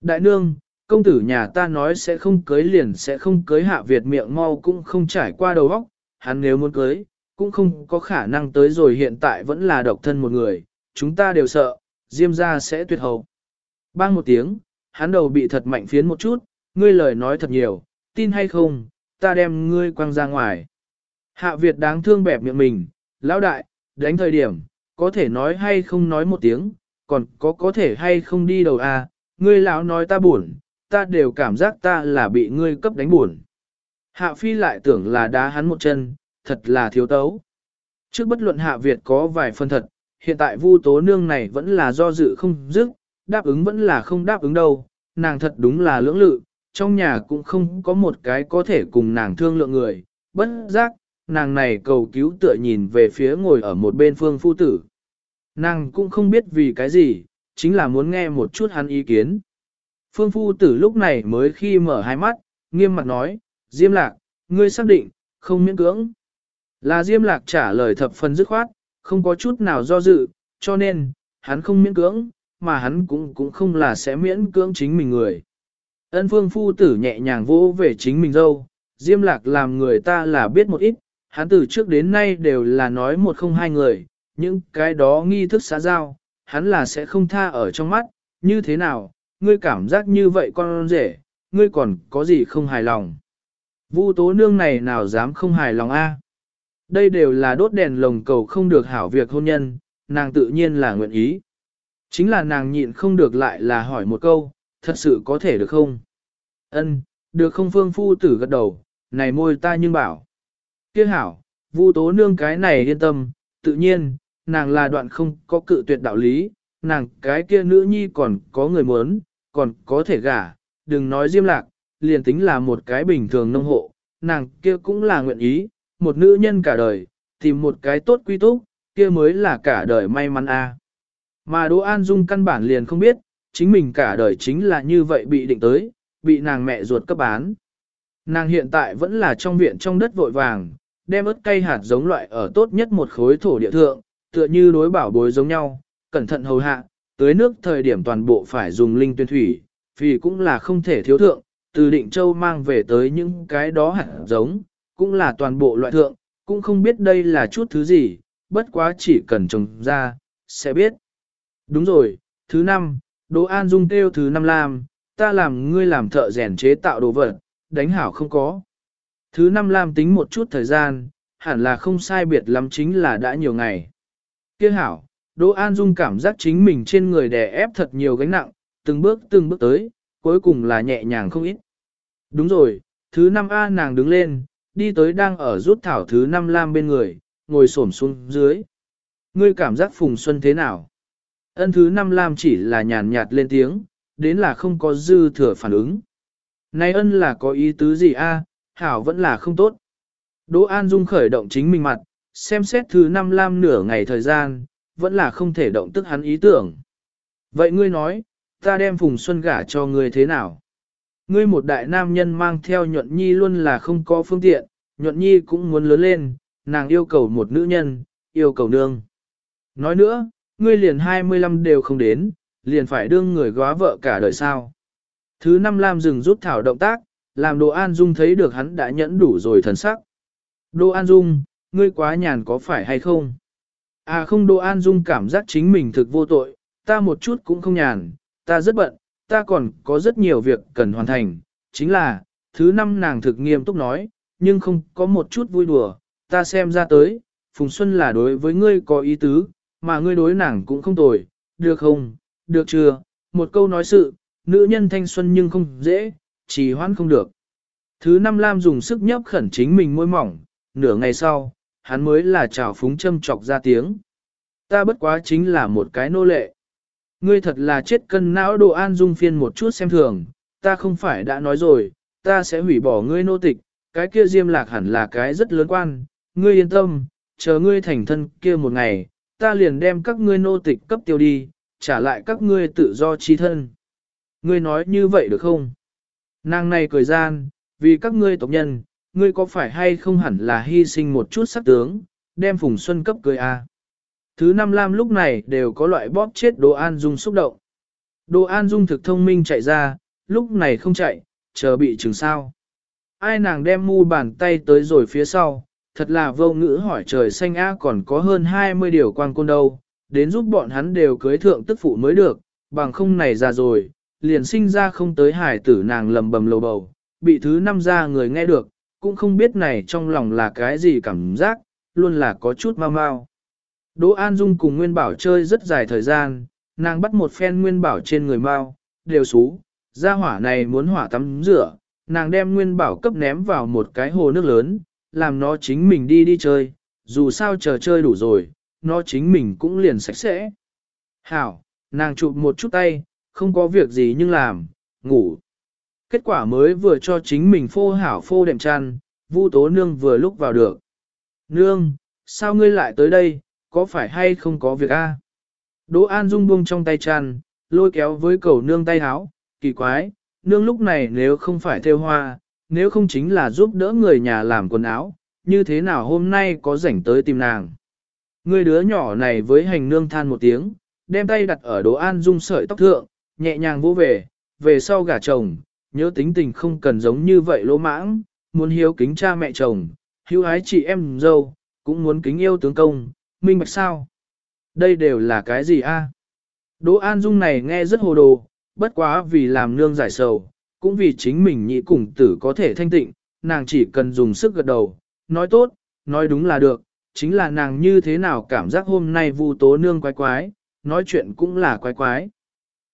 Đại nương, công tử nhà ta nói sẽ không cưới liền sẽ không cưới hạ Việt miệng mau cũng không trải qua đầu óc, hắn nếu muốn cưới, cũng không có khả năng tới rồi hiện tại vẫn là độc thân một người, chúng ta đều sợ, Diêm gia sẽ tuyệt hậu. Bang một tiếng, hắn đầu bị thật mạnh phiến một chút, ngươi lời nói thật nhiều, tin hay không, ta đem ngươi quăng ra ngoài. Hạ Việt đáng thương bẹp miệng mình, lão đại, đánh thời điểm, có thể nói hay không nói một tiếng, còn có có thể hay không đi đầu à, ngươi lão nói ta buồn, ta đều cảm giác ta là bị ngươi cấp đánh buồn. Hạ phi lại tưởng là đá hắn một chân, thật là thiếu tấu. Trước bất luận hạ Việt có vài phần thật, hiện tại vu tố nương này vẫn là do dự không dứt, đáp ứng vẫn là không đáp ứng đâu, nàng thật đúng là lưỡng lự, trong nhà cũng không có một cái có thể cùng nàng thương lượng người, bất giác, nàng này cầu cứu tựa nhìn về phía ngồi ở một bên phương phu tử. Nàng cũng không biết vì cái gì, chính là muốn nghe một chút hắn ý kiến. Phương phu tử lúc này mới khi mở hai mắt, nghiêm mặt nói, Diêm lạc, ngươi xác định, không miễn cưỡng. Là Diêm lạc trả lời thập phần dứt khoát, không có chút nào do dự, cho nên, hắn không miễn cưỡng, mà hắn cũng cũng không là sẽ miễn cưỡng chính mình người. Ân phương phu tử nhẹ nhàng vỗ về chính mình dâu, Diêm lạc làm người ta là biết một ít, hắn từ trước đến nay đều là nói một không hai người, những cái đó nghi thức xã giao, hắn là sẽ không tha ở trong mắt, như thế nào, ngươi cảm giác như vậy con rể, ngươi còn có gì không hài lòng. Vu tố nương này nào dám không hài lòng a? Đây đều là đốt đèn lồng cầu không được hảo việc hôn nhân, nàng tự nhiên là nguyện ý. Chính là nàng nhịn không được lại là hỏi một câu, thật sự có thể được không? Ân, được không phương phu tử gật đầu, này môi ta nhưng bảo. Kia hảo, vu tố nương cái này yên tâm, tự nhiên, nàng là đoạn không có cự tuyệt đạo lý, nàng cái kia nữ nhi còn có người muốn, còn có thể gả, đừng nói diêm lạc, liền tính là một cái bình thường nông hộ, nàng kia cũng là nguyện ý, một nữ nhân cả đời, tìm một cái tốt quy túc, kia mới là cả đời may mắn a. Mà Đỗ An Dung căn bản liền không biết, chính mình cả đời chính là như vậy bị định tới, bị nàng mẹ ruột cấp bán. Nàng hiện tại vẫn là trong viện trong đất vội vàng, đem ớt cây hạt giống loại ở tốt nhất một khối thổ địa thượng, tựa như đối bảo bối giống nhau, cẩn thận hầu hạ, tới nước thời điểm toàn bộ phải dùng linh tuyên thủy, vì cũng là không thể thiếu thượng, từ định châu mang về tới những cái đó hẳn giống, cũng là toàn bộ loại thượng, cũng không biết đây là chút thứ gì, bất quá chỉ cần trồng ra, sẽ biết. Đúng rồi, thứ năm, Đỗ An Dung kêu thứ năm làm, ta làm ngươi làm thợ rèn chế tạo đồ vật, đánh hảo không có. Thứ năm làm tính một chút thời gian, hẳn là không sai biệt lắm chính là đã nhiều ngày. Kia hảo, Đỗ An Dung cảm giác chính mình trên người đè ép thật nhiều gánh nặng, từng bước từng bước tới, cuối cùng là nhẹ nhàng không ít. Đúng rồi, thứ năm A nàng đứng lên, đi tới đang ở rút thảo thứ năm lam bên người, ngồi xổm xuống dưới. Ngươi cảm giác Phùng Xuân thế nào? Ân thứ năm lam chỉ là nhàn nhạt lên tiếng, đến là không có dư thừa phản ứng. Này ân là có ý tứ gì a? hảo vẫn là không tốt. Đỗ An Dung khởi động chính mình mặt, xem xét thứ năm lam nửa ngày thời gian, vẫn là không thể động tức hắn ý tưởng. Vậy ngươi nói, ta đem Phùng Xuân gả cho ngươi thế nào? Ngươi một đại nam nhân mang theo nhuận nhi luôn là không có phương tiện, nhuận nhi cũng muốn lớn lên, nàng yêu cầu một nữ nhân, yêu cầu nương. Nói nữa, ngươi liền 25 đều không đến, liền phải đương người góa vợ cả đời sao. Thứ năm Lam dừng rút thảo động tác, làm Đồ An Dung thấy được hắn đã nhẫn đủ rồi thần sắc. Đồ An Dung, ngươi quá nhàn có phải hay không? À không Đồ An Dung cảm giác chính mình thực vô tội, ta một chút cũng không nhàn, ta rất bận, ta còn có rất nhiều việc cần hoàn thành, chính là, thứ năm nàng thực nghiêm túc nói, nhưng không có một chút vui đùa, ta xem ra tới, Phùng Xuân là đối với ngươi có ý tứ, mà ngươi đối nàng cũng không tồi, được không, được chưa, một câu nói sự, nữ nhân thanh xuân nhưng không dễ, chỉ hoãn không được. Thứ năm Lam dùng sức nhấp khẩn chính mình môi mỏng, nửa ngày sau, hắn mới là trào phúng châm chọc ra tiếng. Ta bất quá chính là một cái nô lệ. Ngươi thật là chết cân não đồ an dung phiên một chút xem thường, ta không phải đã nói rồi, ta sẽ hủy bỏ ngươi nô tịch, cái kia diêm lạc hẳn là cái rất lớn quan, ngươi yên tâm, chờ ngươi thành thân kia một ngày, ta liền đem các ngươi nô tịch cấp tiêu đi, trả lại các ngươi tự do chi thân. Ngươi nói như vậy được không? Nàng này cười gian, vì các ngươi tộc nhân, ngươi có phải hay không hẳn là hy sinh một chút sắc tướng, đem Phùng Xuân cấp cười a. À? Thứ năm Lam lúc này đều có loại bóp chết Đồ An Dung xúc động. Đồ An Dung thực thông minh chạy ra, lúc này không chạy, chờ bị chừng sao. Ai nàng đem mu bàn tay tới rồi phía sau, thật là vô ngữ hỏi trời xanh á còn có hơn 20 điều quan côn đâu, đến giúp bọn hắn đều cưới thượng tức phụ mới được, bằng không này ra rồi, liền sinh ra không tới hải tử nàng lầm bầm lầu bầu, bị thứ năm ra người nghe được, cũng không biết này trong lòng là cái gì cảm giác, luôn là có chút mau mau. Đỗ An Dung cùng Nguyên Bảo chơi rất dài thời gian, nàng bắt một phen Nguyên Bảo trên người mau, đều xú, ra hỏa này muốn hỏa tắm rửa, nàng đem nguyên bảo cấp ném vào một cái hồ nước lớn, làm nó chính mình đi đi chơi, dù sao chờ chơi đủ rồi, nó chính mình cũng liền sạch sẽ. Hảo, nàng chụp một chút tay, không có việc gì nhưng làm, ngủ. Kết quả mới vừa cho chính mình phô hảo phô đệm chăn, Vu tố nương vừa lúc vào được. Nương, sao ngươi lại tới đây, có phải hay không có việc a? Đỗ An Dung buông trong tay chăn, lôi kéo với cầu nương tay háo, kỳ quái, nương lúc này nếu không phải theo hoa, nếu không chính là giúp đỡ người nhà làm quần áo, như thế nào hôm nay có rảnh tới tìm nàng. Người đứa nhỏ này với hành nương than một tiếng, đem tay đặt ở Đỗ An Dung sợi tóc thượng, nhẹ nhàng vô về, về sau gả chồng, nhớ tính tình không cần giống như vậy lỗ mãng, muốn hiếu kính cha mẹ chồng, hiếu ái chị em dâu, cũng muốn kính yêu tướng công, minh bạch sao. Đây đều là cái gì a? Đỗ An Dung này nghe rất hồ đồ, bất quá vì làm nương giải sầu, cũng vì chính mình nhị cùng tử có thể thanh tịnh, nàng chỉ cần dùng sức gật đầu, nói tốt, nói đúng là được, chính là nàng như thế nào cảm giác hôm nay Vu Tố Nương quái quái, nói chuyện cũng là quái quái.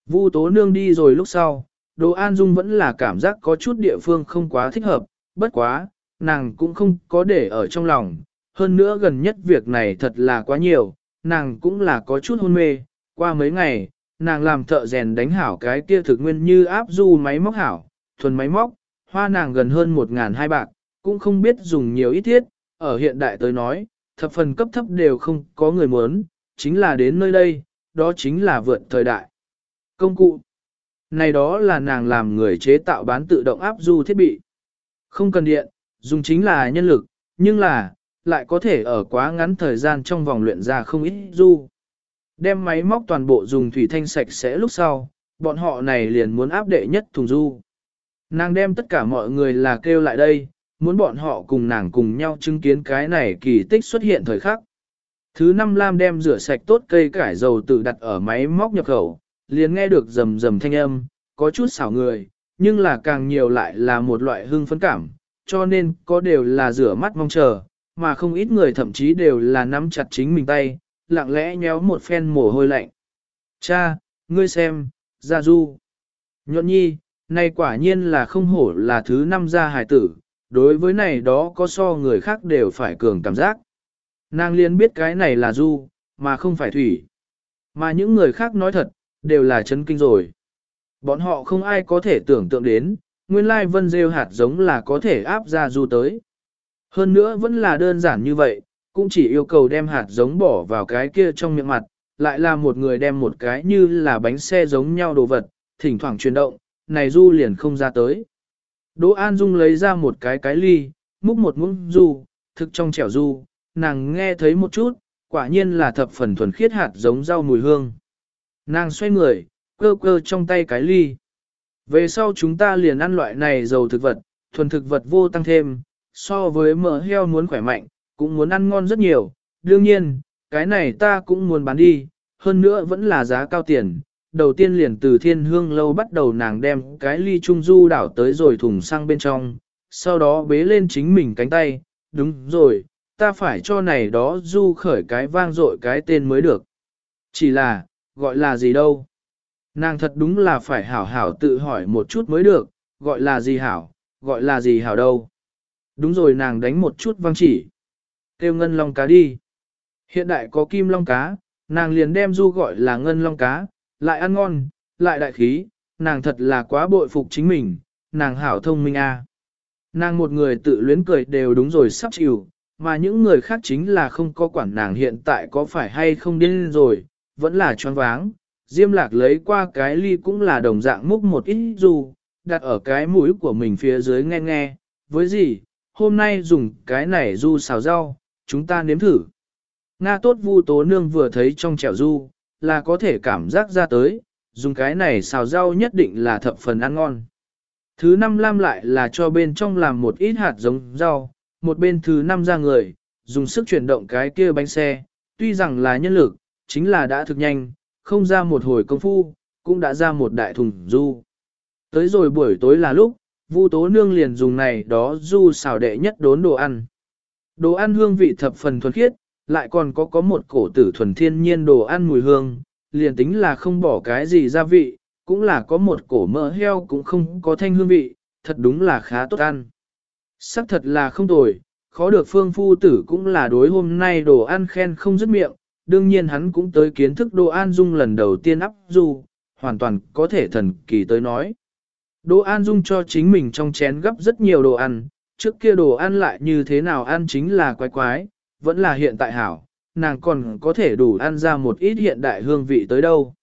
Vu Tố Nương đi rồi lúc sau, Đỗ An Dung vẫn là cảm giác có chút địa phương không quá thích hợp, bất quá, nàng cũng không có để ở trong lòng. Hơn nữa gần nhất việc này thật là quá nhiều, nàng cũng là có chút hôn mê, qua mấy ngày, nàng làm thợ rèn đánh hảo cái kia thực nguyên như áp du máy móc hảo, thuần máy móc, hoa nàng gần hơn một ngàn hai bạc, cũng không biết dùng nhiều ít thiết, ở hiện đại tới nói, thập phần cấp thấp đều không có người muốn, chính là đến nơi đây, đó chính là vượt thời đại. Công cụ này đó là nàng làm người chế tạo bán tự động áp du thiết bị. Không cần điện, dùng chính là nhân lực, nhưng là, lại có thể ở quá ngắn thời gian trong vòng luyện ra không ít du. Đem máy móc toàn bộ dùng thủy thanh sạch sẽ lúc sau, bọn họ này liền muốn áp đệ nhất thùng du. Nàng đem tất cả mọi người là kêu lại đây, muốn bọn họ cùng nàng cùng nhau chứng kiến cái này kỳ tích xuất hiện thời khắc. Thứ năm Lam đem rửa sạch tốt cây cải dầu tự đặt ở máy móc nhập khẩu, liền nghe được rầm rầm thanh âm, có chút xảo người, nhưng là càng nhiều lại là một loại hưng phấn cảm, cho nên có đều là rửa mắt mong chờ, mà không ít người thậm chí đều là nắm chặt chính mình tay, lặng lẽ nhéo một phen mồ hôi lạnh. Cha, ngươi xem, Gia Du. Nhuận nhi, này quả nhiên là không hổ là thứ năm gia hài tử, đối với này đó có so người khác đều phải cường cảm giác. Nàng liên biết cái này là Du, mà không phải Thủy. Mà những người khác nói thật, đều là chấn kinh rồi. Bọn họ không ai có thể tưởng tượng đến, nguyên lai vân rêu hạt giống là có thể áp ra Du tới. Hơn nữa vẫn là đơn giản như vậy, cũng chỉ yêu cầu đem hạt giống bỏ vào cái kia trong miệng mặt, lại là một người đem một cái như là bánh xe giống nhau đồ vật, thỉnh thoảng chuyển động, này du liền không ra tới. Đỗ An Dung lấy ra một cái cái ly, múc một muỗng du, thực trong chẻo du, nàng nghe thấy một chút, quả nhiên là thập phần thuần khiết hạt giống rau mùi hương. Nàng xoay người, cơ cơ trong tay cái ly. Về sau chúng ta liền ăn loại này dầu thực vật, thuần thực vật vô tăng thêm, so với mỡ heo muốn khỏe mạnh, cũng muốn ăn ngon rất nhiều, đương nhiên, cái này ta cũng muốn bán đi, hơn nữa vẫn là giá cao tiền. Đầu tiên liền từ thiên hương lâu bắt đầu nàng đem cái ly trung du đảo tới rồi thùng sang bên trong, sau đó bế lên chính mình cánh tay, đúng rồi, ta phải cho này đó du khởi cái vang dội cái tên mới được. Chỉ là, gọi là gì đâu? Nàng thật đúng là phải hảo hảo tự hỏi một chút mới được, gọi là gì hảo, gọi là gì hảo đâu. Đúng rồi nàng đánh một chút vang chỉ. Kêu ngân long cá đi. Hiện đại có kim long cá, nàng liền đem du gọi là ngân long cá, lại ăn ngon, lại đại khí, nàng thật là quá bội phục chính mình, nàng hảo thông minh a. Nàng một người tự luyến cười đều đúng rồi sắp chịu, mà những người khác chính là không có quản nàng hiện tại có phải hay không điên rồi, vẫn là choáng váng. Diêm lạc lấy qua cái ly cũng là đồng dạng múc một ít dù, đặt ở cái mũi của mình phía dưới nghe nghe, với gì, hôm nay dùng cái này du xào rau, chúng ta nếm thử. Nga tốt vu tố nương vừa thấy trong chẻo du, là có thể cảm giác ra tới, dùng cái này xào rau nhất định là thập phần ăn ngon. Thứ năm lam lại là cho bên trong làm một ít hạt giống rau, một bên thứ năm ra người, dùng sức chuyển động cái kia bánh xe, tuy rằng là nhân lực, chính là đã thực nhanh, không ra một hồi công phu, cũng đã ra một đại thùng du. Tới rồi buổi tối là lúc, Vu Tố Nương liền dùng này đó du xào đệ nhất đốn đồ ăn. Đồ ăn hương vị thập phần thuần khiết, lại còn có có một cổ tử thuần thiên nhiên đồ ăn mùi hương, liền tính là không bỏ cái gì gia vị, cũng là có một cổ mỡ heo cũng không có thanh hương vị, thật đúng là khá tốt ăn. Sắc thật là không tồi, khó được phương phu tử cũng là đối hôm nay đồ ăn khen không dứt miệng, đương nhiên hắn cũng tới kiến thức đồ an dung lần đầu tiên áp du, hoàn toàn có thể thần kỳ tới nói. Đồ An Dung cho chính mình trong chén gấp rất nhiều đồ ăn, trước kia đồ ăn lại như thế nào ăn chính là quái quái, vẫn là hiện tại hảo, nàng còn có thể đủ ăn ra một ít hiện đại hương vị tới đâu.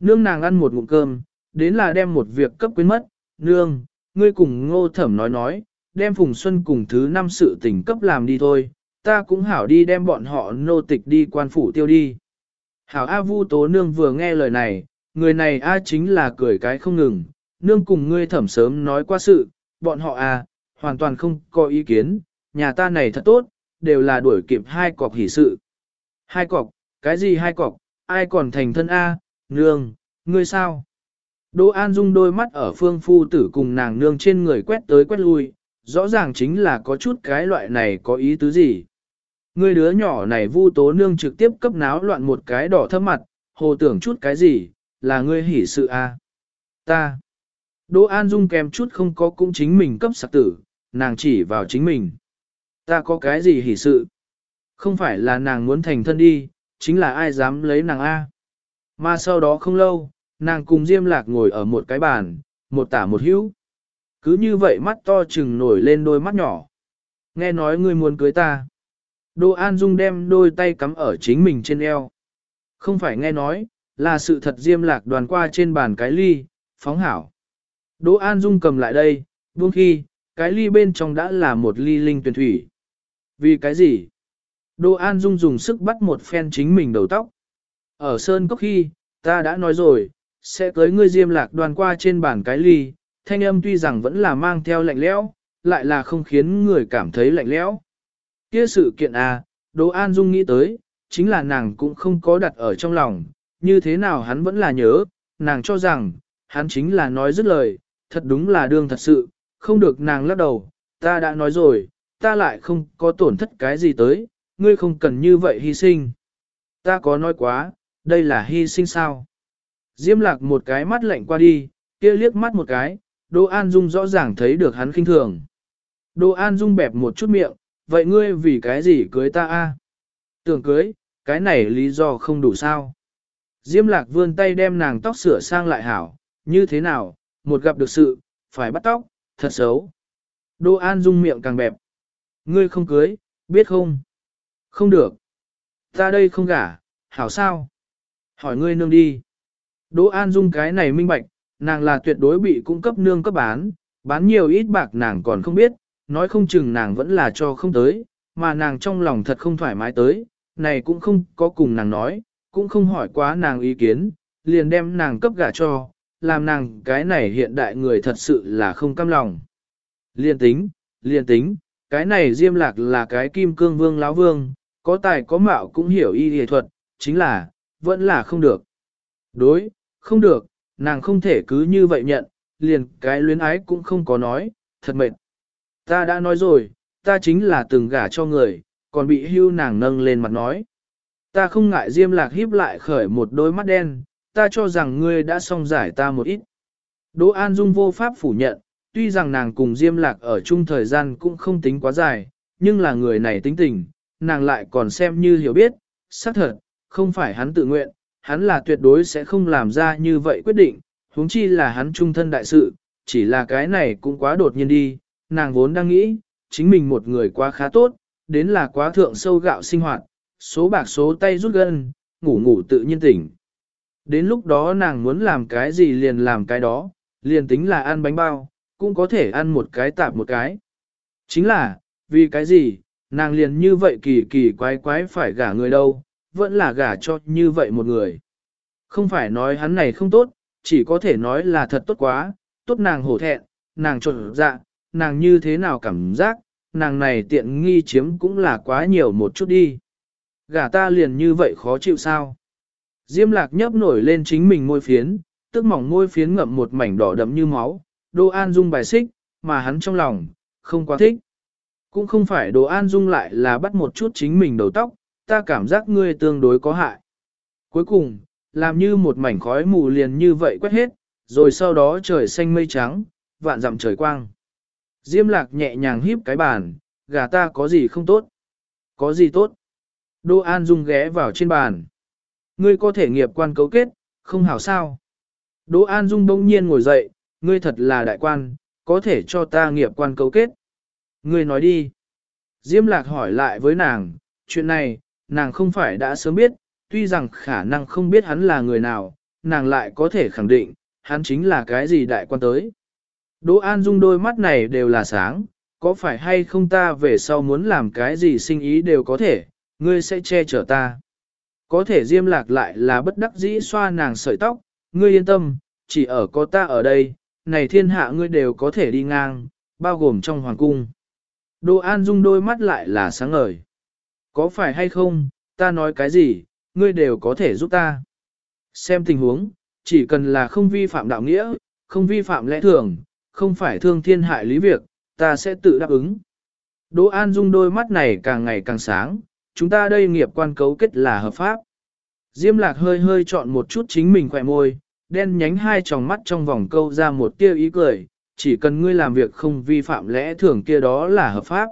Nương nàng ăn một ngụm cơm, đến là đem một việc cấp quyến mất, nương, ngươi cùng ngô thẩm nói nói, đem Phùng Xuân cùng thứ năm sự tình cấp làm đi thôi, ta cũng hảo đi đem bọn họ nô tịch đi quan phủ tiêu đi. Hảo A Vu Tố Nương vừa nghe lời này, người này A chính là cười cái không ngừng, nương cùng ngươi thẩm sớm nói qua sự, bọn họ A, hoàn toàn không có ý kiến, nhà ta này thật tốt, đều là đuổi kịp hai cọc hỷ sự. Hai cọc, cái gì hai cọc, ai còn thành thân A, nương, ngươi sao? Đỗ An Dung đôi mắt ở phương phu tử cùng nàng nương trên người quét tới quét lui, rõ ràng chính là có chút cái loại này có ý tứ gì. Người đứa nhỏ này vu tố nương trực tiếp cấp náo loạn một cái đỏ thấp mặt, hồ tưởng chút cái gì, là ngươi hỉ sự a Ta. Đỗ An Dung kèm chút không có cũng chính mình cấp sạc tử, nàng chỉ vào chính mình. Ta có cái gì hỉ sự? Không phải là nàng muốn thành thân đi, chính là ai dám lấy nàng A. Mà sau đó không lâu, nàng cùng Diêm Lạc ngồi ở một cái bàn, một tả một hữu. Cứ như vậy mắt to chừng nổi lên đôi mắt nhỏ. Nghe nói ngươi muốn cưới ta. Đỗ An Dung đem đôi tay cắm ở chính mình trên eo. Không phải nghe nói, là sự thật Diêm Lạc đoàn qua trên bàn cái ly, phóng hảo. Đỗ An Dung cầm lại đây, buông khi, cái ly bên trong đã là một ly linh tuyển thủy. Vì cái gì? Đỗ An Dung dùng sức bắt một phen chính mình đầu tóc. Ở Sơn Cốc khi, ta đã nói rồi, sẽ tới ngươi diêm lạc đoàn qua trên bàn cái ly, thanh âm tuy rằng vẫn là mang theo lạnh lẽo, lại là không khiến người cảm thấy lạnh lẽo. Kia sự kiện à, Đỗ An Dung nghĩ tới, chính là nàng cũng không có đặt ở trong lòng, như thế nào hắn vẫn là nhớ, nàng cho rằng, hắn chính là nói dứt lời, thật đúng là đương thật sự, không được nàng lắc đầu, ta đã nói rồi, ta lại không có tổn thất cái gì tới, ngươi không cần như vậy hy sinh. Ta có nói quá, đây là hy sinh sao? Diêm lạc một cái mắt lạnh qua đi, kia liếc mắt một cái, Đỗ An Dung rõ ràng thấy được hắn khinh thường. Đỗ An Dung bẹp một chút miệng, vậy ngươi vì cái gì cưới ta a? Tưởng cưới, cái này lý do không đủ sao? Diêm lạc vươn tay đem nàng tóc sửa sang lại hảo, như thế nào, một gặp được sự, phải bắt tóc, thật xấu. Đỗ An Dung miệng càng bẹp. Ngươi không cưới, biết không? Không được. Ta đây không gả, hảo sao? Hỏi ngươi nương đi. Đỗ An Dung cái này minh bạch, nàng là tuyệt đối bị cung cấp nương cấp bán, bán nhiều ít bạc nàng còn không biết, nói không chừng nàng vẫn là cho không tới, mà nàng trong lòng thật không thoải mái tới, này cũng không có cùng nàng nói, cũng không hỏi quá nàng ý kiến, liền đem nàng cấp gả cho, làm nàng cái này hiện đại người thật sự là không cam lòng. Liên tính, liên tính, cái này diêm lạc là cái kim cương vương láo vương, có tài có mạo cũng hiểu y y thuật, chính là, vẫn là không được. Đối, không được, nàng không thể cứ như vậy nhận, liền cái luyến ái cũng không có nói, thật mệt. Ta đã nói rồi, ta chính là từng gả cho người, còn bị hưu nàng nâng lên mặt nói. Ta không ngại diêm lạc híp lại khởi một đôi mắt đen, ta cho rằng ngươi đã xong giải ta một ít. Đỗ An Dung vô pháp phủ nhận, tuy rằng nàng cùng diêm lạc ở chung thời gian cũng không tính quá dài, nhưng là người này tính tình, nàng lại còn xem như hiểu biết, xác thật, không phải hắn tự nguyện, hắn là tuyệt đối sẽ không làm ra như vậy quyết định, huống chi là hắn trung thân đại sự, chỉ là cái này cũng quá đột nhiên đi, nàng vốn đang nghĩ, chính mình một người quá khá tốt, đến là quá thượng sâu gạo sinh hoạt, số bạc số tay rút gân, ngủ ngủ tự nhiên tỉnh. Đến lúc đó nàng muốn làm cái gì liền làm cái đó, liền tính là ăn bánh bao, cũng có thể ăn một cái tạp một cái. Chính là, vì cái gì, nàng liền như vậy kỳ kỳ quái quái phải gả người đâu, vẫn là gả cho như vậy một người. Không phải nói hắn này không tốt, chỉ có thể nói là thật tốt quá, tốt nàng hổ thẹn, nàng trộn dạ, nàng như thế nào cảm giác, nàng này tiện nghi chiếm cũng là quá nhiều một chút đi. Gả ta liền như vậy khó chịu sao? Diêm lạc nhấp nổi lên chính mình môi phiến, tức mỏng môi phiến ngậm một mảnh đỏ đậm như máu, Đỗ An Dung bài xích, mà hắn trong lòng, không quá thích. Cũng không phải Đỗ An Dung lại là bắt một chút chính mình đầu tóc, ta cảm giác ngươi tương đối có hại. Cuối cùng, làm như một mảnh khói mù liền như vậy quét hết, rồi sau đó trời xanh mây trắng, vạn dặm trời quang. Diêm lạc nhẹ nhàng híp cái bàn, gà ta có gì không tốt? Có gì tốt? Đỗ An Dung ghé vào trên bàn. Ngươi có thể nghiệp quan cấu kết, không hảo sao? Đỗ An Dung bỗng nhiên ngồi dậy, ngươi thật là đại quan, có thể cho ta nghiệp quan cấu kết. Ngươi nói đi. Diêm lạc hỏi lại với nàng, chuyện này, nàng không phải đã sớm biết, tuy rằng khả năng không biết hắn là người nào, nàng lại có thể khẳng định, hắn chính là cái gì đại quan tới. Đỗ An Dung đôi mắt này đều là sáng, có phải hay không ta về sau muốn làm cái gì sinh ý đều có thể, ngươi sẽ che chở ta. Có thể diêm lạc lại là bất đắc dĩ xoa nàng sợi tóc, ngươi yên tâm, chỉ ở có ta ở đây, này thiên hạ ngươi đều có thể đi ngang, bao gồm trong hoàng cung. Đỗ An Dung đôi mắt lại là sáng ngời. Có phải hay không, ta nói cái gì, ngươi đều có thể giúp ta. Xem tình huống, chỉ cần là không vi phạm đạo nghĩa, không vi phạm lẽ thường, không phải thương thiên hại lý việc, ta sẽ tự đáp ứng. Đỗ An Dung đôi mắt này càng ngày càng sáng, chúng ta đây nghiệp quan cấu kết là hợp pháp. Diêm lạc hơi hơi chọn một chút chính mình khỏe môi, đen nhánh hai tròng mắt trong vòng câu ra một tia ý cười, chỉ cần ngươi làm việc không vi phạm lẽ thường kia đó là hợp pháp.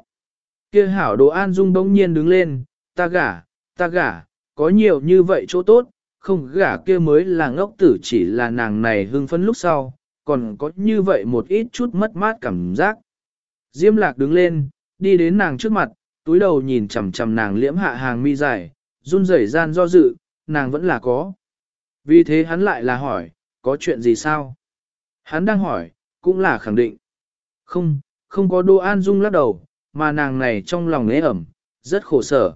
Kia hảo Đỗ An Dung bỗng nhiên đứng lên, ta gả, ta gả, có nhiều như vậy chỗ tốt, không gả kia mới là ngốc tử chỉ là nàng này hưng phấn lúc sau, còn có như vậy một ít chút mất mát cảm giác. Diêm lạc đứng lên, đi đến nàng trước mặt, túi đầu nhìn chằm chằm nàng liễm hạ hàng mi dài, run rẩy gian do dự, nàng vẫn là có. Vì thế hắn lại là hỏi, có chuyện gì sao? Hắn đang hỏi, cũng là khẳng định. Không, không có Đô An Dung lắc đầu, mà nàng này trong lòng ế ẩm, rất khổ sở.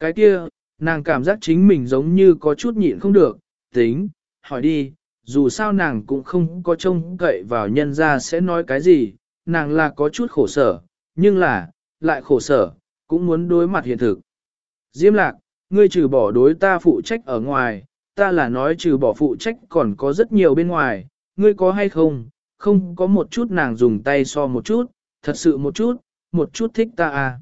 Cái kia, nàng cảm giác chính mình giống như có chút nhịn không được, tính, hỏi đi, dù sao nàng cũng không có trông cậy vào nhân ra sẽ nói cái gì, nàng là có chút khổ sở, nhưng là, lại khổ sở, cũng muốn đối mặt hiện thực. Diêm lạc, ngươi trừ bỏ đối ta phụ trách ở ngoài, ta là nói trừ bỏ phụ trách còn có rất nhiều bên ngoài, ngươi có hay không, không có một chút nàng dùng tay so một chút, thật sự một chút, một chút thích ta à.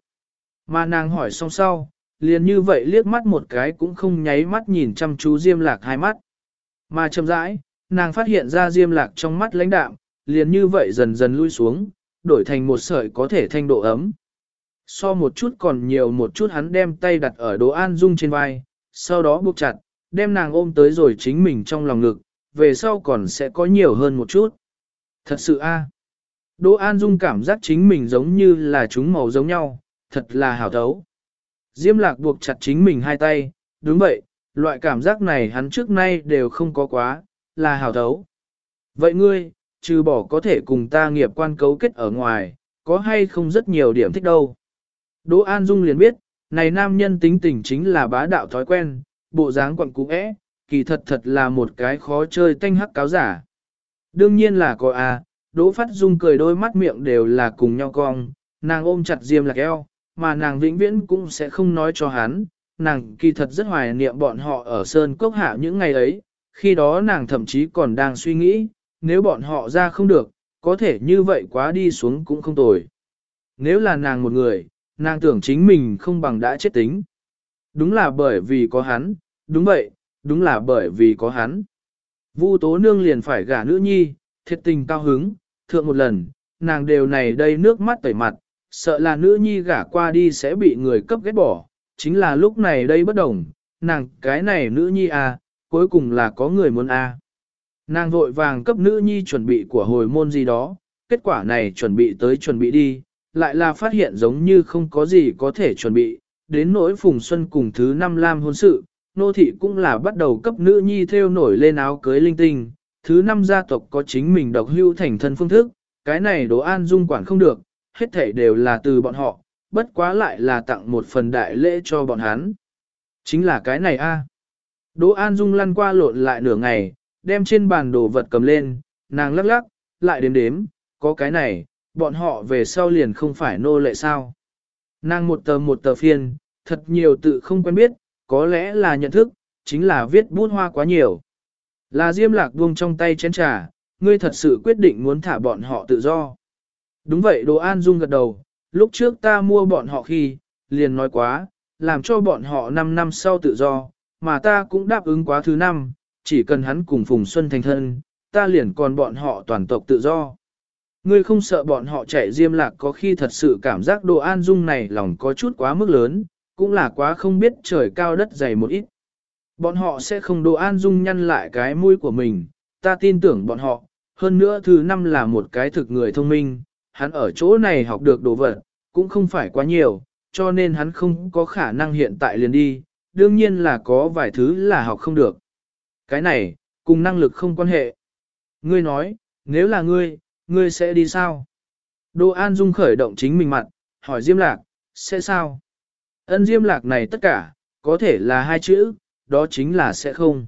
Mà nàng hỏi xong sau, liền như vậy liếc mắt một cái cũng không nháy mắt nhìn chăm chú Diêm Lạc hai mắt. Mà chậm rãi, nàng phát hiện ra Diêm Lạc trong mắt lãnh đạm, liền như vậy dần dần lui xuống, đổi thành một sợi có thể thanh độ ấm. So một chút còn nhiều một chút hắn đem tay đặt ở Đỗ An Dung trên vai, sau đó buộc chặt, đem nàng ôm tới rồi chính mình trong lòng ngực, về sau còn sẽ có nhiều hơn một chút. Thật sự a, Đỗ An Dung cảm giác chính mình giống như là chúng màu giống nhau, thật là hảo thấu. Diêm lạc buộc chặt chính mình hai tay, đúng vậy, loại cảm giác này hắn trước nay đều không có quá, là hảo thấu. Vậy ngươi, trừ bỏ có thể cùng ta nghiệp quan cấu kết ở ngoài, có hay không rất nhiều điểm thích đâu. Đỗ An Dung liền biết, này nam nhân tính tình chính là bá đạo thói quen, bộ dáng quặn cũ é, kỳ thật thật là một cái khó chơi tanh hắc cáo giả. Đương nhiên là có à, Đỗ Phát Dung cười đôi mắt miệng đều là cùng nhau cong, nàng ôm chặt Diêm Lạc eo, mà nàng vĩnh viễn cũng sẽ không nói cho hắn, nàng kỳ thật rất hoài niệm bọn họ ở Sơn Cốc Hạ những ngày ấy, khi đó nàng thậm chí còn đang suy nghĩ, nếu bọn họ ra không được, có thể như vậy quá đi xuống cũng không tồi. Nếu là nàng một người, nàng tưởng chính mình không bằng đã chết tính. Đúng là bởi vì có hắn, đúng vậy, đúng là bởi vì có hắn. Vu tố nương liền phải gả nữ nhi, thiệt tình cao hứng, thượng một lần, nàng đều này đây nước mắt tẩy mặt, sợ là nữ nhi gả qua đi sẽ bị người cấp ghét bỏ, chính là lúc này đây bất đồng, nàng cái này nữ nhi à, cuối cùng là có người muốn a. À. Nàng vội vàng cấp nữ nhi chuẩn bị của hồi môn gì đó, kết quả này chuẩn bị tới chuẩn bị đi, lại là phát hiện giống như không có gì có thể chuẩn bị, đến nỗi phùng xuân cùng thứ năm lam hôn sự, nô thị cũng là bắt đầu cấp nữ nhi theo nổi lên áo cưới linh tinh, thứ năm gia tộc có chính mình độc hưu thành thân phương thức, cái này đồ an dung quản không được, hết thảy đều là từ bọn họ, bất quá lại là tặng một phần đại lễ cho bọn hắn. Chính là cái này a. Đỗ An Dung lăn qua lộn lại nửa ngày, đem trên bàn đồ vật cầm lên, nàng lắc lắc, lại đếm đếm, có cái này, bọn họ về sau liền không phải nô lệ sao. Nàng một tờ một tờ phiên, thật nhiều tự không quen biết, có lẽ là nhận thức, chính là viết bút hoa quá nhiều. Là diêm lạc buông trong tay chén trà, ngươi thật sự quyết định muốn thả bọn họ tự do. Đúng vậy Đồ An Dung gật đầu, lúc trước ta mua bọn họ khi, liền nói quá, làm cho bọn họ 5 năm sau tự do, mà ta cũng đáp ứng quá thứ năm, chỉ cần hắn cùng Phùng Xuân thành thân, ta liền còn bọn họ toàn tộc tự do. Ngươi không sợ bọn họ chạy diêm lạc có khi thật sự cảm giác đồ an dung này lòng có chút quá mức lớn, cũng là quá không biết trời cao đất dày một ít. Bọn họ sẽ không đồ an dung nhăn lại cái mũi của mình, ta tin tưởng bọn họ, hơn nữa thứ năm là một cái thực người thông minh, hắn ở chỗ này học được đồ vật, cũng không phải quá nhiều, cho nên hắn không có khả năng hiện tại liền đi, đương nhiên là có vài thứ là học không được. Cái này, cùng năng lực không quan hệ. Ngươi nói, nếu là ngươi, ngươi sẽ đi sao? Đô An Dung khởi động chính mình mặt, hỏi Diêm Lạc, sẽ sao? Ân Diêm Lạc này tất cả, có thể là hai chữ, đó chính là sẽ không.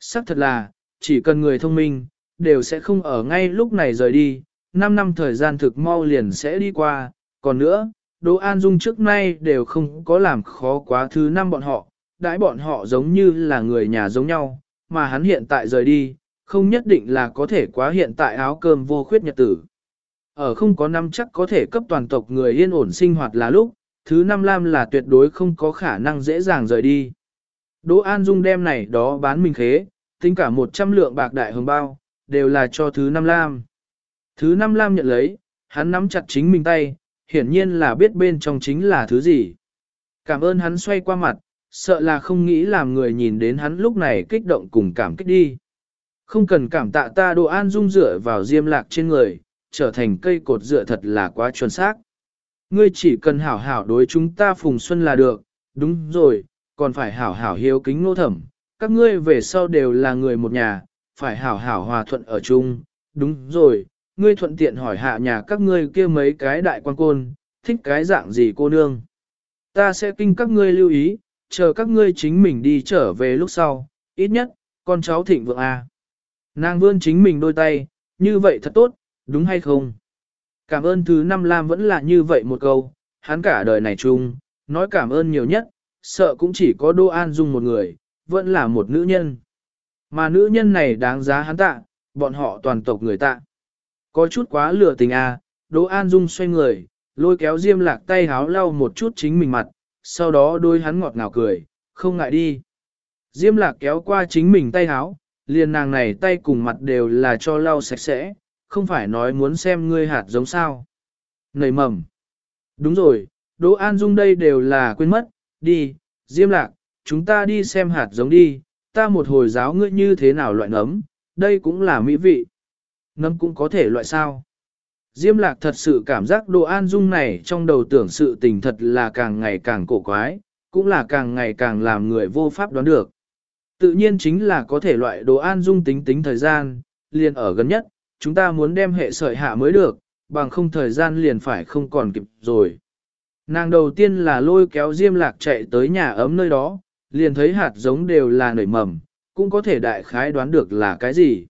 Sắc thật là, chỉ cần người thông minh, đều sẽ không ở ngay lúc này rời đi, 5 năm thời gian thực mau liền sẽ đi qua, còn nữa, Đỗ An Dung trước nay đều không có làm khó quá thứ năm bọn họ, đãi bọn họ giống như là người nhà giống nhau, mà hắn hiện tại rời đi, không nhất định là có thể quá hiện tại áo cơm vô khuyết nhật tử. Ở không có năm chắc có thể cấp toàn tộc người yên ổn sinh hoạt là lúc, thứ năm lam là tuyệt đối không có khả năng dễ dàng rời đi. Đỗ An Dung đem này đó bán mình khế, tính cả 100 lượng bạc đại hồng bao, đều là cho thứ năm lam. Thứ năm lam nhận lấy, hắn nắm chặt chính mình tay, hiển nhiên là biết bên trong chính là thứ gì. Cảm ơn hắn xoay qua mặt, sợ là không nghĩ làm người nhìn đến hắn lúc này kích động cùng cảm kích đi. Không cần cảm tạ ta đồ an dung dựa vào diêm lạc trên người, trở thành cây cột dựa thật là quá chuẩn xác. Ngươi chỉ cần hảo hảo đối chúng ta phùng xuân là được, đúng rồi, còn phải hảo hảo hiếu kính nô thẩm, các ngươi về sau đều là người một nhà, phải hảo hảo hòa thuận ở chung, đúng rồi, ngươi thuận tiện hỏi hạ nhà các ngươi kia mấy cái đại quan côn, thích cái dạng gì cô nương. Ta sẽ kinh các ngươi lưu ý, chờ các ngươi chính mình đi trở về lúc sau, ít nhất, con cháu thịnh vượng A. Nàng vươn chính mình đôi tay, như vậy thật tốt, đúng hay không? Cảm ơn thứ năm Lam vẫn là như vậy một câu, hắn cả đời này chung, nói cảm ơn nhiều nhất, sợ cũng chỉ có Đô An Dung một người, vẫn là một nữ nhân. Mà nữ nhân này đáng giá hắn tạ, bọn họ toàn tộc người tạ. Có chút quá lừa tình à, Đỗ An Dung xoay người, lôi kéo Diêm Lạc tay háo lau một chút chính mình mặt, sau đó đôi hắn ngọt ngào cười, không ngại đi. Diêm Lạc kéo qua chính mình tay háo, liền nàng này tay cùng mặt đều là cho lau sạch sẽ, không phải nói muốn xem ngươi hạt giống sao. Nảy mầm. Đúng rồi, Đỗ An Dung đây đều là quên mất, đi, Diêm Lạc, chúng ta đi xem hạt giống đi, ta một hồi giáo ngươi như thế nào loại nấm, đây cũng là mỹ vị. Nấm cũng có thể loại sao. Diêm lạc thật sự cảm giác đồ an dung này trong đầu tưởng sự tình thật là càng ngày càng cổ quái, cũng là càng ngày càng làm người vô pháp đoán được. Tự nhiên chính là có thể loại đồ an dung tính tính thời gian, liền ở gần nhất, chúng ta muốn đem hệ sợi hạ mới được, bằng không thời gian liền phải không còn kịp rồi. Nàng đầu tiên là lôi kéo diêm lạc chạy tới nhà ấm nơi đó, liền thấy hạt giống đều là nảy mầm, cũng có thể đại khái đoán được là cái gì.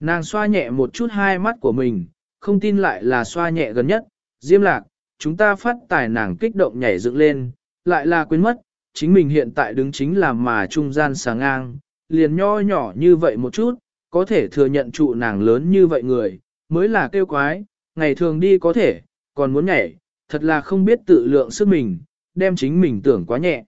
Nàng xoa nhẹ một chút hai mắt của mình, không tin lại là xoa nhẹ gần nhất, diêm lạc, chúng ta phát tài nàng kích động nhảy dựng lên, lại là quên mất, chính mình hiện tại đứng chính là mà trung gian sáng ngang, liền nho nhỏ như vậy một chút, có thể thừa nhận trụ nàng lớn như vậy người, mới là kêu quái, ngày thường đi có thể, còn muốn nhảy, thật là không biết tự lượng sức mình, đem chính mình tưởng quá nhẹ.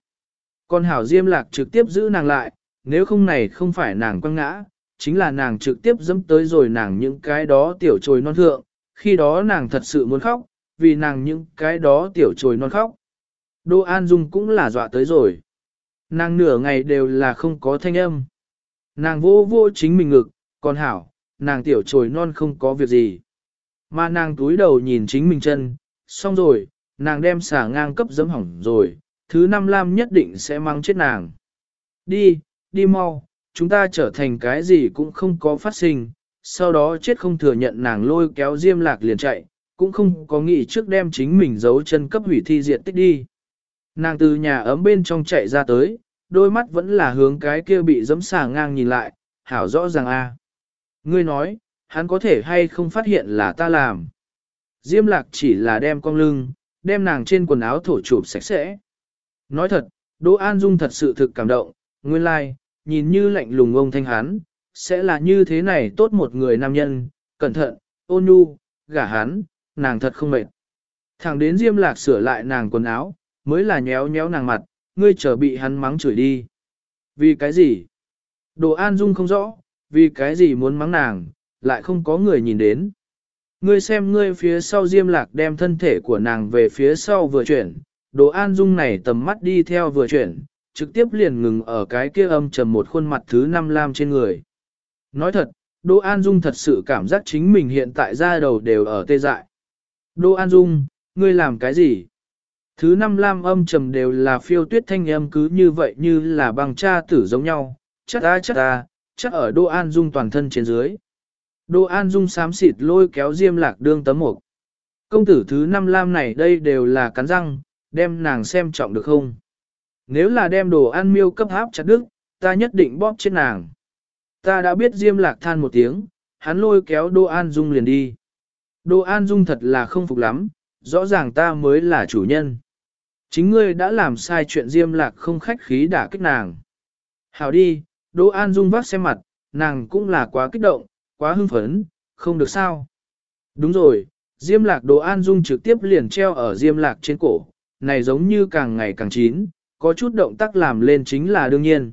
Còn hảo diêm lạc trực tiếp giữ nàng lại, nếu không này không phải nàng quăng ngã, chính là nàng trực tiếp dẫm tới rồi nàng những cái đó tiểu trồi non thượng, khi đó nàng thật sự muốn khóc, vì nàng những cái đó tiểu trồi non khóc. Đô An Dung cũng là dọa tới rồi. Nàng nửa ngày đều là không có thanh âm. Nàng vô vô chính mình ngực, còn hảo, nàng tiểu trồi non không có việc gì. Mà nàng túi đầu nhìn chính mình chân, xong rồi, nàng đem xả ngang cấp dấm hỏng rồi, thứ năm lam nhất định sẽ mang chết nàng. Đi, đi mau, chúng ta trở thành cái gì cũng không có phát sinh, sau đó chết không thừa nhận nàng lôi kéo diêm lạc liền chạy, cũng không có nghĩ trước đem chính mình giấu chân cấp hủy thi diện tích đi. Nàng từ nhà ấm bên trong chạy ra tới, đôi mắt vẫn là hướng cái kia bị dẫm xà ngang nhìn lại, hảo rõ ràng a. Ngươi nói, hắn có thể hay không phát hiện là ta làm. Diêm lạc chỉ là đem con lưng, đem nàng trên quần áo thổ chụp sạch sẽ. Nói thật, Đỗ An Dung thật sự thực cảm động, nguyên lai, like, nhìn như lạnh lùng ông thanh hán, sẽ là như thế này tốt một người nam nhân, cẩn thận, ôn nhu, gả hán nàng thật không mệt. Thẳng đến Diêm Lạc sửa lại nàng quần áo, mới là nhéo nhéo nàng mặt, ngươi chờ bị hắn mắng chửi đi. Vì cái gì? Đồ An Dung không rõ, vì cái gì muốn mắng nàng, lại không có người nhìn đến. Ngươi xem ngươi phía sau Diêm Lạc đem thân thể của nàng về phía sau vừa chuyển, Đồ An Dung này tầm mắt đi theo vừa chuyển, trực tiếp liền ngừng ở cái kia âm trầm một khuôn mặt thứ năm lam trên người. Nói thật, Đỗ An Dung thật sự cảm giác chính mình hiện tại ra đầu đều ở tê dại. Đỗ An Dung, ngươi làm cái gì? Thứ năm lam âm trầm đều là phiêu tuyết thanh âm cứ như vậy như là bằng cha tử giống nhau, chắc ta chắc ta, chắc ở Đỗ An Dung toàn thân trên dưới. Đỗ An Dung xám xịt lôi kéo diêm lạc đương tấm mục. Công tử thứ năm lam này đây đều là cắn răng, đem nàng xem trọng được không? Nếu là đem đồ ăn miêu cấp háp chặt đức, ta nhất định bóp chết nàng. Ta đã biết Diêm Lạc than một tiếng, hắn lôi kéo Đô An Dung liền đi. Đô An Dung thật là không phục lắm, rõ ràng ta mới là chủ nhân. Chính ngươi đã làm sai chuyện Diêm Lạc không khách khí đả kích nàng. Hảo đi, Đô An Dung vác xem mặt, nàng cũng là quá kích động, quá hưng phấn, không được sao. Đúng rồi, Diêm Lạc Đô An Dung trực tiếp liền treo ở Diêm Lạc trên cổ, này giống như càng ngày càng chín, có chút động tác làm lên chính là đương nhiên.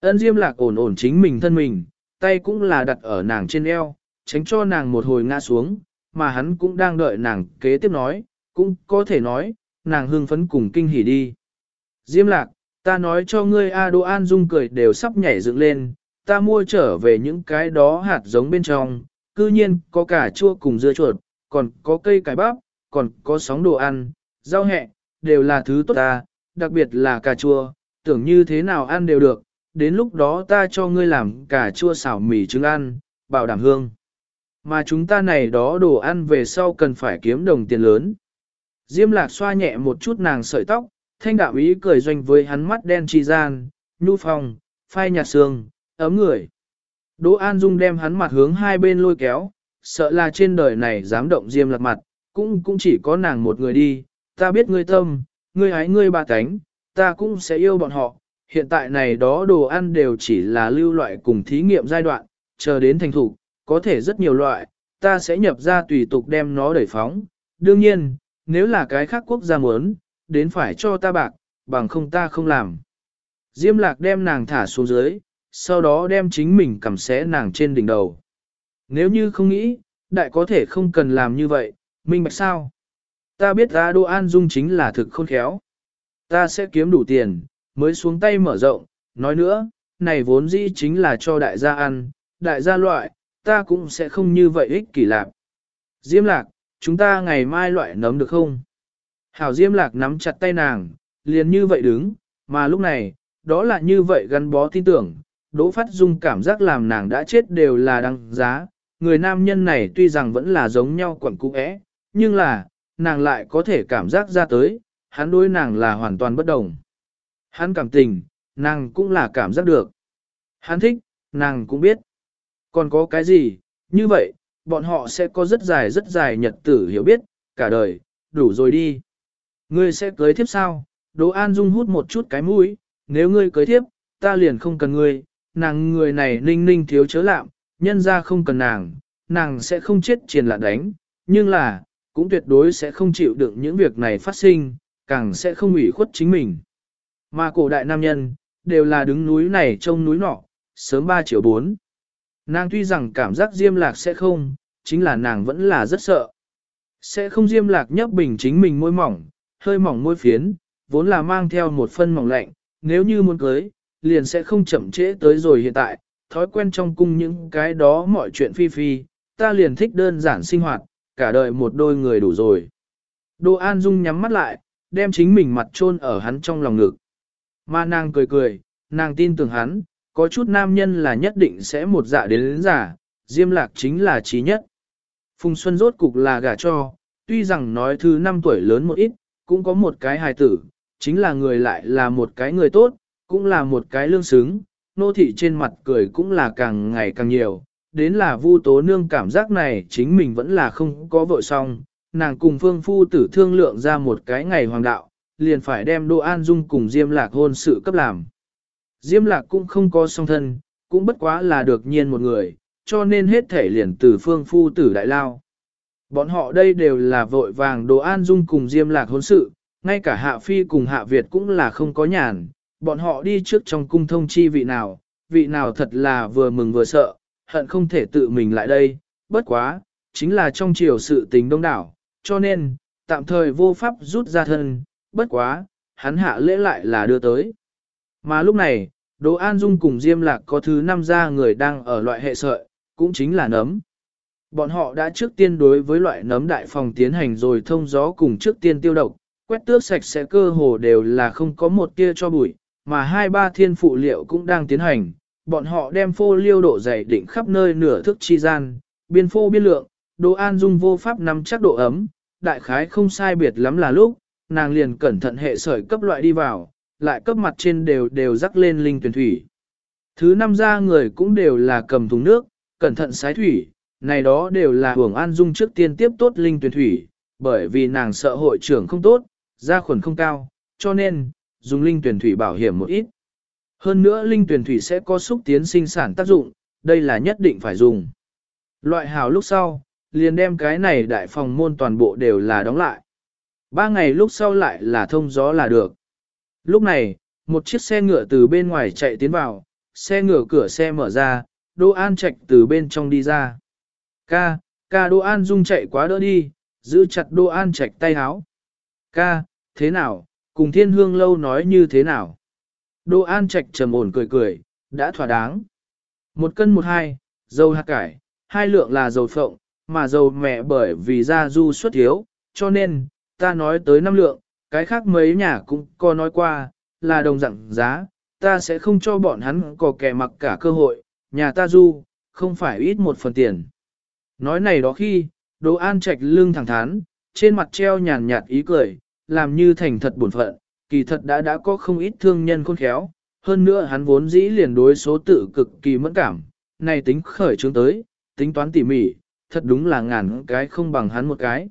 Ân Diêm Lạc ổn ổn chính mình thân mình, tay cũng là đặt ở nàng trên eo, tránh cho nàng một hồi ngã xuống, mà hắn cũng đang đợi nàng kế tiếp nói, cũng có thể nói, nàng hưng phấn cùng kinh hỉ đi. Diêm Lạc, ta nói cho ngươi A Đô An Dung cười đều sắp nhảy dựng lên, ta mua trở về những cái đó hạt giống bên trong, cư nhiên có cả chua cùng dưa chuột, còn có cây cải bắp, còn có sóng đồ ăn, rau hẹ, đều là thứ tốt ta, đặc biệt là cà chua, tưởng như thế nào ăn đều được, đến lúc đó ta cho ngươi làm cà chua xào mì trứng ăn, bảo đảm hương. Mà chúng ta này đó đồ ăn về sau cần phải kiếm đồng tiền lớn. Diêm lạc xoa nhẹ một chút nàng sợi tóc, thanh đạo ý cười doanh với hắn mắt đen chi gian, nhu phòng, phai nhạt xương, ấm người. Đỗ An Dung đem hắn mặt hướng hai bên lôi kéo, sợ là trên đời này dám động diêm lạc mặt, cũng cũng chỉ có nàng một người đi, ta biết ngươi tâm, ngươi hái ngươi ba cánh, ta cũng sẽ yêu bọn họ. Hiện tại này đó đồ ăn đều chỉ là lưu loại cùng thí nghiệm giai đoạn, chờ đến thành thủ, có thể rất nhiều loại, ta sẽ nhập ra tùy tục đem nó đẩy phóng. Đương nhiên, nếu là cái khác quốc gia muốn, đến phải cho ta bạc, bằng không ta không làm. Diêm lạc đem nàng thả xuống dưới, sau đó đem chính mình cầm xé nàng trên đỉnh đầu. Nếu như không nghĩ, đại có thể không cần làm như vậy, minh bạch sao? Ta biết ra Đô An Dung chính là thực khôn khéo. Ta sẽ kiếm đủ tiền, mới xuống tay mở rộng, nói nữa, này vốn dĩ chính là cho đại gia ăn, đại gia loại, ta cũng sẽ không như vậy ích kỷ lạc. Diêm lạc, chúng ta ngày mai loại nấm được không? Hảo Diêm lạc nắm chặt tay nàng, liền như vậy đứng, mà lúc này, đó là như vậy gắn bó tin tưởng, Đỗ Phát Dung cảm giác làm nàng đã chết đều là đăng giá, người nam nhân này tuy rằng vẫn là giống nhau quẩn cũ é, nhưng là, nàng lại có thể cảm giác ra tới, hắn đối nàng là hoàn toàn bất đồng. Hắn cảm tình, nàng cũng là cảm giác được. Hắn thích, nàng cũng biết. Còn có cái gì, như vậy, bọn họ sẽ có rất dài rất dài nhật tử hiểu biết, cả đời, đủ rồi đi. Ngươi sẽ cưới thiếp sao? Đỗ An Dung hút một chút cái mũi, nếu ngươi cưới thiếp, ta liền không cần ngươi, nàng người này ninh ninh thiếu chớ lạm, nhân ra không cần nàng, nàng sẽ không chết triền lạ đánh, nhưng là, cũng tuyệt đối sẽ không chịu đựng những việc này phát sinh, càng sẽ không ủy khuất chính mình. Mà cổ đại nam nhân, đều là đứng núi này trông núi nọ, sớm 3 triệu 4. Nàng tuy rằng cảm giác diêm lạc sẽ không, chính là nàng vẫn là rất sợ. Sẽ không diêm lạc nhấp bình chính mình môi mỏng, hơi mỏng môi phiến, vốn là mang theo một phân mỏng lạnh, nếu như muốn cưới, liền sẽ không chậm trễ tới rồi hiện tại, thói quen trong cung những cái đó mọi chuyện phi phi, ta liền thích đơn giản sinh hoạt, cả đời một đôi người đủ rồi. Đỗ An Dung nhắm mắt lại, đem chính mình mặt chôn ở hắn trong lòng ngực. Mà nàng cười cười, nàng tin tưởng hắn, có chút nam nhân là nhất định sẽ một dạ đến đến giả, Diêm Lạc chính là trí nhất. Phùng Xuân rốt cục là gả cho, tuy rằng nói thứ năm tuổi lớn một ít, cũng có một cái hài tử, chính là người lại là một cái người tốt, cũng là một cái lương xứng, nô thị trên mặt cười cũng là càng ngày càng nhiều, đến là Vu Tố Nương cảm giác này chính mình vẫn là không có vội xong, nàng cùng Phương Phu tử thương lượng ra một cái ngày hoàng đạo, liền phải đem Đỗ An Dung cùng Diêm Lạc hôn sự cấp làm. Diêm Lạc cũng không có song thân, cũng bất quá là được nhiên một người, cho nên hết thể liền từ Phương Phu tử đại lao. Bọn họ đây đều là vội vàng Đỗ An Dung cùng Diêm Lạc hôn sự, ngay cả Hạ Phi cùng Hạ Việt cũng là không có nhàn, bọn họ đi trước trong cung thông chi vị nào, vị nào thật là vừa mừng vừa sợ, hận không thể tự mình lại đây, bất quá, chính là trong chiều sự tình đông đảo, cho nên, tạm thời vô pháp rút ra thân, bất quá, hắn hạ lễ lại là đưa tới. Mà lúc này, Đỗ An Dung cùng Diêm Lạc có thứ năm ra người đang ở loại hệ sợi, cũng chính là nấm. Bọn họ đã trước tiên đối với loại nấm đại phòng tiến hành rồi thông gió cùng trước tiên tiêu độc, quét tước sạch sẽ cơ hồ đều là không có một tia cho bụi, mà hai ba thiên phụ liệu cũng đang tiến hành. Bọn họ đem phô liêu độ dày định khắp nơi nửa thức chi gian, biên phô biên lượng, đồ An Dung vô pháp nắm chắc độ ấm, đại khái không sai biệt lắm là lúc, nàng liền cẩn thận hệ sợi cấp loại đi vào, lại cấp mặt trên đều đều rắc lên linh tuyển thủy. Thứ năm ra người cũng đều là cầm thùng nước, cẩn thận sái thủy, này đó đều là hưởng an dung trước tiên tiếp tốt linh tuyển thủy, bởi vì nàng sợ hội trưởng không tốt, gia khuẩn không cao, cho nên, dùng linh tuyển thủy bảo hiểm một ít. Hơn nữa linh tuyển thủy sẽ có xúc tiến sinh sản tác dụng, đây là nhất định phải dùng. Loại hào lúc sau, liền đem cái này đại phòng môn toàn bộ đều là đóng lại. Ba ngày lúc sau lại là thông gió là được. Lúc này, một chiếc xe ngựa từ bên ngoài chạy tiến vào, xe ngựa cửa xe mở ra, Đỗ An Trạch từ bên trong đi ra. Ca, ca Đỗ An Dung chạy quá đỡ đi, giữ chặt Đỗ An Trạch tay háo. Ca, thế nào, cùng thiên hương lâu nói như thế nào? Đỗ An Trạch trầm ổn cười cười, đã thỏa đáng. Một cân một hai, dầu hạt cải, hai lượng là dầu phộng, mà dầu mẹ bởi vì gia du xuất thiếu, cho nên, ta nói tới năm lượng, cái khác mấy nhà cũng có nói qua, là đồng dạng giá, ta sẽ không cho bọn hắn có kẻ mặc cả cơ hội, nhà ta du, không phải ít một phần tiền. Nói này đó khi, Đỗ An Trạch lưng thẳng thắn, trên mặt treo nhàn nhạt ý cười, làm như thành thật buồn phận, kỳ thật đã đã có không ít thương nhân khôn khéo, hơn nữa hắn vốn dĩ liền đối số tự cực kỳ mẫn cảm, này tính khởi trướng tới, tính toán tỉ mỉ, thật đúng là ngàn cái không bằng hắn một cái.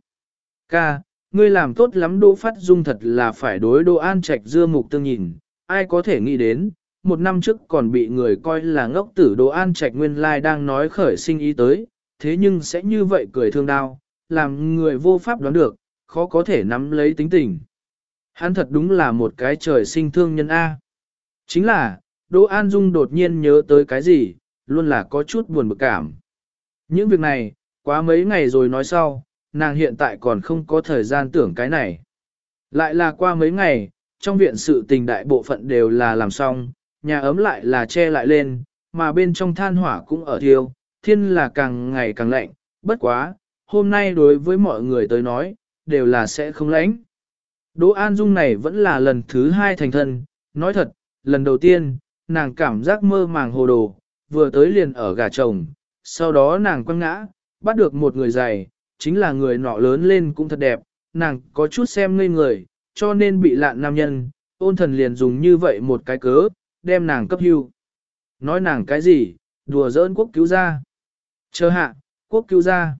Ca, ngươi làm tốt lắm Đỗ Phát Dung thật là phải đối Đỗ An Trạch dưa mục tương nhìn, ai có thể nghĩ đến, một năm trước còn bị người coi là ngốc tử Đỗ An Trạch nguyên lai đang nói khởi sinh ý tới, thế nhưng sẽ như vậy cười thương đau, làm người vô pháp đoán được, khó có thể nắm lấy tính tình. Hắn thật đúng là một cái trời sinh thương nhân A. Chính là, Đỗ An Dung đột nhiên nhớ tới cái gì, luôn là có chút buồn bực cảm. Những việc này, quá mấy ngày rồi nói sau, nàng hiện tại còn không có thời gian tưởng cái này. Lại là qua mấy ngày, trong viện sự tình đại bộ phận đều là làm xong, nhà ấm lại là che lại lên, mà bên trong than hỏa cũng ở thiêu, thiên là càng ngày càng lạnh, bất quá, hôm nay đối với mọi người tới nói, đều là sẽ không lạnh. Đỗ An Dung này vẫn là lần thứ hai thành thân, nói thật, lần đầu tiên, nàng cảm giác mơ màng hồ đồ, vừa tới liền ở gà chồng, sau đó nàng quăng ngã, bắt được một người dày, chính là người nọ lớn lên cũng thật đẹp, nàng có chút xem ngây người, cho nên bị lạn nam nhân, ôn thần liền dùng như vậy một cái cớ, đem nàng cấp hưu. Nói nàng cái gì, đùa giỡn quốc cứu ra. Chờ hạ, quốc cứu ra.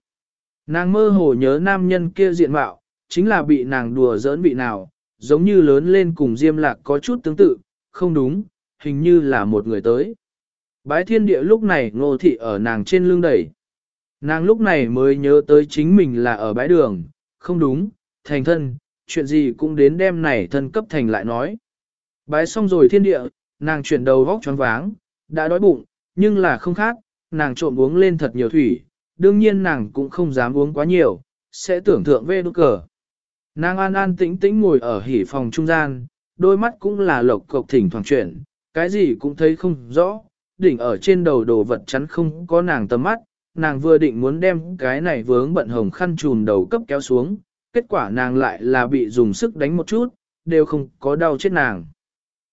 Nàng mơ hồ nhớ nam nhân kia diện mạo, chính là bị nàng đùa giỡn bị nào, giống như lớn lên cùng Diêm Lạc có chút tương tự, không đúng, hình như là một người tới. Bái thiên địa lúc này ngô thị ở nàng trên lưng đẩy. Nàng lúc này mới nhớ tới chính mình là ở bãi đường, không đúng, thành thân, chuyện gì cũng đến đêm này thân cấp thành lại nói. Bái xong rồi thiên địa, nàng chuyển đầu vóc choáng váng, đã đói bụng, nhưng là không khác, nàng trộm uống lên thật nhiều thủy, đương nhiên nàng cũng không dám uống quá nhiều, sẽ tưởng thượng về đốt cờ. Nàng an an tĩnh tĩnh ngồi ở hỉ phòng trung gian, đôi mắt cũng là lộc cộc thỉnh thoảng chuyển, cái gì cũng thấy không rõ, đỉnh ở trên đầu đồ vật chắn không có nàng tầm mắt, nàng vừa định muốn đem cái này vướng bận hồng khăn trùn đầu cấp kéo xuống, kết quả nàng lại là bị dùng sức đánh một chút, đều không có đau chết nàng.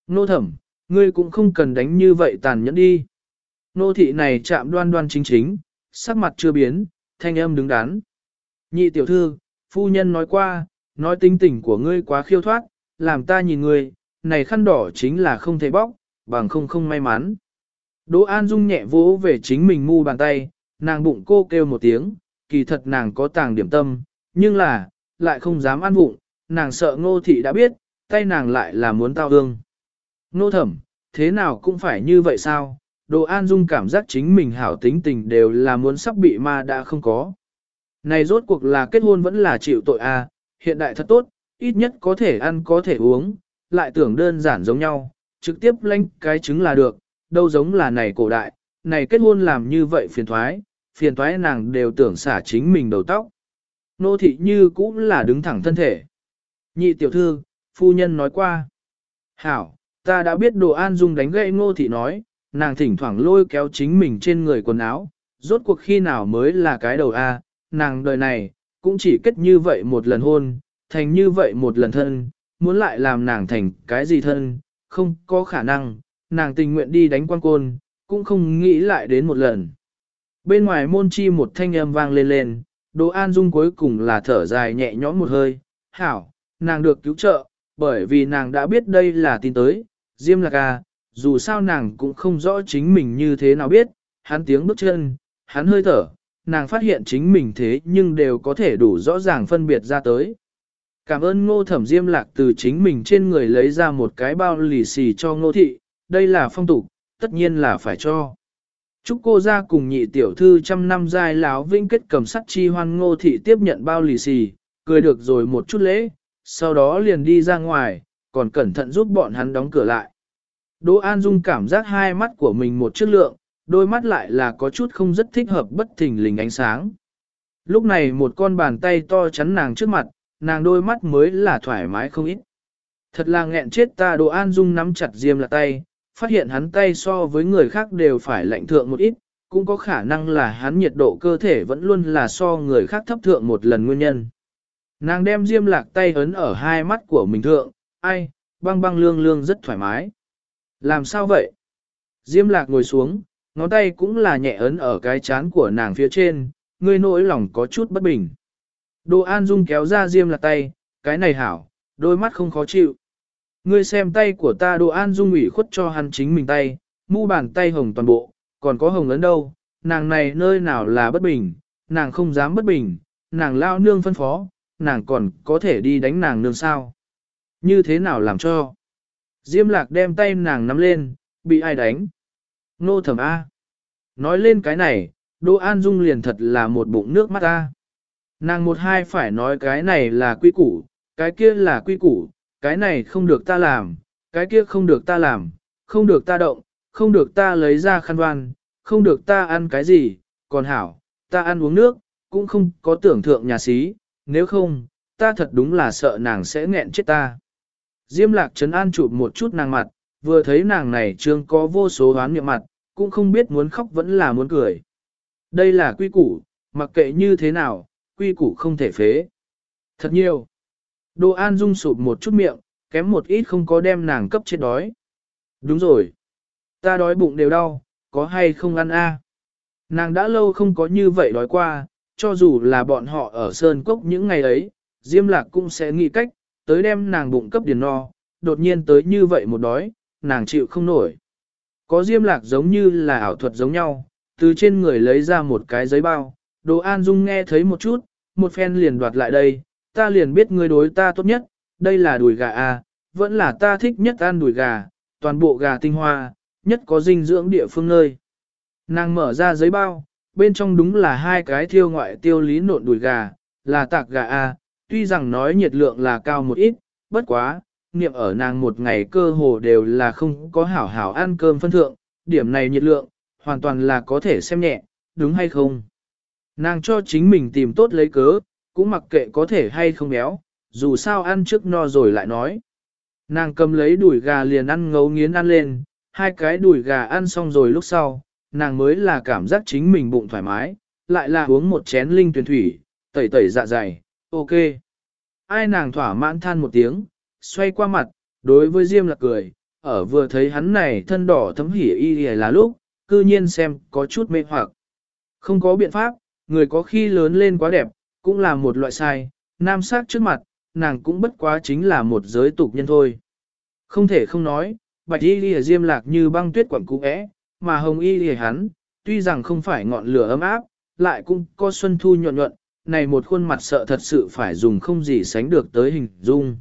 Nô thẩm, ngươi cũng không cần đánh như vậy tàn nhẫn đi. Nô thị này chạm đoan đoan chính chính, sắc mặt chưa biến, thanh âm đứng đắn. Nhị tiểu thư, phu nhân nói qua, nói tính tình của ngươi quá khiêu thoát, làm ta nhìn ngươi, này khăn đỏ chính là không thể bóc, bằng không không may mắn. Đỗ An Dung nhẹ vỗ về chính mình mu bàn tay, nàng bụng cô kêu một tiếng, kỳ thật nàng có tàng điểm tâm, nhưng là, lại không dám ăn bụng, nàng sợ ngô thị đã biết, tay nàng lại là muốn tao hương. Ngô thẩm, thế nào cũng phải như vậy sao? Đồ An Dung cảm giác chính mình hảo tính tình đều là muốn sắp bị ma đã không có. Này rốt cuộc là kết hôn vẫn là chịu tội à, hiện đại thật tốt, ít nhất có thể ăn có thể uống, lại tưởng đơn giản giống nhau, trực tiếp lanh cái trứng là được, đâu giống là này cổ đại, này kết hôn làm như vậy phiền thoái, phiền toái nàng đều tưởng xả chính mình đầu tóc. Nô thị như cũng là đứng thẳng thân thể. Nhị tiểu thư, phu nhân nói qua. Hảo, ta đã biết đồ an dung đánh gậy ngô thị nói, nàng thỉnh thoảng lôi kéo chính mình trên người quần áo, rốt cuộc khi nào mới là cái đầu A, nàng đời này, cũng chỉ kết như vậy một lần hôn, thành như vậy một lần thân, muốn lại làm nàng thành cái gì thân, không có khả năng, nàng tình nguyện đi đánh quan côn, cũng không nghĩ lại đến một lần. Bên ngoài môn chi một thanh âm vang lên lên, Đỗ An Dung cuối cùng là thở dài nhẹ nhõm một hơi, hảo, nàng được cứu trợ, bởi vì nàng đã biết đây là tin tới, Diêm Lạc à, dù sao nàng cũng không rõ chính mình như thế nào biết, hắn tiếng bước chân, hắn hơi thở, nàng phát hiện chính mình thế nhưng đều có thể đủ rõ ràng phân biệt ra tới. Cảm ơn ngô thẩm diêm lạc từ chính mình trên người lấy ra một cái bao lì xì cho ngô thị, đây là phong tục, tất nhiên là phải cho. Chúc cô ra cùng nhị tiểu thư trăm năm dài láo vinh kết cầm sắt chi hoan ngô thị tiếp nhận bao lì xì, cười được rồi một chút lễ, sau đó liền đi ra ngoài, còn cẩn thận giúp bọn hắn đóng cửa lại. Đỗ An Dung cảm giác hai mắt của mình một chất lượng, đôi mắt lại là có chút không rất thích hợp bất thình lình ánh sáng. Lúc này một con bàn tay to chắn nàng trước mặt, nàng đôi mắt mới là thoải mái không ít. Thật là nghẹn chết ta đồ An Dung nắm chặt Diêm là tay, phát hiện hắn tay so với người khác đều phải lạnh thượng một ít, cũng có khả năng là hắn nhiệt độ cơ thể vẫn luôn là so người khác thấp thượng một lần nguyên nhân. Nàng đem Diêm lạc tay ấn ở hai mắt của mình thượng, ai, băng băng lương lương rất thoải mái. Làm sao vậy? Diêm lạc ngồi xuống, ngón tay cũng là nhẹ ấn ở cái chán của nàng phía trên, ngươi nỗi lòng có chút bất bình. Đồ An Dung kéo ra Diêm lạc tay, cái này hảo, đôi mắt không khó chịu. Ngươi xem tay của ta Đồ An Dung ủy khuất cho hắn chính mình tay, mu bàn tay hồng toàn bộ, còn có hồng lớn đâu, nàng này nơi nào là bất bình, nàng không dám bất bình, nàng lao nương phân phó, nàng còn có thể đi đánh nàng nương sao. Như thế nào làm cho? Diêm lạc đem tay nàng nắm lên, bị ai đánh? Nô thẩm A. Nói lên cái này, Đỗ An Dung liền thật là một bụng nước mắt A. Nàng một hai phải nói cái này là quy củ, cái kia là quy củ, cái này không được ta làm, cái kia không được ta làm, không được ta động, không được ta lấy ra khăn đoan, không được ta ăn cái gì, còn hảo, ta ăn uống nước, cũng không có tưởng thượng nhà xí, nếu không, ta thật đúng là sợ nàng sẽ nghẹn chết ta. Diêm lạc trấn an chụp một chút nàng mặt, vừa thấy nàng này trương có vô số hoán miệng mặt, cũng không biết muốn khóc vẫn là muốn cười. Đây là quy củ, mặc kệ như thế nào, quy củ không thể phế. Thật nhiều. Đồ An Dung sụp một chút miệng, kém một ít không có đem nàng cấp chết đói. Đúng rồi. Ta đói bụng đều đau, có hay không ăn a? Nàng đã lâu không có như vậy đói qua, cho dù là bọn họ ở Sơn Cốc những ngày ấy, Diêm Lạc cũng sẽ nghĩ cách, tới đem nàng bụng cấp điền no, đột nhiên tới như vậy một đói, nàng chịu không nổi. Có Diêm Lạc giống như là ảo thuật giống nhau, từ trên người lấy ra một cái giấy bao, Đồ An Dung nghe thấy một chút, một phen liền đoạt lại đây, ta liền biết ngươi đối ta tốt nhất, đây là đùi gà à, vẫn là ta thích nhất ăn đùi gà, toàn bộ gà tinh hoa, nhất có dinh dưỡng địa phương nơi. Nàng mở ra giấy bao, bên trong đúng là hai cái thiêu ngoại tiêu lý nộn đùi gà, là tạc gà à, tuy rằng nói nhiệt lượng là cao một ít, bất quá, niệm ở nàng một ngày cơ hồ đều là không có hảo hảo ăn cơm phân thượng, điểm này nhiệt lượng, hoàn toàn là có thể xem nhẹ, đúng hay không. Nàng cho chính mình tìm tốt lấy cớ, cũng mặc kệ có thể hay không béo, dù sao ăn trước no rồi lại nói. Nàng cầm lấy đùi gà liền ăn ngấu nghiến ăn lên, hai cái đùi gà ăn xong rồi lúc sau, nàng mới là cảm giác chính mình bụng thoải mái, lại là uống một chén linh tuyển thủy, tẩy tẩy dạ dày, ok. Ai nàng thỏa mãn than một tiếng, xoay qua mặt, đối với Diêm lạc cười, ở vừa thấy hắn này thân đỏ thấm hỉ y là lúc, cư nhiên xem có chút mê hoặc. Không có biện pháp, người có khi lớn lên quá đẹp, cũng là một loại sai, nam sắc trước mặt, nàng cũng bất quá chính là một giới tục nhân thôi. Không thể không nói, bạch y Y diêm lạc như băng tuyết quẩn cũ é, mà hồng y Y hắn, tuy rằng không phải ngọn lửa ấm áp, lại cũng có xuân thu nhuận nhuận, này một khuôn mặt sợ thật sự phải dùng không gì sánh được tới hình dung.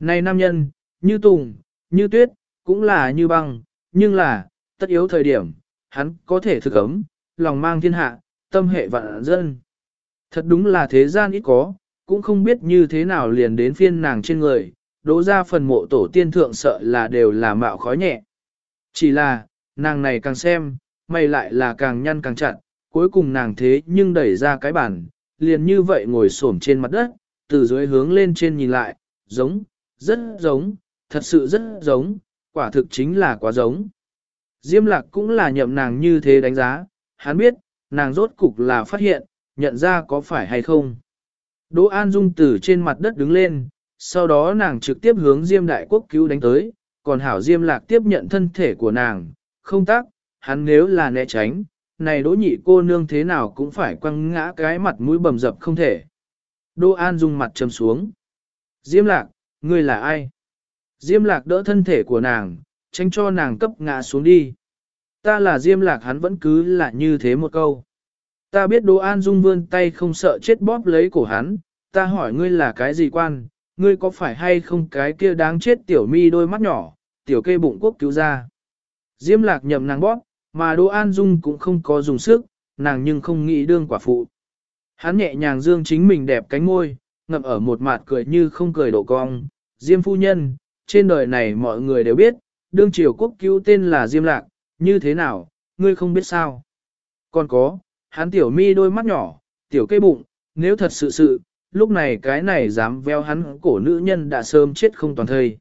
Này nam nhân, như tùng, như tuyết, cũng là như băng, nhưng là, tất yếu thời điểm, hắn có thể thực ấm, lòng mang thiên hạ, tâm hệ vạn dân. Thật đúng là thế gian ít có, cũng không biết như thế nào liền đến phiên nàng trên người, đỗ ra phần mộ tổ tiên thượng sợ là đều là mạo khói nhẹ. Chỉ là, nàng này càng xem, mày lại là càng nhăn càng chặt, cuối cùng nàng thế nhưng đẩy ra cái bàn, liền như vậy ngồi xổm trên mặt đất, từ dưới hướng lên trên nhìn lại, giống, rất giống, thật sự rất giống, quả thực chính là quá giống. Diêm lạc cũng là nhậm nàng như thế đánh giá, hắn biết, nàng rốt cục là phát hiện, nhận ra có phải hay không. Đỗ An Dung từ trên mặt đất đứng lên, sau đó nàng trực tiếp hướng Diêm Đại Quốc cứu đánh tới, còn Hảo Diêm Lạc tiếp nhận thân thể của nàng, không tác, hắn nếu là né tránh, này đỗ nhị cô nương thế nào cũng phải quăng ngã cái mặt mũi bầm dập không thể. Đỗ An Dung mặt trầm xuống. Diêm Lạc, ngươi là ai? Diêm Lạc đỡ thân thể của nàng, tránh cho nàng cấp ngã xuống đi. Ta là Diêm Lạc hắn vẫn cứ là như thế một câu. Ta biết Đỗ An Dung vươn tay không sợ chết bóp lấy cổ hắn, ta hỏi ngươi là cái gì quan, ngươi có phải hay không cái kia đáng chết tiểu mi đôi mắt nhỏ, tiểu kê bụng quốc cứu ra. Diêm lạc nhậm nàng bóp, mà Đỗ An Dung cũng không có dùng sức, nàng nhưng không nghĩ đương quả phụ. Hắn nhẹ nhàng dương chính mình đẹp cánh ngôi ngậm ở một mặt cười như không cười độ cong. Diêm phu nhân, trên đời này mọi người đều biết, đương triều quốc cứu tên là Diêm lạc, như thế nào, ngươi không biết sao. Còn có, hắn tiểu mi đôi mắt nhỏ, tiểu cây bụng, nếu thật sự sự, lúc này cái này dám veo hắn cổ nữ nhân đã sớm chết không toàn thây.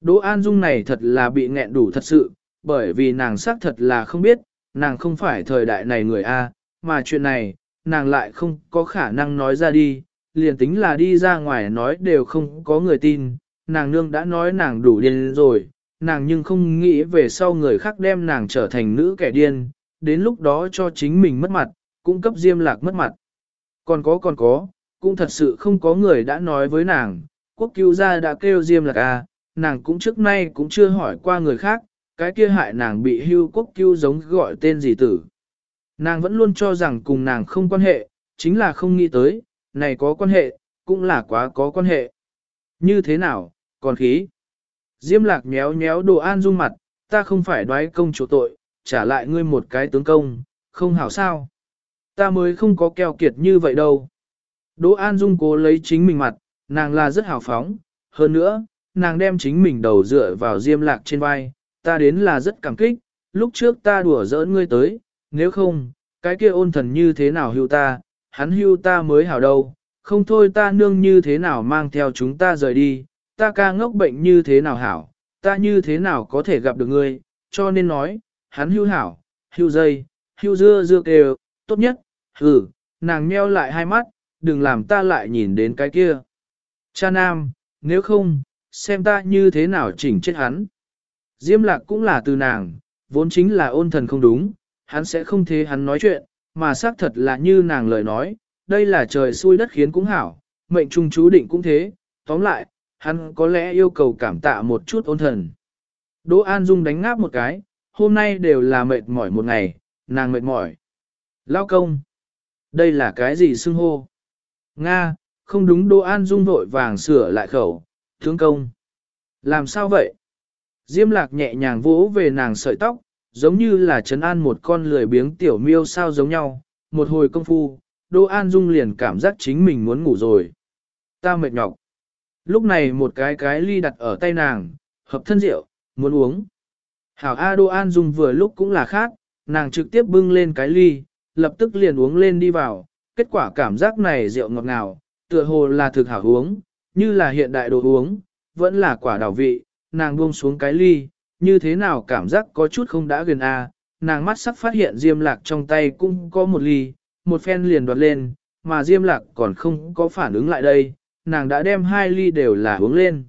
Đỗ An Dung này thật là bị nghẹn đủ thật sự, bởi vì nàng xác thật là không biết, nàng không phải thời đại này người A, mà chuyện này, nàng lại không có khả năng nói ra đi, liền tính là đi ra ngoài nói đều không có người tin, nàng nương đã nói nàng đủ điên rồi, nàng nhưng không nghĩ về sau người khác đem nàng trở thành nữ kẻ điên, đến lúc đó cho chính mình mất mặt, cũng cấp diêm lạc mất mặt. Còn có còn có, cũng thật sự không có người đã nói với nàng, quốc cứu gia đã kêu diêm lạc à, nàng cũng trước nay cũng chưa hỏi qua người khác, cái kia hại nàng bị hưu quốc cứu giống gọi tên gì tử. Nàng vẫn luôn cho rằng cùng nàng không quan hệ, chính là không nghĩ tới, này có quan hệ, cũng là quá có quan hệ. Như thế nào, còn khí. Diêm lạc méo méo đồ an dung mặt, ta không phải đoái công chủ tội, trả lại ngươi một cái tướng công, không hảo sao. Ta mới không có keo kiệt như vậy đâu. Đỗ An Dung cố lấy chính mình mặt, nàng là rất hào phóng, hơn nữa, nàng đem chính mình đầu dựa vào diêm lạc trên vai, ta đến là rất cảm kích, lúc trước ta đùa giỡn ngươi tới, nếu không, cái kia ôn thần như thế nào hưu ta, hắn hưu ta mới hảo đâu, không thôi ta nương như thế nào mang theo chúng ta rời đi, ta ca ngốc bệnh như thế nào hảo, ta như thế nào có thể gặp được ngươi, cho nên nói, hắn hưu hảo, hưu dây, hưu dưa dưa kêu, tốt nhất, hừ, nàng meo lại hai mắt, đừng làm ta lại nhìn đến cái kia. Cha nam, nếu không, xem ta như thế nào chỉnh chết hắn. Diêm lạc cũng là từ nàng, vốn chính là ôn thần không đúng, hắn sẽ không thế hắn nói chuyện, mà xác thật là như nàng lời nói, đây là trời xui đất khiến cũng hảo, mệnh trung chú định cũng thế, tóm lại, hắn có lẽ yêu cầu cảm tạ một chút ôn thần. Đỗ An Dung đánh ngáp một cái, hôm nay đều là mệt mỏi một ngày, nàng mệt mỏi. Lao công, đây là cái gì xưng hô? Nga, không đúng Đỗ An Dung vội vàng sửa lại khẩu, tướng công. Làm sao vậy? Diêm lạc nhẹ nhàng vỗ về nàng sợi tóc, giống như là trấn an một con lười biếng tiểu miêu sao giống nhau. Một hồi công phu, Đỗ An Dung liền cảm giác chính mình muốn ngủ rồi. Ta mệt nhọc. Lúc này một cái cái ly đặt ở tay nàng, hợp thân rượu, muốn uống. Hảo A Đỗ An Dung vừa lúc cũng là khác, nàng trực tiếp bưng lên cái ly, lập tức liền uống lên đi vào, kết quả cảm giác này rượu ngọt ngào, tựa hồ là thực hảo uống, như là hiện đại đồ uống, vẫn là quả đảo vị, nàng buông xuống cái ly, như thế nào cảm giác có chút không đã gần a, nàng mắt sắc phát hiện Diêm Lạc trong tay cũng có một ly, một phen liền đoạt lên, mà Diêm Lạc còn không có phản ứng lại đây, nàng đã đem hai ly đều là uống lên.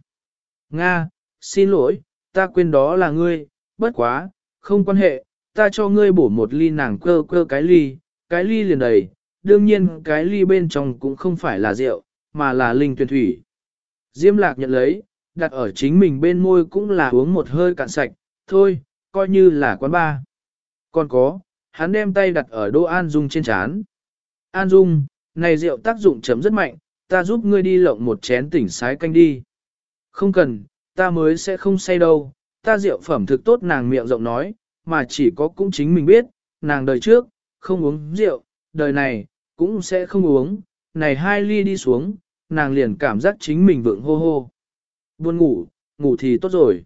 Nga, xin lỗi, ta quên đó là ngươi, bất quá, không quan hệ, ta cho ngươi bổ một ly nàng cơ cơ cái ly, cái ly liền đầy, đương nhiên cái ly bên trong cũng không phải là rượu, mà là linh tuyển thủy. Diêm lạc nhận lấy, đặt ở chính mình bên môi cũng là uống một hơi cạn sạch, thôi, coi như là quán ba. Còn có, hắn đem tay đặt ở Đỗ An Dung trên chán. An Dung, này rượu tác dụng chấm rất mạnh, ta giúp ngươi đi lộng một chén tỉnh sái canh đi. Không cần, ta mới sẽ không say đâu, ta rượu phẩm thực tốt nàng miệng rộng nói, mà chỉ có cũng chính mình biết, nàng đời trước, không uống rượu, đời này, cũng sẽ không uống, này hai ly đi xuống, nàng liền cảm giác chính mình vượng hô hô. Buồn ngủ, ngủ thì tốt rồi.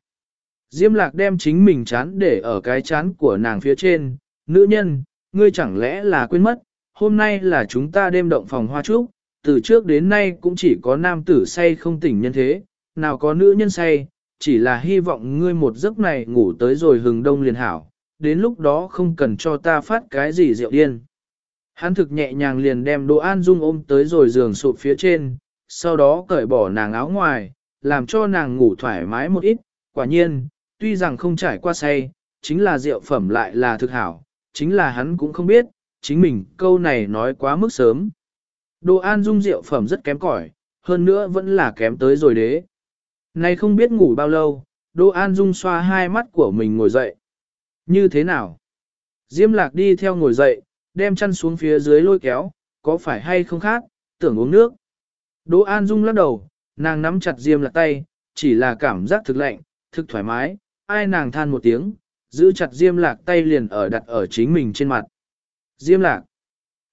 Diêm lạc đem chính mình chán để ở cái chán của nàng phía trên, nữ nhân, ngươi chẳng lẽ là quên mất, hôm nay là chúng ta đêm động phòng hoa trúc, từ trước đến nay cũng chỉ có nam tử say không tỉnh nhân thế, nào có nữ nhân say, chỉ là hy vọng ngươi một giấc này ngủ tới rồi hừng đông liền hảo, đến lúc đó không cần cho ta phát cái gì rượu điên. Hắn thực nhẹ nhàng liền đem Đỗ An Dung ôm tới rồi giường sụp phía trên, sau đó cởi bỏ nàng áo ngoài, làm cho nàng ngủ thoải mái một ít. Quả nhiên, tuy rằng không trải qua say, chính là rượu phẩm lại là thực hảo, chính là hắn cũng không biết, chính mình câu này nói quá mức sớm. Đồ An Dung rượu phẩm rất kém cỏi, hơn nữa vẫn là kém tới rồi đế. Này không biết ngủ bao lâu, Đỗ An Dung xoa hai mắt của mình ngồi dậy. Như thế nào? Diêm lạc đi theo ngồi dậy, đem chăn xuống phía dưới lôi kéo, có phải hay không khác, tưởng uống nước. Đỗ An Dung lắc đầu, nàng nắm chặt Diêm lạc tay, chỉ là cảm giác thực lạnh, thực thoải mái, ai nàng than một tiếng, giữ chặt Diêm lạc tay liền ở đặt ở chính mình trên mặt. Diêm lạc,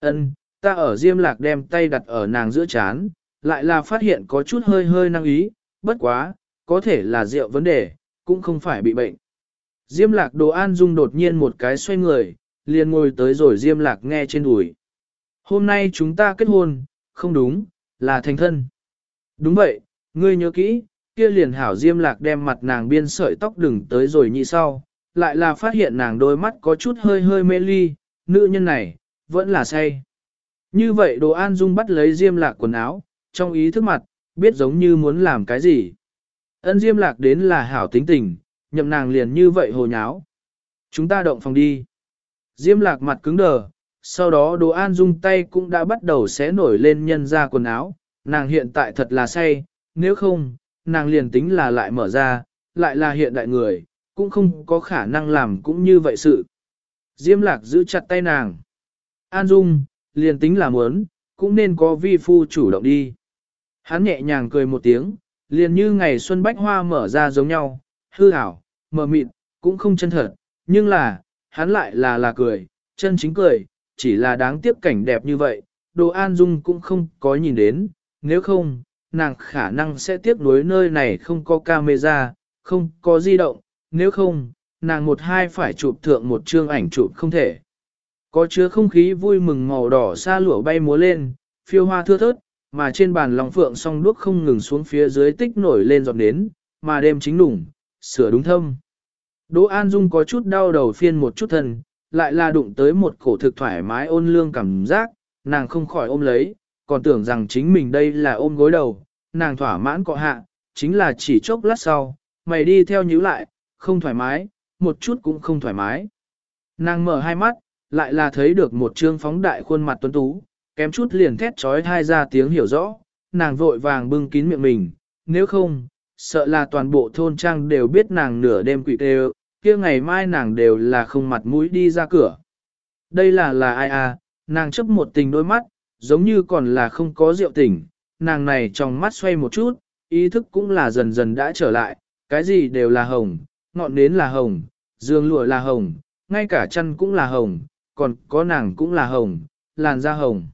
ân, ta ở Diêm lạc đem tay đặt ở nàng giữa chán, lại là phát hiện có chút hơi hơi năng ý, bất quá, có thể là rượu vấn đề, cũng không phải bị bệnh. Diêm lạc đồ an dung đột nhiên một cái xoay người, liền ngồi tới rồi Diêm lạc nghe trên đùi. Hôm nay chúng ta kết hôn, không đúng, là thành thân. Đúng vậy, ngươi nhớ kỹ, kia liền hảo Diêm lạc đem mặt nàng biên sợi tóc đừng tới rồi nhị sau, lại là phát hiện nàng đôi mắt có chút hơi hơi mê ly, nữ nhân này, vẫn là say. Như vậy đồ an dung bắt lấy Diêm lạc quần áo, trong ý thức mặt, biết giống như muốn làm cái gì. Ân Diêm lạc đến là hảo tính tình, nhậm nàng liền như vậy hồ nháo. Chúng ta động phòng đi. Diêm lạc mặt cứng đờ, sau đó đồ an dung tay cũng đã bắt đầu xé nổi lên nhân ra quần áo, nàng hiện tại thật là say, nếu không, nàng liền tính là lại mở ra, lại là hiện đại người, cũng không có khả năng làm cũng như vậy sự. Diêm lạc giữ chặt tay nàng. An dung, liền tính là muốn, cũng nên có vi phu chủ động đi. Hắn nhẹ nhàng cười một tiếng, liền như ngày xuân bách hoa mở ra giống nhau, hư ảo, mờ mịt, cũng không chân thật, nhưng là, hắn lại là là cười, chân chính cười, chỉ là đáng tiếc cảnh đẹp như vậy, đồ an dung cũng không có nhìn đến, nếu không, nàng khả năng sẽ tiếc nuối nơi này không có camera, không có di động, nếu không, nàng một hai phải chụp thượng một chương ảnh chụp không thể. Có chứa không khí vui mừng màu đỏ xa lụa bay múa lên, phiêu hoa thưa thớt, mà trên bàn lòng phượng song đuốc không ngừng xuống phía dưới tích nổi lên giọt nến, mà đêm chính đủng, sửa đúng thâm. Đỗ An Dung có chút đau đầu phiên một chút thần, lại là đụng tới một cổ thực thoải mái ôn lương cảm giác, nàng không khỏi ôm lấy, còn tưởng rằng chính mình đây là ôm gối đầu, nàng thỏa mãn cọ hạ, chính là chỉ chốc lát sau, mày đi theo nhíu lại, không thoải mái, một chút cũng không thoải mái. Nàng mở hai mắt, lại là thấy được một trương phóng đại khuôn mặt tuấn tú, kém chút liền thét trói thai ra tiếng hiểu rõ, nàng vội vàng bưng kín miệng mình, nếu không, sợ là toàn bộ thôn trang đều biết nàng nửa đêm quỷ tê kia ngày mai nàng đều là không mặt mũi đi ra cửa. Đây là là ai à, nàng chấp một tình đôi mắt, giống như còn là không có rượu tỉnh, nàng này trong mắt xoay một chút, ý thức cũng là dần dần đã trở lại, cái gì đều là hồng, ngọn nến là hồng, dương lụa là hồng, ngay cả chân cũng là hồng, còn có nàng cũng là hồng, làn da hồng.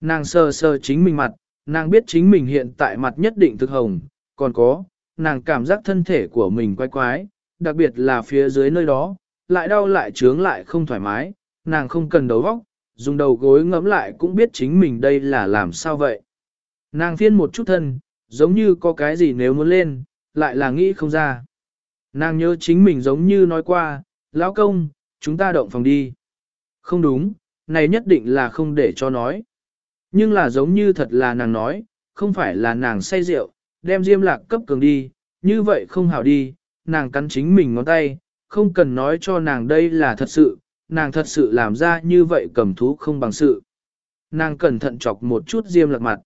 Nàng sờ sờ chính mình mặt, nàng biết chính mình hiện tại mặt nhất định thực hồng, còn có, nàng cảm giác thân thể của mình quái quái, đặc biệt là phía dưới nơi đó, lại đau lại trướng lại không thoải mái, nàng không cần đấu vóc, dùng đầu gối ngẫm lại cũng biết chính mình đây là làm sao vậy. Nàng phiên một chút thân, giống như có cái gì nếu muốn lên, lại là nghĩ không ra. Nàng nhớ chính mình giống như nói qua, lão công, chúng ta động phòng đi. Không đúng, này nhất định là không để cho nói. Nhưng là giống như thật là nàng nói, không phải là nàng say rượu, đem diêm lạc cấp cường đi, như vậy không hảo đi, nàng cắn chính mình ngón tay, không cần nói cho nàng đây là thật sự, nàng thật sự làm ra như vậy cầm thú không bằng sự. Nàng cẩn thận chọc một chút diêm lạc mặt.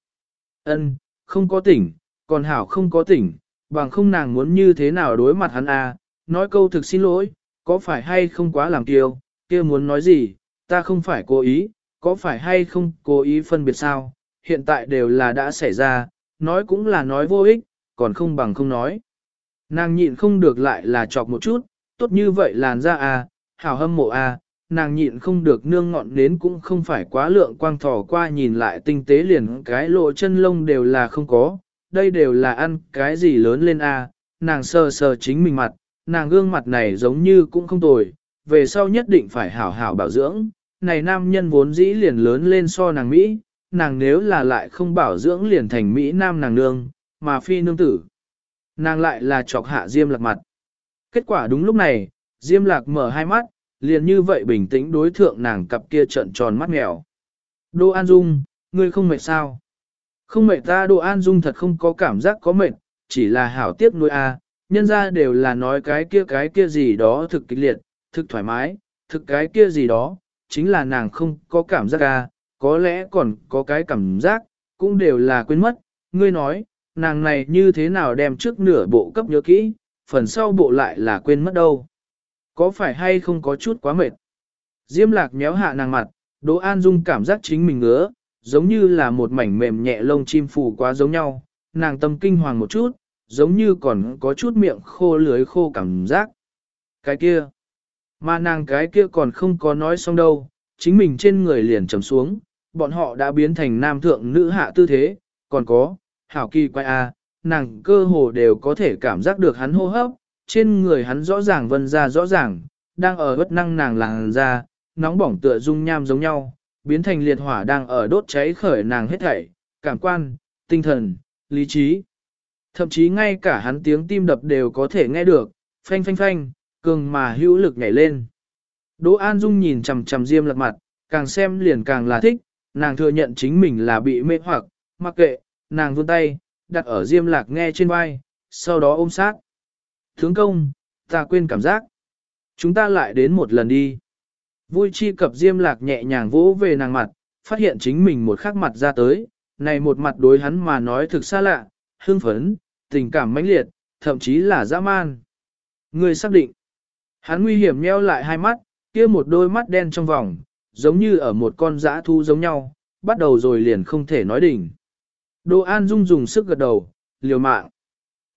ân không có tỉnh, còn hảo không có tỉnh, bằng không nàng muốn như thế nào đối mặt hắn à, nói câu thực xin lỗi, có phải hay không quá làm kiêu, kia muốn nói gì, ta không phải cố ý, có phải hay không cố ý phân biệt sao, hiện tại đều là đã xảy ra, nói cũng là nói vô ích, còn không bằng không nói. Nàng nhịn không được lại là chọc một chút, tốt như vậy làn ra à, hảo hâm mộ à, nàng nhịn không được nương ngọn đến cũng không phải quá lượng quang thỏ qua nhìn lại tinh tế liền cái lộ chân lông đều là không có, đây đều là ăn cái gì lớn lên à, nàng sờ sờ chính mình mặt, nàng gương mặt này giống như cũng không tồi, về sau nhất định phải hảo hảo bảo dưỡng, này nam nhân vốn dĩ liền lớn lên so nàng Mỹ, nàng nếu là lại không bảo dưỡng liền thành Mỹ nam nàng nương, mà phi nương tử. Nàng lại là chọc hạ Diêm lạc mặt. Kết quả đúng lúc này, Diêm lạc mở hai mắt, liền như vậy bình tĩnh đối thượng nàng cặp kia trận tròn mắt mèo. Đô An Dung, ngươi không mệt sao? Không mệt ta Đô An Dung thật không có cảm giác có mệt, chỉ là hảo tiếc nuôi a, nhân ra đều là nói cái kia cái kia gì đó thực kịch liệt, thực thoải mái, thực cái kia gì đó, chính là nàng không có cảm giác a, có lẽ còn có cái cảm giác, cũng đều là quên mất, ngươi nói, nàng này như thế nào đem trước nửa bộ cấp nhớ kỹ, phần sau bộ lại là quên mất đâu. Có phải hay không có chút quá mệt? Diêm lạc méo hạ nàng mặt, Đỗ An Dung cảm giác chính mình ngứa, giống như là một mảnh mềm nhẹ lông chim phù quá giống nhau, nàng tâm kinh hoàng một chút, giống như còn có chút miệng khô lưới khô cảm giác. Cái kia, mà nàng cái kia còn không có nói xong đâu, chính mình trên người liền trầm xuống, bọn họ đã biến thành nam thượng nữ hạ tư thế, còn có, hảo kỳ quay a, à, nàng cơ hồ đều có thể cảm giác được hắn hô hấp, trên người hắn rõ ràng vân ra rõ ràng, đang ở bất năng nàng làng ra, nóng bỏng tựa dung nham giống nhau, biến thành liệt hỏa đang ở đốt cháy khởi nàng hết thảy, cảm quan, tinh thần, lý trí. Thậm chí ngay cả hắn tiếng tim đập đều có thể nghe được, phanh phanh phanh, cường mà hữu lực nhảy lên. Đỗ An Dung nhìn chằm chằm Diêm Lạc mặt, càng xem liền càng là thích, nàng thừa nhận chính mình là bị mê hoặc, mặc kệ, nàng vươn tay, đặt ở Diêm Lạc nghe trên vai, sau đó ôm sát. Thướng công, ta quên cảm giác. Chúng ta lại đến một lần đi. Vui chi cập Diêm Lạc nhẹ nhàng vỗ về nàng mặt, phát hiện chính mình một khắc mặt ra tới, này một mặt đối hắn mà nói thực xa lạ, hương phấn, tình cảm mãnh liệt, thậm chí là dã man. Người xác định, hắn nguy hiểm nheo lại hai mắt, kia một đôi mắt đen trong vòng, giống như ở một con dã thu giống nhau, bắt đầu rồi liền không thể nói đỉnh. Đỗ An Dung dùng sức gật đầu, liều mạng.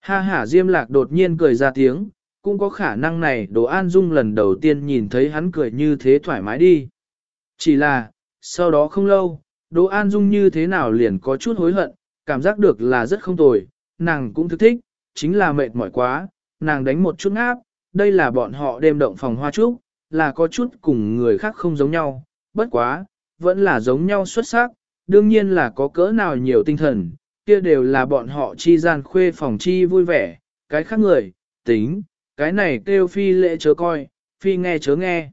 Ha hả Diêm Lạc đột nhiên cười ra tiếng, cũng có khả năng này Đỗ An Dung lần đầu tiên nhìn thấy hắn cười như thế thoải mái đi. Chỉ là, sau đó không lâu, Đỗ An Dung như thế nào liền có chút hối hận, cảm giác được là rất không tồi, nàng cũng thức thích, chính là mệt mỏi quá, nàng đánh một chút ngáp, đây là bọn họ đêm động phòng hoa trúc, là có chút cùng người khác không giống nhau, bất quá, vẫn là giống nhau xuất sắc, đương nhiên là có cỡ nào nhiều tinh thần, kia đều là bọn họ chi gian khuê phòng chi vui vẻ, cái khác người, tính, cái này kêu phi lệ chớ coi, phi nghe chớ nghe.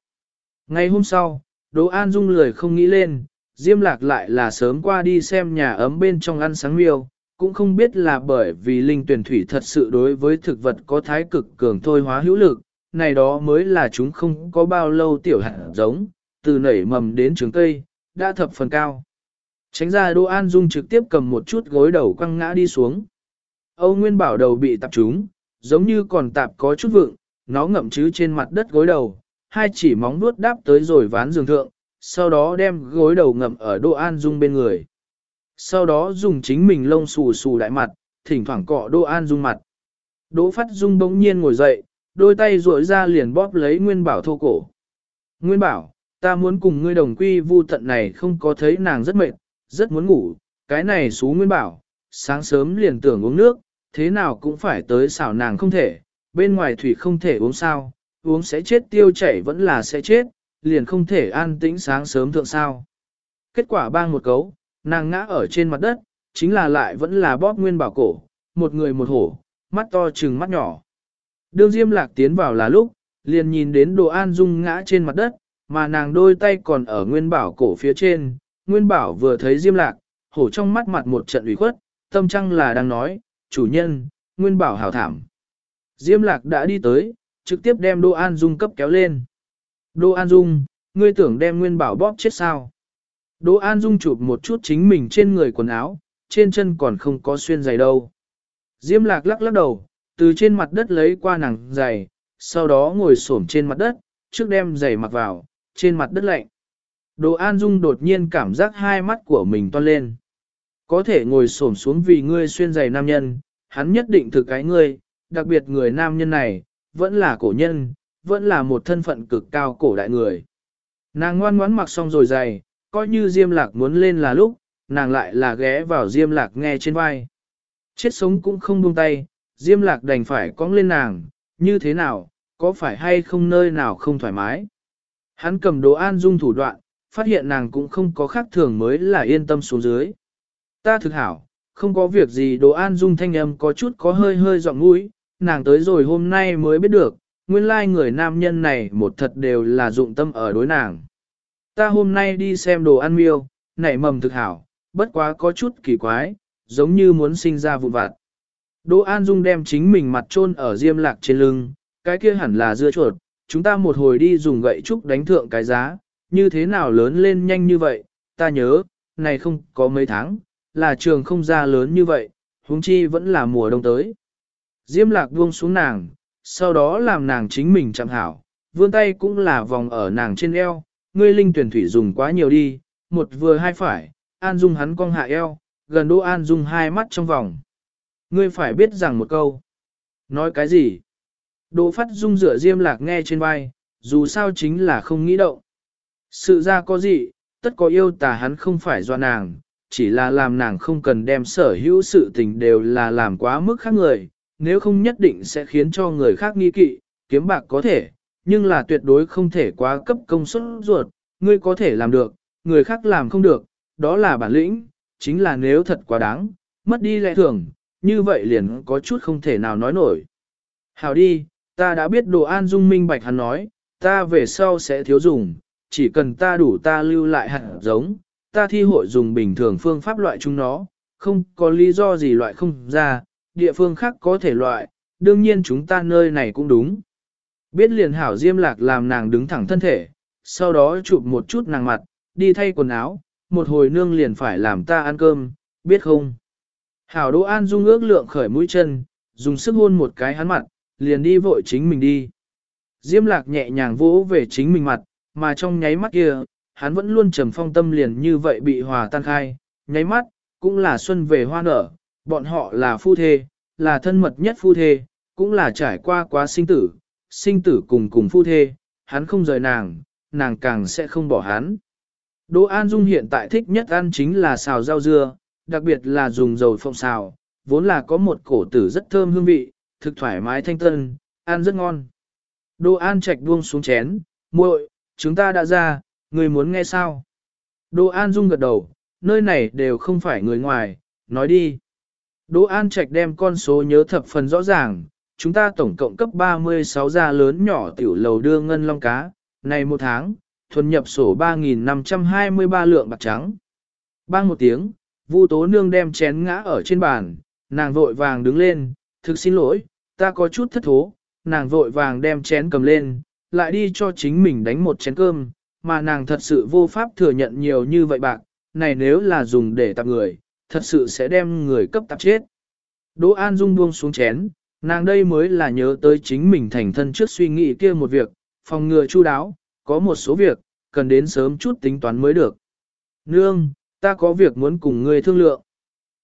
Ngày hôm sau, Đỗ An Dung lười không nghĩ lên, Diêm Lạc lại là sớm qua đi xem nhà ấm bên trong ăn sáng miêu, cũng không biết là bởi vì linh tuyển thủy thật sự đối với thực vật có thái cực cường thôi hóa hữu lực, này đó mới là chúng không có bao lâu tiểu hạt giống, từ nảy mầm đến trường cây, đã thập phần cao. Tránh ra Đỗ An Dung trực tiếp cầm một chút gối đầu quăng ngã đi xuống. Âu Nguyên Bảo đầu bị tập trúng, giống như còn tạp có chút vượng, nó ngậm chứ trên mặt đất gối đầu, hai chỉ móng vuốt đáp tới rồi ván giường thượng, sau đó đem gối đầu ngậm ở Đỗ An Dung bên người. Sau đó dùng chính mình lông xù xù đại mặt, thỉnh thoảng cọ Đỗ An Dung mặt. Đỗ Phát Dung bỗng nhiên ngồi dậy, đôi tay duỗi ra liền bóp lấy Nguyên Bảo thô cổ. Nguyên Bảo, ta muốn cùng ngươi đồng quy vu tận này không có thấy nàng rất mệt, rất muốn ngủ, cái này xú Nguyên Bảo, sáng sớm liền tưởng uống nước, thế nào cũng phải tới xảo nàng không thể, bên ngoài thủy không thể uống sao, uống sẽ chết tiêu chảy vẫn là sẽ chết, liền không thể an tĩnh sáng sớm thượng sao. Kết quả bang một cấu, nàng ngã ở trên mặt đất, chính là lại vẫn là bóp nguyên bảo cổ, một người một hổ, mắt to trừng mắt nhỏ. Đương Diêm Lạc tiến vào là lúc, liền nhìn đến Đồ An Dung ngã trên mặt đất, mà nàng đôi tay còn ở Nguyên Bảo cổ phía trên. Nguyên Bảo vừa thấy Diêm Lạc, hổ trong mắt mặt một trận ủy khuất, tâm trăng là đang nói, chủ nhân, Nguyên Bảo hảo thảm. Diêm Lạc đã đi tới, trực tiếp đem Đô An Dung cấp kéo lên. Đô An Dung, ngươi tưởng đem Nguyên Bảo bóp chết sao? Đỗ An Dung chụp một chút chính mình trên người quần áo, trên chân còn không có xuyên giày đâu. Diêm lạc lắc lắc đầu, từ trên mặt đất lấy qua nàng giày, sau đó ngồi xổm trên mặt đất, trước đem giày mặc vào, trên mặt đất lạnh. Đỗ An Dung đột nhiên cảm giác hai mắt của mình toan lên. Có thể ngồi xổm xuống vì ngươi xuyên giày nam nhân, hắn nhất định thực cái ngươi, đặc biệt người nam nhân này, vẫn là cổ nhân, vẫn là một thân phận cực cao cổ đại người. Nàng ngoan ngoãn mặc xong rồi giày, coi như Diêm Lạc muốn lên là lúc, nàng lại là ghé vào Diêm Lạc nghe trên vai. Chết sống cũng không buông tay, Diêm Lạc đành phải cong lên nàng, như thế nào, có phải hay không nơi nào không thoải mái. Hắn cầm đồ an dung thủ đoạn, phát hiện nàng cũng không có khác thường mới là yên tâm xuống dưới. Ta thực hảo, không có việc gì đồ An Dung thanh âm có chút có hơi hơi giọng mũi, nàng tới rồi hôm nay mới biết được, nguyên lai người nam nhân này một thật đều là dụng tâm ở đối nàng. Ta hôm nay đi xem đồ ăn miêu, nảy mầm thực hảo, bất quá có chút kỳ quái, giống như muốn sinh ra vụn vặt. Đỗ An Dung đem chính mình mặt chôn ở diêm lạc trên lưng, cái kia hẳn là dưa chuột, chúng ta một hồi đi dùng gậy trúc đánh thượng cái giá, như thế nào lớn lên nhanh như vậy, ta nhớ, này không có mấy tháng, là trường không ra lớn như vậy, huống chi vẫn là mùa đông tới. Diêm lạc buông xuống nàng, sau đó làm nàng chính mình chạm hảo, vươn tay cũng là vòng ở nàng trên eo, ngươi linh tuyển thủy dùng quá nhiều đi, một vừa hai phải, An Dung hắn cong hạ eo, gần Đỗ An Dung hai mắt trong vòng. Ngươi phải biết rằng một câu. Nói cái gì? Đỗ Phát Dung rửa Diêm Lạc nghe trên vai, dù sao chính là không nghĩ động. Sự ra có gì, tất có yêu tà hắn không phải do nàng, chỉ là làm nàng không cần đem sở hữu sự tình đều là làm quá mức khác người, nếu không nhất định sẽ khiến cho người khác nghi kỵ, kiếm bạc có thể, nhưng là tuyệt đối không thể quá cấp công suất ruột, ngươi có thể làm được, người khác làm không được, đó là bản lĩnh, chính là nếu thật quá đáng, mất đi lẽ thường, như vậy liền có chút không thể nào nói nổi. Hảo đi, ta đã biết đồ an dung minh bạch hắn nói, ta về sau sẽ thiếu dùng, chỉ cần ta đủ ta lưu lại hạt giống, ta thi hội dùng bình thường phương pháp loại chúng nó, không có lý do gì loại không ra, địa phương khác có thể loại, đương nhiên chúng ta nơi này cũng đúng. Biết liền hảo diêm lạc làm nàng đứng thẳng thân thể, sau đó chụp một chút nàng mặt, đi thay quần áo, một hồi nương liền phải làm ta ăn cơm, biết không? Hảo Đỗ An Dung ước lượng khởi mũi chân, dùng sức hôn một cái hắn mặt, liền đi vội chính mình đi. Diêm lạc nhẹ nhàng vỗ về chính mình mặt, mà trong nháy mắt kia, hắn vẫn luôn trầm phong tâm liền như vậy bị hòa tan khai, nháy mắt, cũng là xuân về hoa nở, bọn họ là phu thê, là thân mật nhất phu thê, cũng là trải qua quá sinh tử, sinh tử cùng cùng phu thê, hắn không rời nàng, nàng càng sẽ không bỏ hắn. Đỗ An Dung hiện tại thích nhất ăn chính là xào rau dưa, đặc biệt là dùng dầu phộng xào, vốn là có một cổ tử rất thơm hương vị, thực thoải mái thanh tân, ăn rất ngon. Đỗ An Trạch buông xuống chén, muội, chúng ta đã ra, người muốn nghe sao? Đỗ An Dung gật đầu, nơi này đều không phải người ngoài, nói đi. Đỗ An Trạch đem con số nhớ thập phần rõ ràng, chúng ta tổng cộng cấp 36 gia lớn nhỏ tiểu lầu đưa ngân long cá, này một tháng, thuần nhập sổ 3.523 lượng bạc trắng. Bang một tiếng, Vu Tố Nương đem chén ngã ở trên bàn, nàng vội vàng đứng lên, thực xin lỗi, ta có chút thất thố, nàng vội vàng đem chén cầm lên, lại đi cho chính mình đánh một chén cơm, mà nàng thật sự vô pháp thừa nhận nhiều như vậy bạc, này nếu là dùng để tạp người, thật sự sẽ đem người cấp tạp chết. Đỗ An Dung buông xuống chén, nàng đây mới là nhớ tới chính mình thành thân trước suy nghĩ kia một việc, phòng ngừa chu đáo, có một số việc, cần đến sớm chút tính toán mới được. Nương, ta có việc muốn cùng ngươi thương lượng.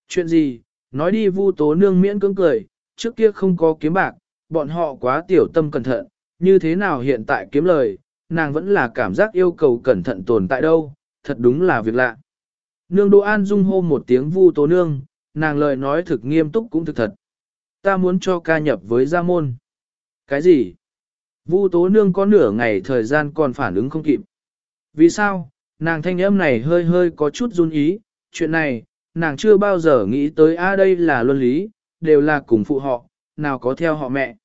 Chuyện gì, nói đi vu tố nương miễn cưỡng cười, trước kia không có kiếm bạc, bọn họ quá tiểu tâm cẩn thận, như thế nào hiện tại kiếm lời, nàng vẫn là cảm giác yêu cầu cẩn thận tồn tại đâu, thật đúng là việc lạ. Nương Đỗ An Dung hô một tiếng vu tố nương, nàng lời nói thực nghiêm túc cũng thực thật. Ta muốn cho ca nhập với gia môn. Cái gì? Vu tố nương có nửa ngày thời gian còn phản ứng không kịp. Vì sao? Nàng thanh âm này hơi hơi có chút run ý, chuyện này, nàng chưa bao giờ nghĩ tới a đây là luân lý, đều là cùng phụ họ, nào có theo họ mẹ.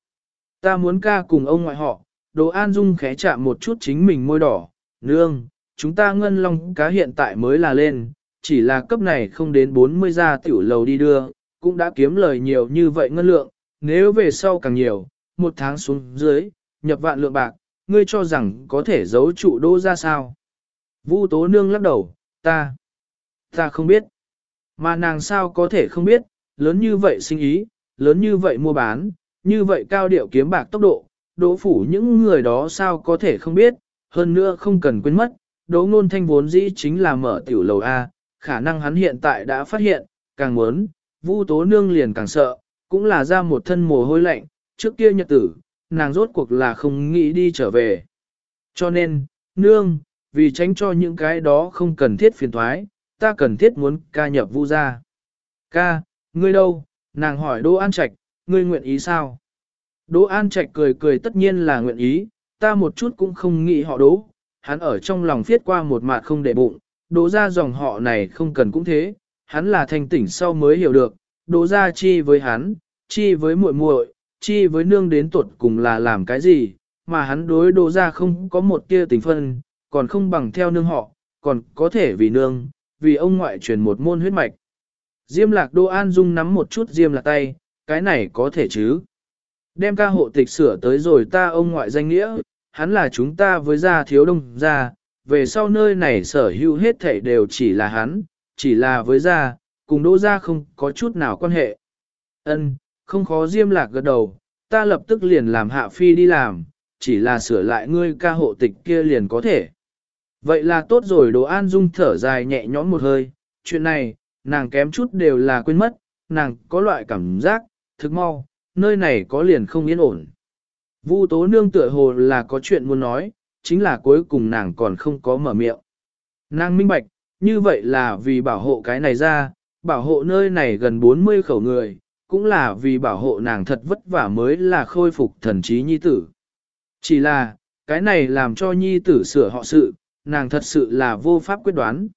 Ta muốn ca cùng ông ngoại họ, đồ an dung khẽ chạm một chút chính mình môi đỏ, nương, chúng ta ngân long cá hiện tại mới là lên, chỉ là cấp này không đến 40 gia tiểu lầu đi đưa, cũng đã kiếm lời nhiều như vậy ngân lượng, nếu về sau càng nhiều, một tháng xuống dưới, nhập vạn lượng bạc, ngươi cho rằng có thể giấu trụ đô ra sao? Vu tố nương lắc đầu, ta, ta không biết. Mà nàng sao có thể không biết, lớn như vậy sinh ý, lớn như vậy mua bán, như vậy cao điệu kiếm bạc tốc độ, đỗ phủ những người đó sao có thể không biết, hơn nữa không cần quên mất, đỗ ngôn thanh vốn dĩ chính là mở tiểu lầu A, khả năng hắn hiện tại đã phát hiện, càng muốn, vu tố nương liền càng sợ, cũng là ra một thân mồ hôi lạnh, trước kia nhật tử, nàng rốt cuộc là không nghĩ đi trở về. Cho nên, nương, vì tránh cho những cái đó không cần thiết phiền thoái, ta cần thiết muốn ca nhập vu ra. Ca, ngươi đâu? Nàng hỏi Đỗ An Trạch, ngươi nguyện ý sao? Đỗ An Trạch cười cười tất nhiên là nguyện ý, ta một chút cũng không nghĩ họ đỗ, hắn ở trong lòng viết qua một mạt không để bụng, đỗ ra dòng họ này không cần cũng thế, hắn là thanh tỉnh sau mới hiểu được, đỗ ra chi với hắn, chi với muội muội, chi với nương đến tuột cùng là làm cái gì, mà hắn đối đỗ ra không có một tia tình phân, còn không bằng theo nương họ, còn có thể vì nương, vì ông ngoại truyền một môn huyết mạch. Diêm lạc Đỗ An Dung nắm một chút diêm lạc tay, cái này có thể chứ. Đem ca hộ tịch sửa tới rồi ta ông ngoại danh nghĩa, hắn là chúng ta với gia thiếu đông gia, về sau nơi này sở hữu hết thảy đều chỉ là hắn, chỉ là với gia, cùng đỗ gia không có chút nào quan hệ. Ân, không khó diêm lạc gật đầu, ta lập tức liền làm hạ phi đi làm, chỉ là sửa lại ngươi ca hộ tịch kia liền có thể. Vậy là tốt rồi Đỗ An Dung thở dài nhẹ nhõm một hơi, chuyện này, nàng kém chút đều là quên mất, nàng có loại cảm giác, thực mau, nơi này có liền không yên ổn. Vu tố nương tựa hồ là có chuyện muốn nói, chính là cuối cùng nàng còn không có mở miệng. Nàng minh bạch, như vậy là vì bảo hộ cái này ra, bảo hộ nơi này gần 40 khẩu người, cũng là vì bảo hộ nàng thật vất vả mới là khôi phục thần trí nhi tử. Chỉ là, cái này làm cho nhi tử sửa họ sự, nàng thật sự là vô pháp quyết đoán.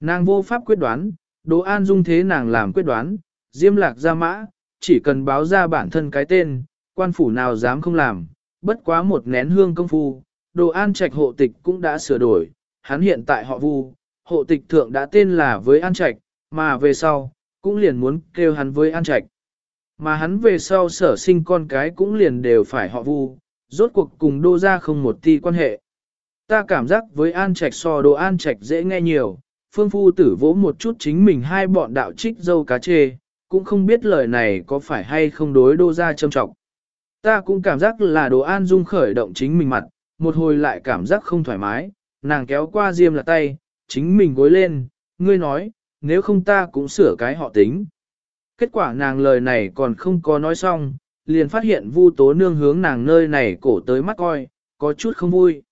Nàng vô pháp quyết đoán, Đỗ An Dung thế nàng làm quyết đoán, Diêm Lạc ra mã, chỉ cần báo ra bản thân cái tên, quan phủ nào dám không làm, bất quá một nén hương công phu, đồ An Trạch hộ tịch cũng đã sửa đổi, hắn hiện tại họ Vu, hộ tịch thượng đã tên là với An Trạch, mà về sau, cũng liền muốn kêu hắn với An Trạch. Mà hắn về sau sở sinh con cái cũng liền đều phải họ Vu, rốt cuộc cùng Đô gia không một ti quan hệ. Ta cảm giác với An Trạch so đồ An Trạch dễ nghe nhiều, phương phu tử vỗ một chút chính mình hai bọn đạo trích dâu cá chê, cũng không biết lời này có phải hay không đối đô ra châm trọng. Ta cũng cảm giác là đồ an dung khởi động chính mình mặt, một hồi lại cảm giác không thoải mái, nàng kéo qua diêm là tay, chính mình gối lên, ngươi nói, nếu không ta cũng sửa cái họ tính. Kết quả nàng lời này còn không có nói xong, liền phát hiện vu tố nương hướng nàng nơi này cổ tới mắt coi, có chút không vui.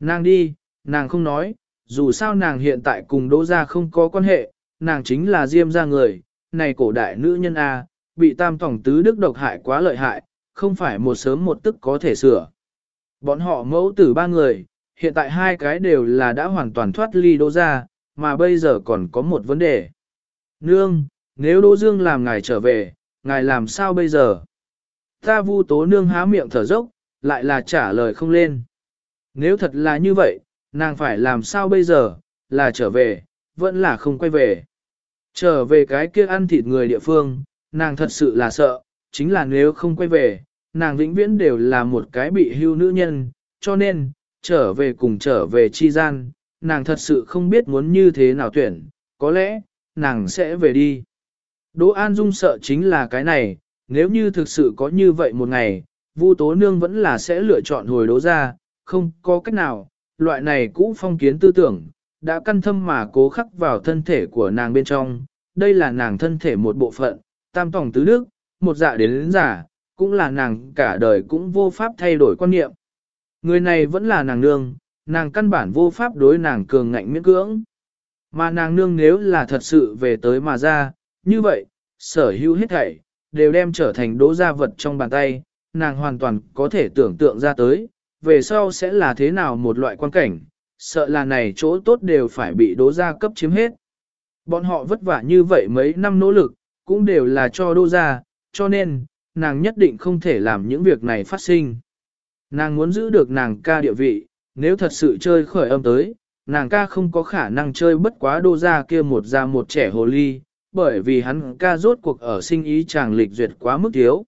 Nàng đi, nàng không nói, dù sao nàng hiện tại cùng đỗ gia không có quan hệ, nàng chính là diêm gia người, này cổ đại nữ nhân A, bị tam tổng tứ đức độc hại quá lợi hại, không phải một sớm một tức có thể sửa. Bọn họ mẫu tử ba người, hiện tại hai cái đều là đã hoàn toàn thoát ly đỗ gia, mà bây giờ còn có một vấn đề. Nương, nếu Đỗ Dương làm ngài trở về, ngài làm sao bây giờ? Ta vu tố nương há miệng thở dốc, lại là trả lời không lên. Nếu thật là như vậy, nàng phải làm sao bây giờ, là trở về, vẫn là không quay về. Trở về cái kia ăn thịt người địa phương, nàng thật sự là sợ, chính là nếu không quay về, nàng vĩnh viễn đều là một cái bị hưu nữ nhân, cho nên, trở về cùng trở về chi gian, nàng thật sự không biết muốn như thế nào tuyển, có lẽ, nàng sẽ về đi. Đỗ An Dung sợ chính là cái này, nếu như thực sự có như vậy một ngày, Vu Tố Nương vẫn là sẽ lựa chọn hồi đỗ ra, không có cách nào, loại này cũ phong kiến tư tưởng, đã căn thâm mà cố khắc vào thân thể của nàng bên trong, đây là nàng thân thể một bộ phận, tam tổng tứ đức, một dạ đến đến giả, cũng là nàng cả đời cũng vô pháp thay đổi quan niệm. Người này vẫn là nàng nương, nàng căn bản vô pháp đối nàng cường ngạnh miễn cưỡng. Mà nàng nương nếu là thật sự về tới mà ra, như vậy, sở hữu hết thảy, đều đem trở thành đố gia vật trong bàn tay, nàng hoàn toàn có thể tưởng tượng ra tới, về sau sẽ là thế nào một loại quan cảnh, sợ là này chỗ tốt đều phải bị đố gia cấp chiếm hết. Bọn họ vất vả như vậy mấy năm nỗ lực, cũng đều là cho đô gia, cho nên, nàng nhất định không thể làm những việc này phát sinh. Nàng muốn giữ được nàng ca địa vị, nếu thật sự chơi khởi âm tới, nàng ca không có khả năng chơi bất quá đô gia kia một gia một trẻ hồ ly, bởi vì hắn ca rốt cuộc ở sinh ý chàng lịch duyệt quá mức thiếu.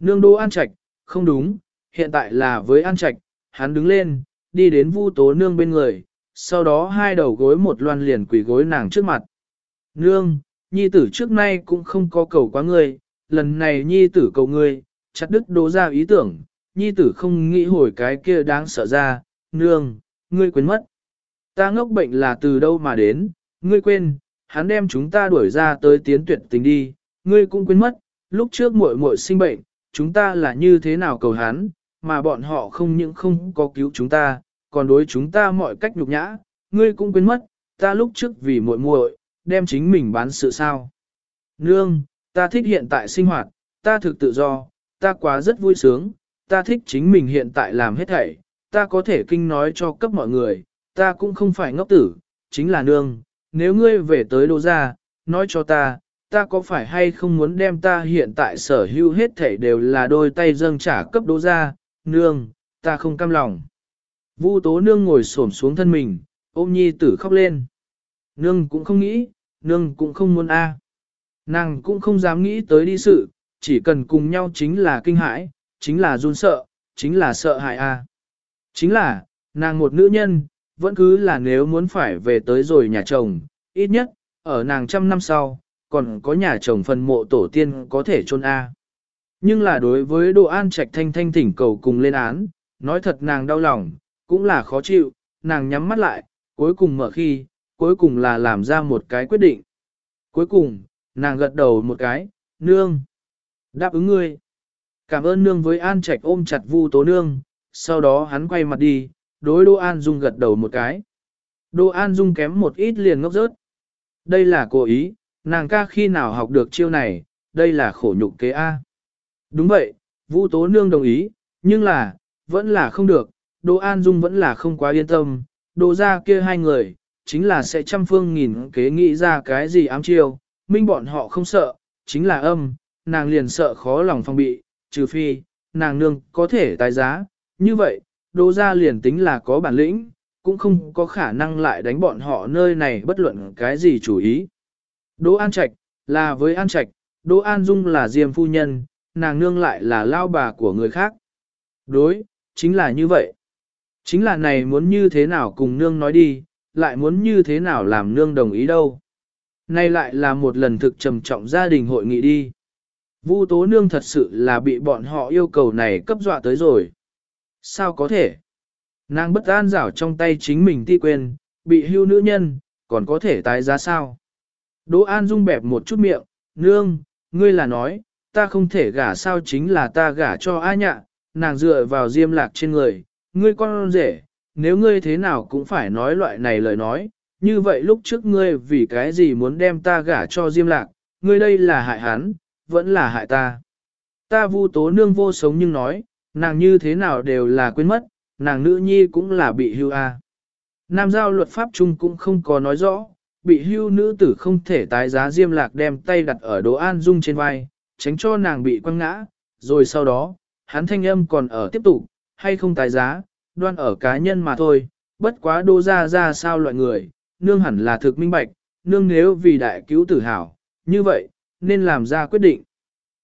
Nương đô an trạch, không đúng, hiện tại là với An Trạch, hắn đứng lên, đi đến Vu Tố Nương bên người, sau đó hai đầu gối một loan liền quỳ gối nàng trước mặt. Nương, nhi tử trước nay cũng không có cầu quá ngươi, lần này nhi tử cầu ngươi, chặt đứt đố ra ý tưởng, nhi tử không nghĩ hồi cái kia đáng sợ ra, nương, ngươi quên mất. Ta ngốc bệnh là từ đâu mà đến, ngươi quên, hắn đem chúng ta đuổi ra tới tiến tuyệt tình đi, ngươi cũng quên mất, lúc trước muội muội sinh bệnh, chúng ta là như thế nào cầu hắn, mà bọn họ không những không có cứu chúng ta, còn đối chúng ta mọi cách nhục nhã, ngươi cũng quên mất, ta lúc trước vì muội muội đem chính mình bán sự sao. Nương, ta thích hiện tại sinh hoạt, ta thực tự do, ta quá rất vui sướng, ta thích chính mình hiện tại làm hết thảy, ta có thể kinh nói cho cấp mọi người, ta cũng không phải ngốc tử, chính là nương, nếu ngươi về tới đô gia, nói cho ta, ta có phải hay không muốn đem ta hiện tại sở hữu hết thảy đều là đôi tay dâng trả cấp đô gia, nương, ta không cam lòng. Vu tố nương ngồi xổm xuống thân mình, ôm nhi tử khóc lên. Nương cũng không nghĩ, nương cũng không muốn a. Nàng cũng không dám nghĩ tới đi sự, chỉ cần cùng nhau chính là kinh hãi, chính là run sợ, chính là sợ hại a. Chính là, nàng một nữ nhân, vẫn cứ là nếu muốn phải về tới rồi nhà chồng, ít nhất, ở nàng trăm năm sau, còn có nhà chồng phần mộ tổ tiên có thể chôn A. Nhưng là đối với Đỗ An Trạch thanh thanh thỉnh cầu cùng lên án, nói thật nàng đau lòng, cũng là khó chịu, nàng nhắm mắt lại, cuối cùng mở khi, cuối cùng là làm ra một cái quyết định. Cuối cùng, nàng gật đầu một cái, nương. Đáp ứng ngươi. Cảm ơn nương với An Trạch ôm chặt Vu Tố Nương, sau đó hắn quay mặt đi, đối Đỗ An Dung gật đầu một cái. Đỗ An Dung kém một ít liền ngốc rớt. Đây là cố ý, nàng ca khi nào học được chiêu này, đây là khổ nhục kế A. Đúng vậy, Vu Tố Nương đồng ý, nhưng là, vẫn là không được, Đỗ An Dung vẫn là không quá yên tâm, Đỗ ra kia hai người, chính là sẽ trăm phương nghìn kế nghĩ ra cái gì ám chiêu, minh bọn họ không sợ, chính là âm, nàng liền sợ khó lòng phong bị, trừ phi, nàng nương có thể tái giá, như vậy, Đỗ ra liền tính là có bản lĩnh, cũng không có khả năng lại đánh bọn họ nơi này bất luận cái gì chủ ý. Đỗ An Trạch, là với An Trạch, Đỗ An Dung là diêm phu nhân, nàng nương lại là lao bà của người khác. Đối, chính là như vậy. Chính là này muốn như thế nào cùng nương nói đi, lại muốn như thế nào làm nương đồng ý đâu. Nay lại là một lần thực trầm trọng gia đình hội nghị đi. Vu tố nương thật sự là bị bọn họ yêu cầu này cấp dọa tới rồi. Sao có thể? Nàng bất an rảo trong tay chính mình ti quên, bị hưu nữ nhân, còn có thể tái giá sao? Đỗ An Dung bẹp một chút miệng, nương, ngươi là nói, ta không thể gả sao chính là ta gả cho ai nhạ, nàng dựa vào diêm lạc trên người, ngươi con rể, nếu ngươi thế nào cũng phải nói loại này lời nói, như vậy lúc trước ngươi vì cái gì muốn đem ta gả cho diêm lạc, ngươi đây là hại hắn, vẫn là hại ta. Ta vu tố nương vô sống nhưng nói, nàng như thế nào đều là quên mất, nàng nữ nhi cũng là bị hưu a. Nam giao luật pháp chung cũng không có nói rõ, bị hưu nữ tử không thể tái giá diêm lạc đem tay đặt ở đồ an dung trên vai, tránh cho nàng bị quăng ngã, rồi sau đó, hắn thanh âm còn ở tiếp tục, hay không tái giá, đoan ở cá nhân mà thôi, bất quá đô ra ra sao loại người, nương hẳn là thực minh bạch, nương nếu vì đại cứu tử hảo, như vậy, nên làm ra quyết định.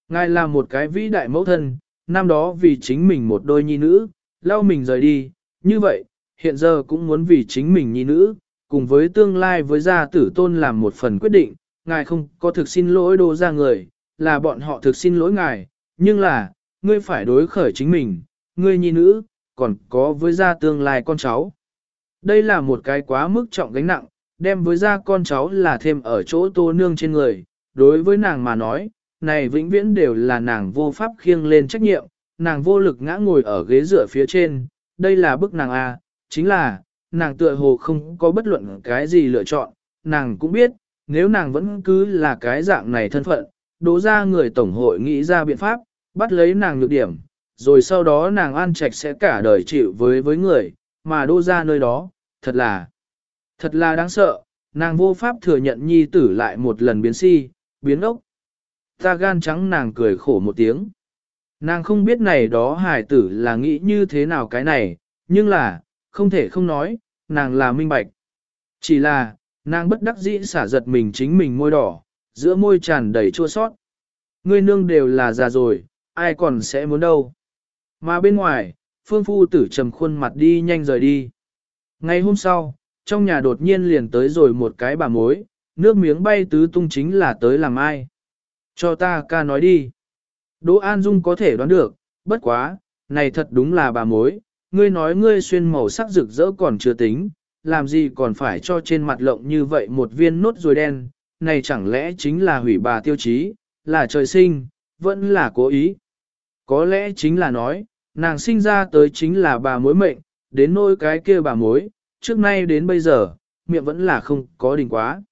Ngài là một cái vĩ đại mẫu thân, năm đó vì chính mình một đôi nhi nữ, lau mình rời đi, như vậy, hiện giờ cũng muốn vì chính mình nhi nữ, cùng với tương lai với gia tử tôn làm một phần quyết định, ngài không có thực xin lỗi Đô ra người, là bọn họ thực xin lỗi ngài, nhưng là, ngươi phải đối khởi chính mình, ngươi nhi nữ, còn có với gia tương lai con cháu. Đây là một cái quá mức trọng gánh nặng, đem với gia con cháu là thêm ở chỗ tô nương trên người, đối với nàng mà nói, này vĩnh viễn đều là nàng vô pháp khiêng lên trách nhiệm, nàng vô lực ngã ngồi ở ghế dựa phía trên, đây là bức nàng A, chính là, nàng tựa hồ không có bất luận cái gì lựa chọn, nàng cũng biết, nếu nàng vẫn cứ là cái dạng này thân phận, đố ra người tổng hội nghĩ ra biện pháp, bắt lấy nàng nhược điểm, rồi sau đó nàng an trạch sẽ cả đời chịu với với người, mà đô ra nơi đó, thật là, thật là đáng sợ, nàng vô pháp thừa nhận nhi tử lại một lần biến si, biến ốc. Ta gan trắng nàng cười khổ một tiếng. Nàng không biết này đó hải tử là nghĩ như thế nào cái này, nhưng là, không thể không nói, nàng là minh bạch. Chỉ là, nàng bất đắc dĩ xả giật mình chính mình môi đỏ, giữa môi tràn đầy chua sót. Ngươi nương đều là già rồi, ai còn sẽ muốn đâu. Mà bên ngoài, phương phu tử trầm khuôn mặt đi nhanh rời đi. Ngày hôm sau, trong nhà đột nhiên liền tới rồi một cái bà mối, nước miếng bay tứ tung chính là tới làm ai. Cho ta ca nói đi. Đỗ An Dung có thể đoán được, bất quá, này thật đúng là bà mối, ngươi nói ngươi xuyên màu sắc rực rỡ còn chưa tính, làm gì còn phải cho trên mặt lộng như vậy một viên nốt ruồi đen, này chẳng lẽ chính là hủy bà tiêu chí, là trời sinh, vẫn là cố ý. Có lẽ chính là nói, nàng sinh ra tới chính là bà mối mệnh, đến nôi cái kia bà mối, trước nay đến bây giờ, miệng vẫn là không có đình quá.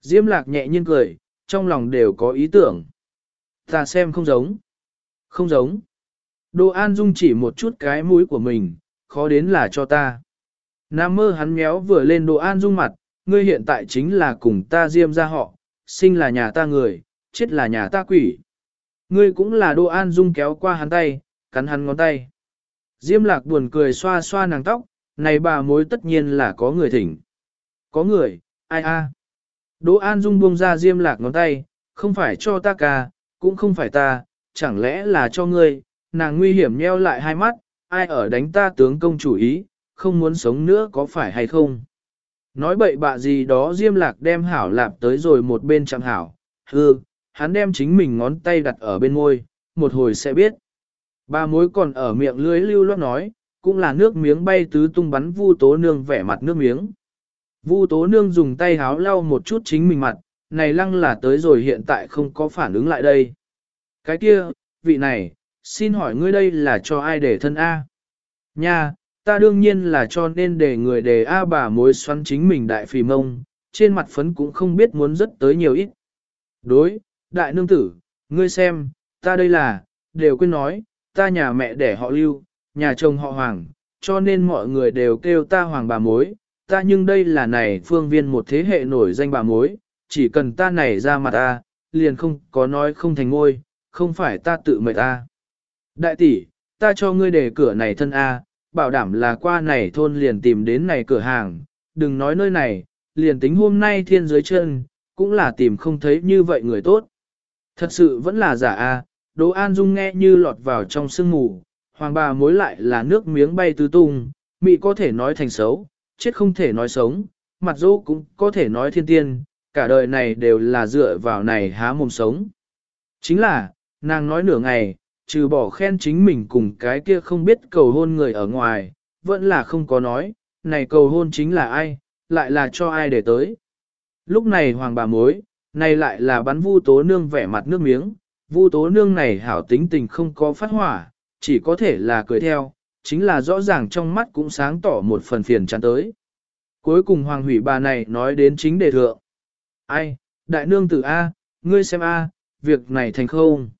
Diêm lạc nhẹ nhiên cười, trong lòng đều có ý tưởng. Ta xem không giống. Không giống. Đỗ An Dung chỉ một chút cái mũi của mình, khó đến là cho ta. Nam mơ hắn méo vừa lên đồ an dung mặt, ngươi hiện tại chính là cùng ta diêm ra họ, sinh là nhà ta người, chết là nhà ta quỷ. Ngươi cũng là Đỗ an dung kéo qua hắn tay, cắn hắn ngón tay. Diêm lạc buồn cười xoa xoa nàng tóc, này bà mối tất nhiên là có người thỉnh. Có người, ai a? Đỗ An Dung buông ra diêm lạc ngón tay, không phải cho ta ca, cũng không phải ta, chẳng lẽ là cho ngươi, nàng nguy hiểm nheo lại hai mắt, ai ở đánh ta tướng công chủ ý, không muốn sống nữa có phải hay không? Nói bậy bạ gì đó diêm lạc đem hảo lạp tới rồi một bên chẳng hảo, hư, hắn đem chính mình ngón tay đặt ở bên môi, một hồi sẽ biết. Ba mối còn ở miệng lưới lưu loát nói, cũng là nước miếng bay tứ tung bắn vu tố nương vẻ mặt nước miếng. Vu tố nương dùng tay háo lau một chút chính mình mặt, này lăng là tới rồi hiện tại không có phản ứng lại đây. Cái kia, vị này, xin hỏi ngươi đây là cho ai để thân A? Nha, ta đương nhiên là cho nên để người đề A bà mối xoắn chính mình đại phì mông, trên mặt phấn cũng không biết muốn rất tới nhiều ít. Đối, đại nương tử, ngươi xem, ta đây là, đều quên nói, ta nhà mẹ đẻ họ lưu, nhà chồng họ hoàng, cho nên mọi người đều kêu ta hoàng bà mối, ta nhưng đây là này phương viên một thế hệ nổi danh bà mối, chỉ cần ta này ra mặt ta, liền không có nói không thành ngôi, không phải ta tự mời ta. Đại tỷ, ta cho ngươi để cửa này thân A, bảo đảm là qua này thôn liền tìm đến này cửa hàng, đừng nói nơi này, liền tính hôm nay thiên dưới chân, cũng là tìm không thấy như vậy người tốt. Thật sự vẫn là giả A, Đỗ An Dung nghe như lọt vào trong sương mù, hoàng bà mối lại là nước miếng bay tứ tung, mị có thể nói thành xấu, chết không thể nói sống, mặt dỗ cũng có thể nói thiên tiên, cả đời này đều là dựa vào này há mồm sống. Chính là, nàng nói nửa ngày, trừ bỏ khen chính mình cùng cái kia không biết cầu hôn người ở ngoài, vẫn là không có nói, này cầu hôn chính là ai, lại là cho ai để tới. Lúc này hoàng bà mối, này lại là bắn vu tố nương vẻ mặt nước miếng, vu tố nương này hảo tính tình không có phát hỏa, chỉ có thể là cười theo, chính là rõ ràng trong mắt cũng sáng tỏ một phần phiền chán tới. Cuối cùng hoàng hủy bà này nói đến chính đề thượng. Ai, đại nương tử A, ngươi xem A, việc này thành không?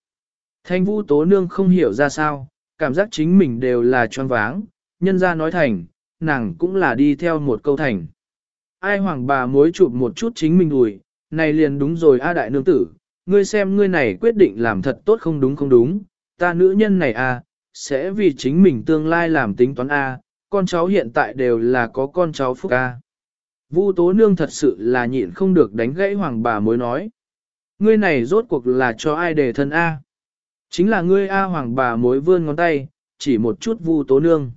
Thanh vũ tố nương không hiểu ra sao, cảm giác chính mình đều là choáng váng, nhân ra nói thành, nàng cũng là đi theo một câu thành. Ai hoàng bà mối chụp một chút chính mình đùi, này liền đúng rồi A đại nương tử, ngươi xem ngươi này quyết định làm thật tốt không đúng không đúng, ta nữ nhân này A, sẽ vì chính mình tương lai làm tính toán A, con cháu hiện tại đều là có con cháu phúc A. Vu tố nương thật sự là nhịn không được đánh gãy hoàng bà mối nói. Ngươi này rốt cuộc là cho ai để thân A. Chính là ngươi A hoàng bà mối vươn ngón tay, chỉ một chút vu tố nương.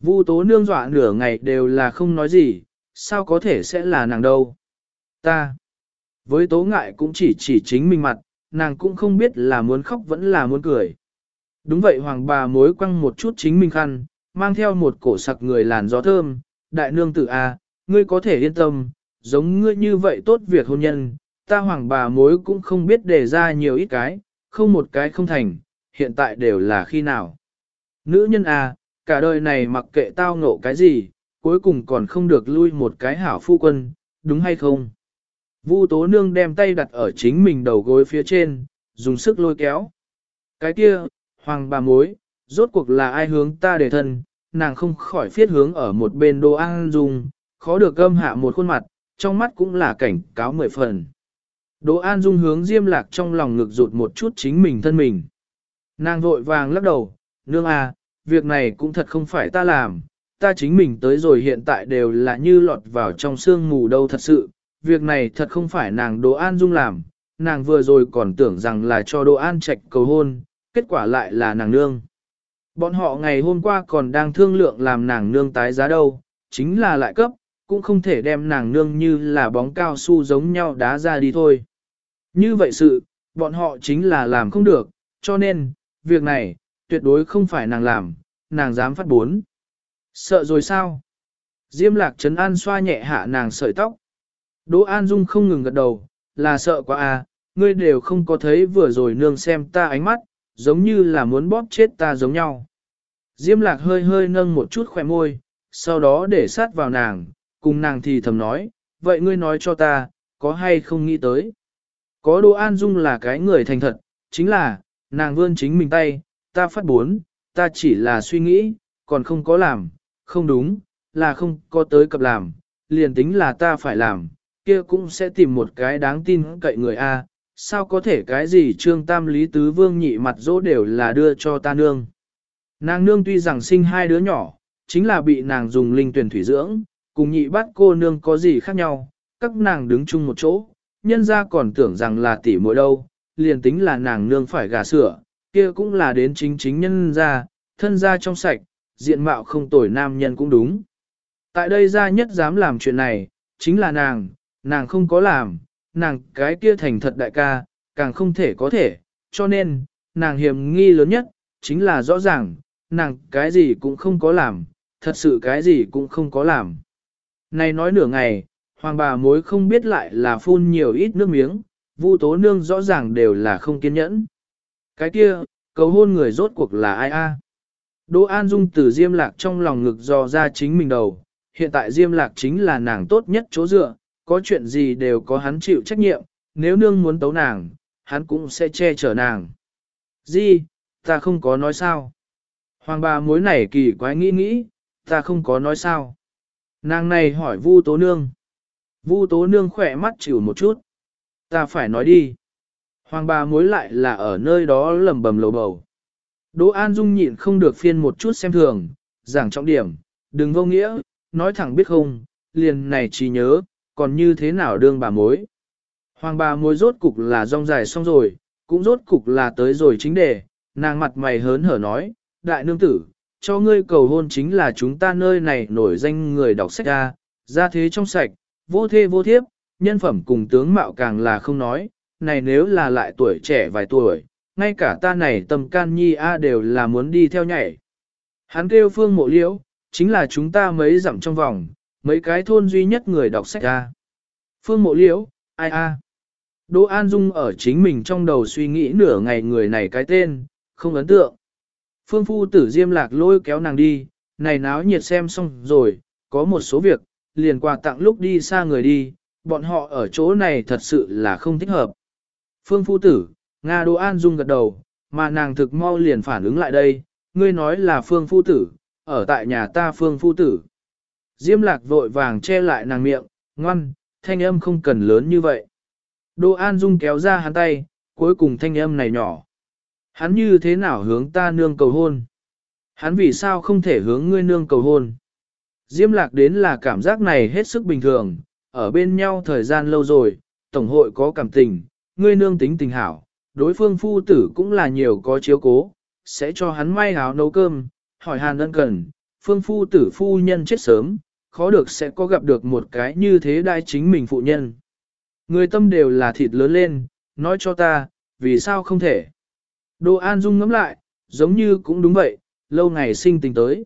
Vu tố nương dọa nửa ngày đều là không nói gì, sao có thể sẽ là nàng đâu. Ta, với tố ngại cũng chỉ chỉ chính mình mặt, nàng cũng không biết là muốn khóc vẫn là muốn cười. Đúng vậy hoàng bà mối quăng một chút chính mình khăn, mang theo một cổ sặc người làn gió thơm, đại nương tử A, ngươi có thể yên tâm, giống ngươi như vậy tốt việc hôn nhân, ta hoàng bà mối cũng không biết đề ra nhiều ít cái, không một cái không thành, hiện tại đều là khi nào. Nữ nhân A, cả đời này mặc kệ tao ngộ cái gì, cuối cùng còn không được lui một cái hảo phu quân, đúng hay không? Vu tố nương đem tay đặt ở chính mình đầu gối phía trên, dùng sức lôi kéo. Cái kia, hoàng bà mối, rốt cuộc là ai hướng ta để thân, nàng không khỏi phiết hướng ở một bên đồ ăn dùng, khó được gâm hạ một khuôn mặt, trong mắt cũng là cảnh cáo mười phần. Đỗ An Dung hướng Diêm Lạc trong lòng ngực rụt một chút chính mình thân mình. Nàng vội vàng lắc đầu, nương à, việc này cũng thật không phải ta làm, ta chính mình tới rồi hiện tại đều là như lọt vào trong sương mù đâu thật sự, việc này thật không phải nàng Đỗ An Dung làm, nàng vừa rồi còn tưởng rằng là cho Đỗ An Trạch cầu hôn, kết quả lại là nàng nương. Bọn họ ngày hôm qua còn đang thương lượng làm nàng nương tái giá đâu, chính là lại cấp, cũng không thể đem nàng nương như là bóng cao su giống nhau đá ra đi thôi. Như vậy sự, bọn họ chính là làm không được, cho nên, việc này, tuyệt đối không phải nàng làm, nàng dám phát bốn. Sợ rồi sao? Diêm lạc trấn an xoa nhẹ hạ nàng sợi tóc. Đỗ An Dung không ngừng gật đầu, là sợ quá à, ngươi đều không có thấy vừa rồi nương xem ta ánh mắt, giống như là muốn bóp chết ta giống nhau. Diêm lạc hơi hơi nâng một chút khỏe môi, sau đó để sát vào nàng, cùng nàng thì thầm nói, vậy ngươi nói cho ta, có hay không nghĩ tới. Có Đỗ An Dung là cái người thành thật, chính là, nàng vươn chính mình tay, ta phát bốn, ta chỉ là suy nghĩ, còn không có làm, không đúng, là không có tới cập làm, liền tính là ta phải làm, kia cũng sẽ tìm một cái đáng tin cậy người A, sao có thể cái gì trương tam lý tứ vương nhị mặt dỗ đều là đưa cho ta nương. Nàng nương tuy rằng sinh hai đứa nhỏ, chính là bị nàng dùng linh tuyển thủy dưỡng, cùng nhị bắt cô nương có gì khác nhau, các nàng đứng chung một chỗ, nhân ra còn tưởng rằng là tỷ muội đâu, liền tính là nàng nương phải gà sửa, kia cũng là đến chính chính nhân ra, thân ra trong sạch, diện mạo không tồi nam nhân cũng đúng. Tại đây ra nhất dám làm chuyện này, chính là nàng, nàng không có làm, nàng cái kia thành thật đại ca, càng không thể có thể, cho nên, nàng hiểm nghi lớn nhất, chính là rõ ràng, nàng cái gì cũng không có làm, thật sự cái gì cũng không có làm. Này nói nửa ngày, hoàng bà mối không biết lại là phun nhiều ít nước miếng, vu tố nương rõ ràng đều là không kiên nhẫn. Cái kia, cầu hôn người rốt cuộc là ai a? Đỗ An Dung từ Diêm Lạc trong lòng ngực dò ra chính mình đầu, hiện tại Diêm Lạc chính là nàng tốt nhất chỗ dựa, có chuyện gì đều có hắn chịu trách nhiệm, nếu nương muốn tấu nàng, hắn cũng sẽ che chở nàng. Di, ta không có nói sao. Hoàng bà mối này kỳ quái nghĩ nghĩ, ta không có nói sao. Nàng này hỏi Vu Tố Nương. Vu Tố Nương khỏe mắt chịu một chút. Ta phải nói đi. Hoàng bà mối lại là ở nơi đó lầm bầm lầu bầu. Đỗ An Dung nhịn không được phiên một chút xem thường, giảng trọng điểm, đừng vô nghĩa, nói thẳng biết không, liền này chỉ nhớ, còn như thế nào đương bà mối. Hoàng bà mối rốt cục là rong dài xong rồi, cũng rốt cục là tới rồi chính đề, nàng mặt mày hớn hở nói, đại nương tử, cho ngươi cầu hôn chính là chúng ta nơi này nổi danh người đọc sách ra, ra thế trong sạch, vô thê vô thiếp, nhân phẩm cùng tướng mạo càng là không nói, này nếu là lại tuổi trẻ vài tuổi, ngay cả ta này tầm can nhi a đều là muốn đi theo nhảy. Hắn kêu phương mộ liễu, chính là chúng ta mấy dặm trong vòng, mấy cái thôn duy nhất người đọc sách a. Phương mộ liễu, ai a? Đỗ An Dung ở chính mình trong đầu suy nghĩ nửa ngày người này cái tên, không ấn tượng. Phương phu tử diêm lạc lôi kéo nàng đi, này náo nhiệt xem xong rồi, có một số việc, liền quà tặng lúc đi xa người đi, bọn họ ở chỗ này thật sự là không thích hợp. Phương phu tử, Nga Đỗ An Dung gật đầu, mà nàng thực mau liền phản ứng lại đây, ngươi nói là phương phu tử, ở tại nhà ta phương phu tử. Diêm lạc vội vàng che lại nàng miệng, ngoan, thanh âm không cần lớn như vậy. Đỗ An Dung kéo ra hắn tay, cuối cùng thanh âm này nhỏ. Hắn như thế nào hướng ta nương cầu hôn? Hắn vì sao không thể hướng ngươi nương cầu hôn? Diêm lạc đến là cảm giác này hết sức bình thường, ở bên nhau thời gian lâu rồi, tổng hội có cảm tình, ngươi nương tính tình hảo, đối phương phu tử cũng là nhiều có chiếu cố, sẽ cho hắn may áo nấu cơm, hỏi hàn ân cần, phương phu tử phu nhân chết sớm, khó được sẽ có gặp được một cái như thế đai chính mình phụ nhân. Người tâm đều là thịt lớn lên, nói cho ta, vì sao không thể. Đồ An Dung ngắm lại, giống như cũng đúng vậy, lâu ngày sinh tình tới.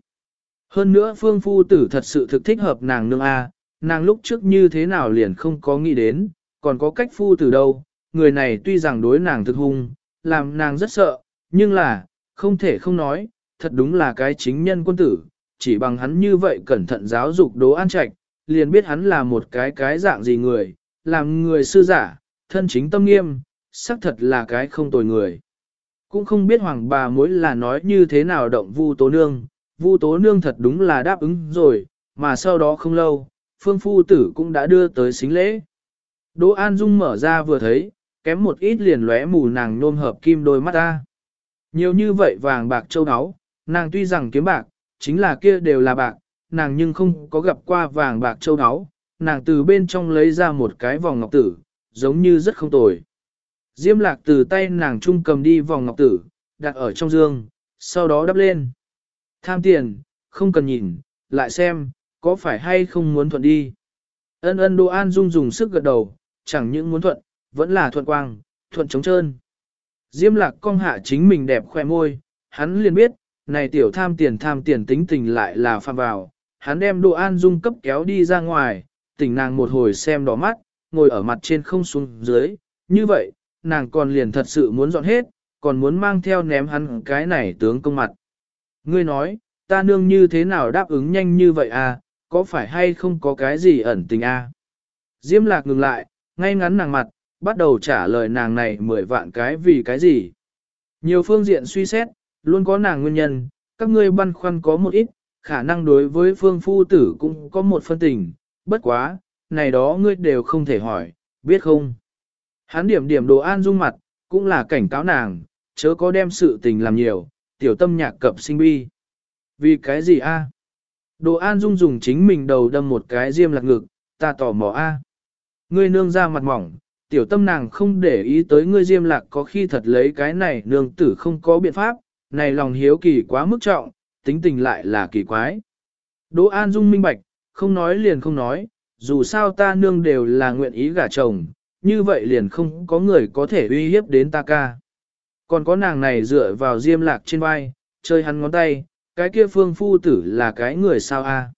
Hơn nữa phương phu tử thật sự thực thích hợp nàng nương A, nàng lúc trước như thế nào liền không có nghĩ đến, còn có cách phu tử đâu, người này tuy rằng đối nàng thực hung, làm nàng rất sợ, nhưng là, không thể không nói, thật đúng là cái chính nhân quân tử, chỉ bằng hắn như vậy cẩn thận giáo dục đố an trạch, liền biết hắn là một cái cái dạng gì người, làm người sư giả, thân chính tâm nghiêm, xác thật là cái không tồi người. Cũng không biết hoàng bà mối là nói như thế nào động vu tố nương, vu tố nương thật đúng là đáp ứng rồi, mà sau đó không lâu, phương phu tử cũng đã đưa tới xính lễ. Đỗ An Dung mở ra vừa thấy, kém một ít liền lóe mù nàng nôm hợp kim đôi mắt ta. Nhiều như vậy vàng bạc châu áo, nàng tuy rằng kiếm bạc, chính là kia đều là bạc, nàng nhưng không có gặp qua vàng bạc châu áo, nàng từ bên trong lấy ra một cái vòng ngọc tử, giống như rất không tồi. Diêm lạc từ tay nàng trung cầm đi vòng ngọc tử, đặt ở trong dương, sau đó đắp lên. Tham tiền, không cần nhìn, lại xem, có phải hay không muốn thuận đi. Ân ân Đỗ An Dung dùng sức gật đầu, chẳng những muốn thuận, vẫn là thuận quang, thuận trống trơn. Diêm lạc cong hạ chính mình đẹp khoe môi, hắn liền biết, này tiểu tham tiền tham tiền tính tình lại là phạm vào, hắn đem Đỗ An Dung cấp kéo đi ra ngoài, tỉnh nàng một hồi xem đỏ mắt, ngồi ở mặt trên không xuống dưới, như vậy, nàng còn liền thật sự muốn dọn hết, còn muốn mang theo ném hắn cái này tướng công mặt. Ngươi nói, ta nương như thế nào đáp ứng nhanh như vậy à, có phải hay không có cái gì ẩn tình à? Diêm lạc ngừng lại, ngay ngắn nàng mặt, bắt đầu trả lời nàng này mười vạn cái vì cái gì. Nhiều phương diện suy xét, luôn có nàng nguyên nhân, các ngươi băn khoăn có một ít, khả năng đối với phương phu tử cũng có một phân tình, bất quá, này đó ngươi đều không thể hỏi, biết không? Hắn điểm điểm đồ an dung mặt, cũng là cảnh cáo nàng, chớ có đem sự tình làm nhiều, tiểu tâm nhạc cập sinh bi. Vì cái gì a? Đồ an dung dùng chính mình đầu đâm một cái diêm lạc ngực, ta tò mò a. Ngươi nương ra mặt mỏng, tiểu tâm nàng không để ý tới ngươi diêm lạc có khi thật lấy cái này nương tử không có biện pháp, này lòng hiếu kỳ quá mức trọng, tính tình lại là kỳ quái. Đỗ An Dung minh bạch, không nói liền không nói, dù sao ta nương đều là nguyện ý gả chồng, như vậy liền không có người có thể uy hiếp đến ta ca. Còn có nàng này dựa vào diêm lạc trên vai, chơi hắn ngón tay, cái kia phương phu tử là cái người sao a?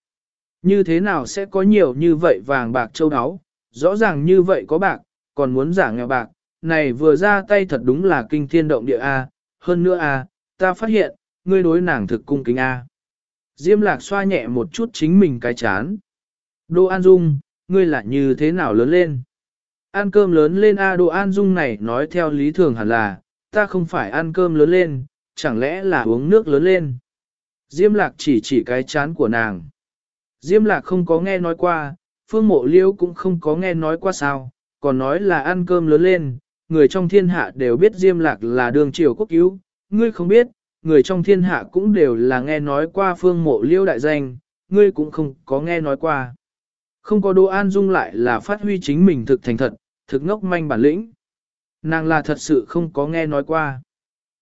Như thế nào sẽ có nhiều như vậy vàng bạc châu áo, rõ ràng như vậy có bạc, còn muốn giả nghèo bạc, này vừa ra tay thật đúng là kinh thiên động địa a. hơn nữa a, ta phát hiện, ngươi đối nàng thực cung kính a. Diêm lạc xoa nhẹ một chút chính mình cái chán. Đô An Dung, ngươi là như thế nào lớn lên? Ăn cơm lớn lên A Đô An Dung này nói theo lý thường hẳn là, ta không phải ăn cơm lớn lên, chẳng lẽ là uống nước lớn lên? Diêm lạc chỉ chỉ cái chán của nàng. Diêm lạc không có nghe nói qua, phương mộ liêu cũng không có nghe nói qua sao, còn nói là ăn cơm lớn lên, người trong thiên hạ đều biết Diêm lạc là đường triều quốc cứu, ngươi không biết, người trong thiên hạ cũng đều là nghe nói qua phương mộ liêu đại danh, ngươi cũng không có nghe nói qua. Không có Đỗ An Dung lại là phát huy chính mình thực thành thật, thực ngốc manh bản lĩnh. Nàng là thật sự không có nghe nói qua.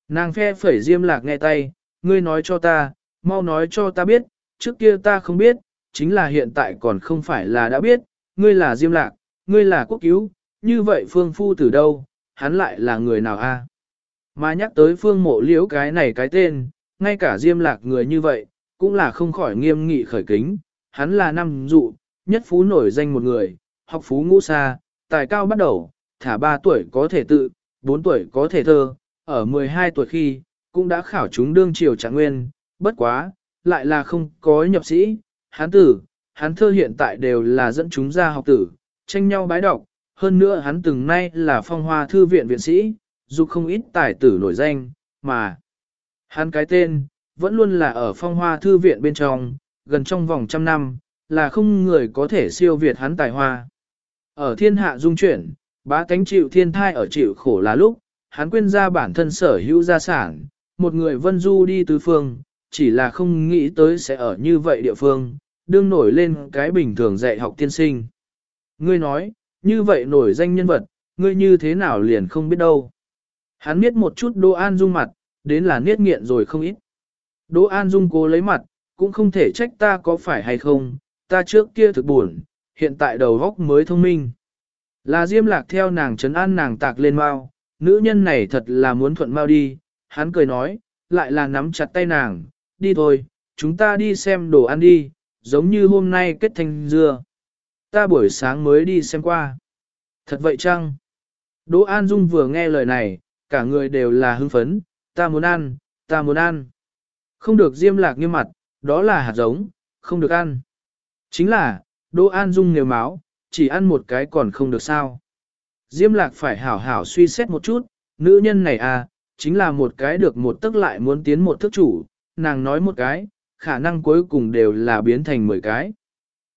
Nàng phe phẩy diêm lạc nghe tay, ngươi nói cho ta, mau nói cho ta biết, trước kia ta không biết, chính là hiện tại còn không phải là đã biết, ngươi là diêm lạc, ngươi là quốc cứu, như vậy phương phu từ đâu, hắn lại là người nào a? Mà nhắc tới phương mộ liễu cái này cái tên, ngay cả diêm lạc người như vậy, cũng là không khỏi nghiêm nghị khởi kính, hắn là năm dụ, nhất phú nổi danh một người, học phú ngũ xa, tài cao bắt đầu, thả 3 tuổi có thể tự, 4 tuổi có thể thơ, ở 12 tuổi khi, cũng đã khảo chúng đương triều trạng nguyên, bất quá, lại là không có nhập sĩ, hắn tử, hắn thơ hiện tại đều là dẫn chúng ra học tử, tranh nhau bái đọc, hơn nữa hắn từng nay là phong hoa thư viện viện sĩ, dù không ít tài tử nổi danh, mà hắn cái tên, vẫn luôn là ở phong hoa thư viện bên trong, gần trong vòng trăm năm, là không người có thể siêu việt hắn tài hoa. Ở thiên hạ dung chuyển, bá tánh chịu thiên thai ở chịu khổ là lúc, hắn quên ra bản thân sở hữu gia sản, một người vân du đi tứ phương, chỉ là không nghĩ tới sẽ ở như vậy địa phương, đương nổi lên cái bình thường dạy học tiên sinh. Ngươi nói, như vậy nổi danh nhân vật, ngươi như thế nào liền không biết đâu. Hắn biết một chút Đỗ An Dung mặt, đến là niết nghiện rồi không ít. Đỗ An Dung cố lấy mặt, cũng không thể trách ta có phải hay không, ta trước kia thực buồn, hiện tại đầu góc mới thông minh. Là Diêm Lạc theo nàng chấn an nàng tạc lên mau, nữ nhân này thật là muốn thuận mau đi, hắn cười nói, lại là nắm chặt tay nàng, đi thôi, chúng ta đi xem đồ ăn đi, giống như hôm nay kết thành dưa. Ta buổi sáng mới đi xem qua. Thật vậy chăng? Đỗ An Dung vừa nghe lời này, cả người đều là hưng phấn, ta muốn ăn, ta muốn ăn. Không được diêm lạc nghiêm mặt, đó là hạt giống, không được ăn. Chính là, Đỗ An Dung nếu máu, chỉ ăn một cái còn không được sao. Diêm lạc phải hảo hảo suy xét một chút, nữ nhân này à, chính là một cái được một tức lại muốn tiến một thức chủ, nàng nói một cái, khả năng cuối cùng đều là biến thành mười cái.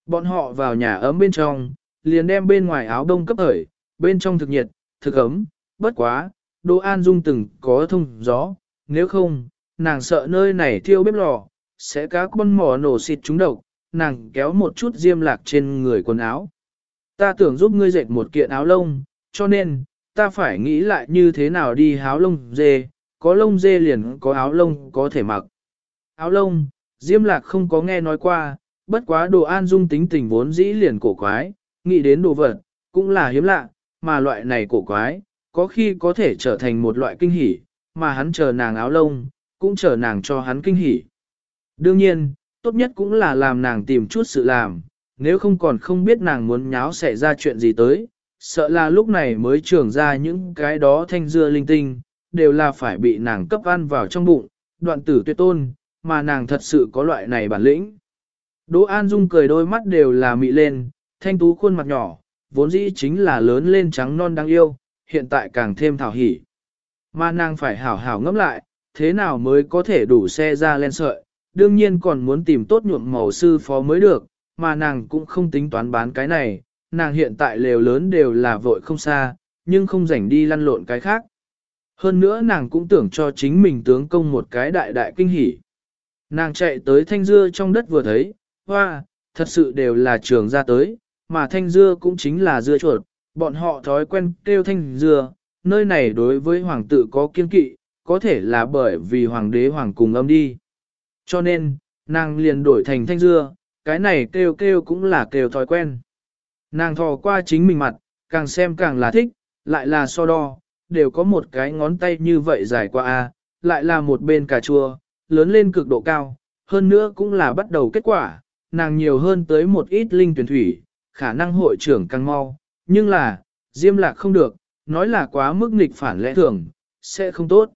Bọn họ vào nhà ấm bên trong, liền đem bên ngoài áo đông cấp ởi, bên trong thực nhiệt, thực ấm, bất quá, Đỗ An Dung từng có thông gió, nếu không, nàng sợ nơi này thiêu bếp lò, sẽ cá con mỏ nổ xịt chúng độc, nàng kéo một chút diêm lạc trên người quần áo. Ta tưởng giúp ngươi dệt một kiện áo lông, cho nên, ta phải nghĩ lại như thế nào đi háo lông dê, có lông dê liền có áo lông có thể mặc. Áo lông, diêm lạc không có nghe nói qua, bất quá đồ an dung tính tình vốn dĩ liền cổ quái, nghĩ đến đồ vật, cũng là hiếm lạ, mà loại này cổ quái, có khi có thể trở thành một loại kinh hỉ, mà hắn chờ nàng áo lông, cũng chờ nàng cho hắn kinh hỉ. Đương nhiên, tốt nhất cũng là làm nàng tìm chút sự làm, nếu không còn không biết nàng muốn nháo xảy ra chuyện gì tới, sợ là lúc này mới trưởng ra những cái đó thanh dưa linh tinh, đều là phải bị nàng cấp ăn vào trong bụng, đoạn tử tuyệt tôn, mà nàng thật sự có loại này bản lĩnh. Đỗ An Dung cười đôi mắt đều là mị lên, thanh tú khuôn mặt nhỏ, vốn dĩ chính là lớn lên trắng non đáng yêu, hiện tại càng thêm thảo hỉ. Mà nàng phải hảo hảo ngẫm lại, thế nào mới có thể đủ xe ra lên sợi, đương nhiên còn muốn tìm tốt nhuộm màu sư phó mới được, mà nàng cũng không tính toán bán cái này, nàng hiện tại lều lớn đều là vội không xa, nhưng không rảnh đi lăn lộn cái khác. Hơn nữa nàng cũng tưởng cho chính mình tướng công một cái đại đại kinh hỉ. Nàng chạy tới thanh dưa trong đất vừa thấy, hoa, thật sự đều là trường ra tới, mà thanh dưa cũng chính là dưa chuột, bọn họ thói quen kêu thanh dưa, nơi này đối với hoàng tử có kiên kỵ, có thể là bởi vì hoàng đế hoàng cùng âm đi. Cho nên, nàng liền đổi thành thanh dưa, cái này kêu kêu cũng là kêu thói quen. Nàng thò qua chính mình mặt, càng xem càng là thích, lại là so đo, đều có một cái ngón tay như vậy dài qua a, lại là một bên cà chua, lớn lên cực độ cao, hơn nữa cũng là bắt đầu kết quả, nàng nhiều hơn tới một ít linh tuyển thủy, khả năng hội trưởng càng mau, nhưng là, diêm lạc không được, nói là quá mức nghịch phản lẽ thường, sẽ không tốt.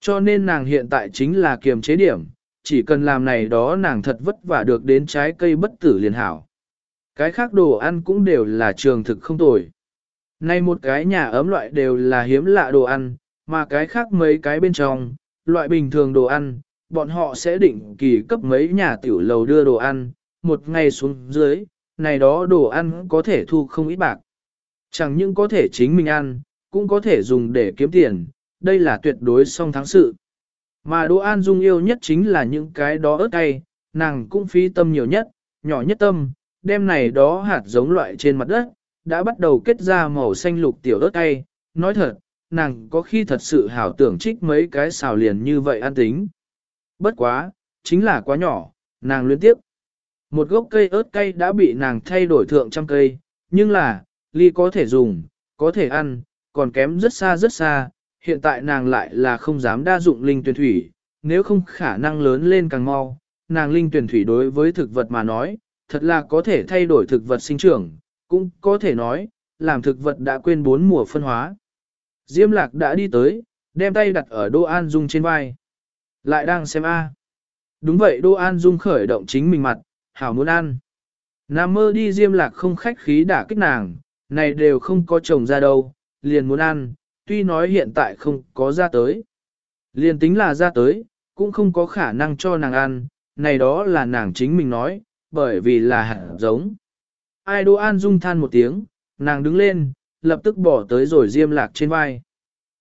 Cho nên nàng hiện tại chính là kiềm chế điểm, chỉ cần làm này đó nàng thật vất vả được đến trái cây bất tử liền hảo. Cái khác đồ ăn cũng đều là trường thực không tồi. Nay một cái nhà ấm loại đều là hiếm lạ đồ ăn, mà cái khác mấy cái bên trong, loại bình thường đồ ăn, bọn họ sẽ định kỳ cấp mấy nhà tiểu lầu đưa đồ ăn, một ngày xuống dưới, này đó đồ ăn có thể thu không ít bạc. Chẳng những có thể chính mình ăn, cũng có thể dùng để kiếm tiền, đây là tuyệt đối song thắng sự. Mà Đỗ An Dung yêu nhất chính là những cái đó ớt cay, nàng cũng phí tâm nhiều nhất, nhỏ nhất tâm, đem này đó hạt giống loại trên mặt đất, đã bắt đầu kết ra màu xanh lục tiểu ớt cay. Nói thật, nàng có khi thật sự hảo tưởng trích mấy cái xào liền như vậy ăn tính. Bất quá, chính là quá nhỏ, nàng liên tiếp. Một gốc cây ớt cay đã bị nàng thay đổi thượng trăm cây, nhưng là, ly có thể dùng, có thể ăn, còn kém rất xa rất xa, hiện tại nàng lại là không dám đa dụng linh tuyển thủy, nếu không khả năng lớn lên càng mau, nàng linh tuyển thủy đối với thực vật mà nói, thật là có thể thay đổi thực vật sinh trưởng, cũng có thể nói, làm thực vật đã quên bốn mùa phân hóa. Diêm lạc đã đi tới, đem tay đặt ở Đô An Dung trên vai. Lại đang xem A. Đúng vậy Đô An Dung khởi động chính mình mặt, hảo muốn ăn. Nam mơ đi Diêm lạc không khách khí đả kích nàng, này đều không có chồng ra đâu, liền muốn ăn, tuy nói hiện tại không có ra tới. Liền tính là ra tới, cũng không có khả năng cho nàng ăn, này đó là nàng chính mình nói, bởi vì là hạt giống. Ai Đô An Dung than một tiếng, nàng đứng lên, lập tức bỏ tới rồi Diêm Lạc trên vai.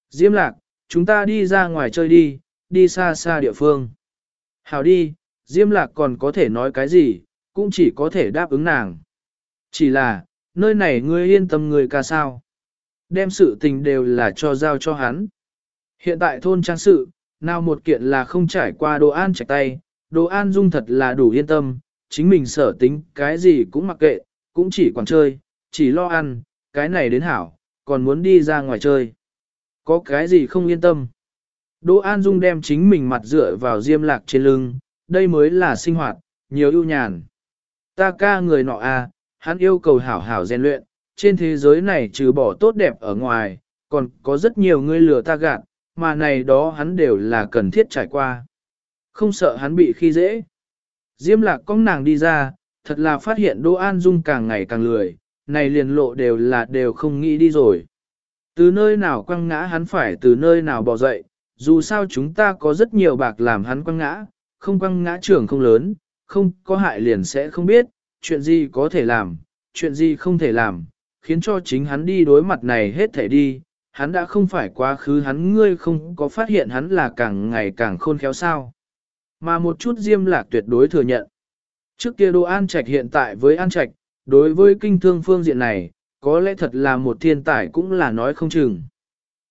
Diêm Lạc, chúng ta đi ra ngoài chơi đi, đi xa xa địa phương. Hảo đi, Diêm Lạc còn có thể nói cái gì, cũng chỉ có thể đáp ứng nàng. Chỉ là, nơi này ngươi yên tâm người ca sao. Đem sự tình đều là cho giao cho hắn. Hiện tại thôn trang sự, nào một kiện là không trải qua đồ an chạy tay, đồ an dung thật là đủ yên tâm, chính mình sở tính cái gì cũng mặc kệ, cũng chỉ quản chơi, chỉ lo ăn, cái này đến hảo, còn muốn đi ra ngoài chơi. Có cái gì không yên tâm. Đỗ An Dung đem chính mình mặt dựa vào diêm lạc trên lưng, đây mới là sinh hoạt, nhiều ưu nhàn. Ta ca người nọ à, hắn yêu cầu hảo hảo rèn luyện, trên thế giới này trừ bỏ tốt đẹp ở ngoài, còn có rất nhiều người lừa ta gạt, mà này đó hắn đều là cần thiết trải qua. Không sợ hắn bị khi dễ. Diêm lạc con nàng đi ra, thật là phát hiện Đỗ An Dung càng ngày càng lười, này liền lộ đều là đều không nghĩ đi rồi. Từ nơi nào quăng ngã hắn phải từ nơi nào bỏ dậy, dù sao chúng ta có rất nhiều bạc làm hắn quăng ngã, không quăng ngã trưởng không lớn, không có hại liền sẽ không biết, chuyện gì có thể làm, chuyện gì không thể làm, khiến cho chính hắn đi đối mặt này hết thể đi, hắn đã không phải quá khứ hắn ngươi không có phát hiện hắn là càng ngày càng khôn khéo sao. Mà một chút diêm lạc tuyệt đối thừa nhận. Trước kia đồ an trạch hiện tại với an trạch, đối với kinh thương phương diện này, có lẽ thật là một thiên tài cũng là nói không chừng.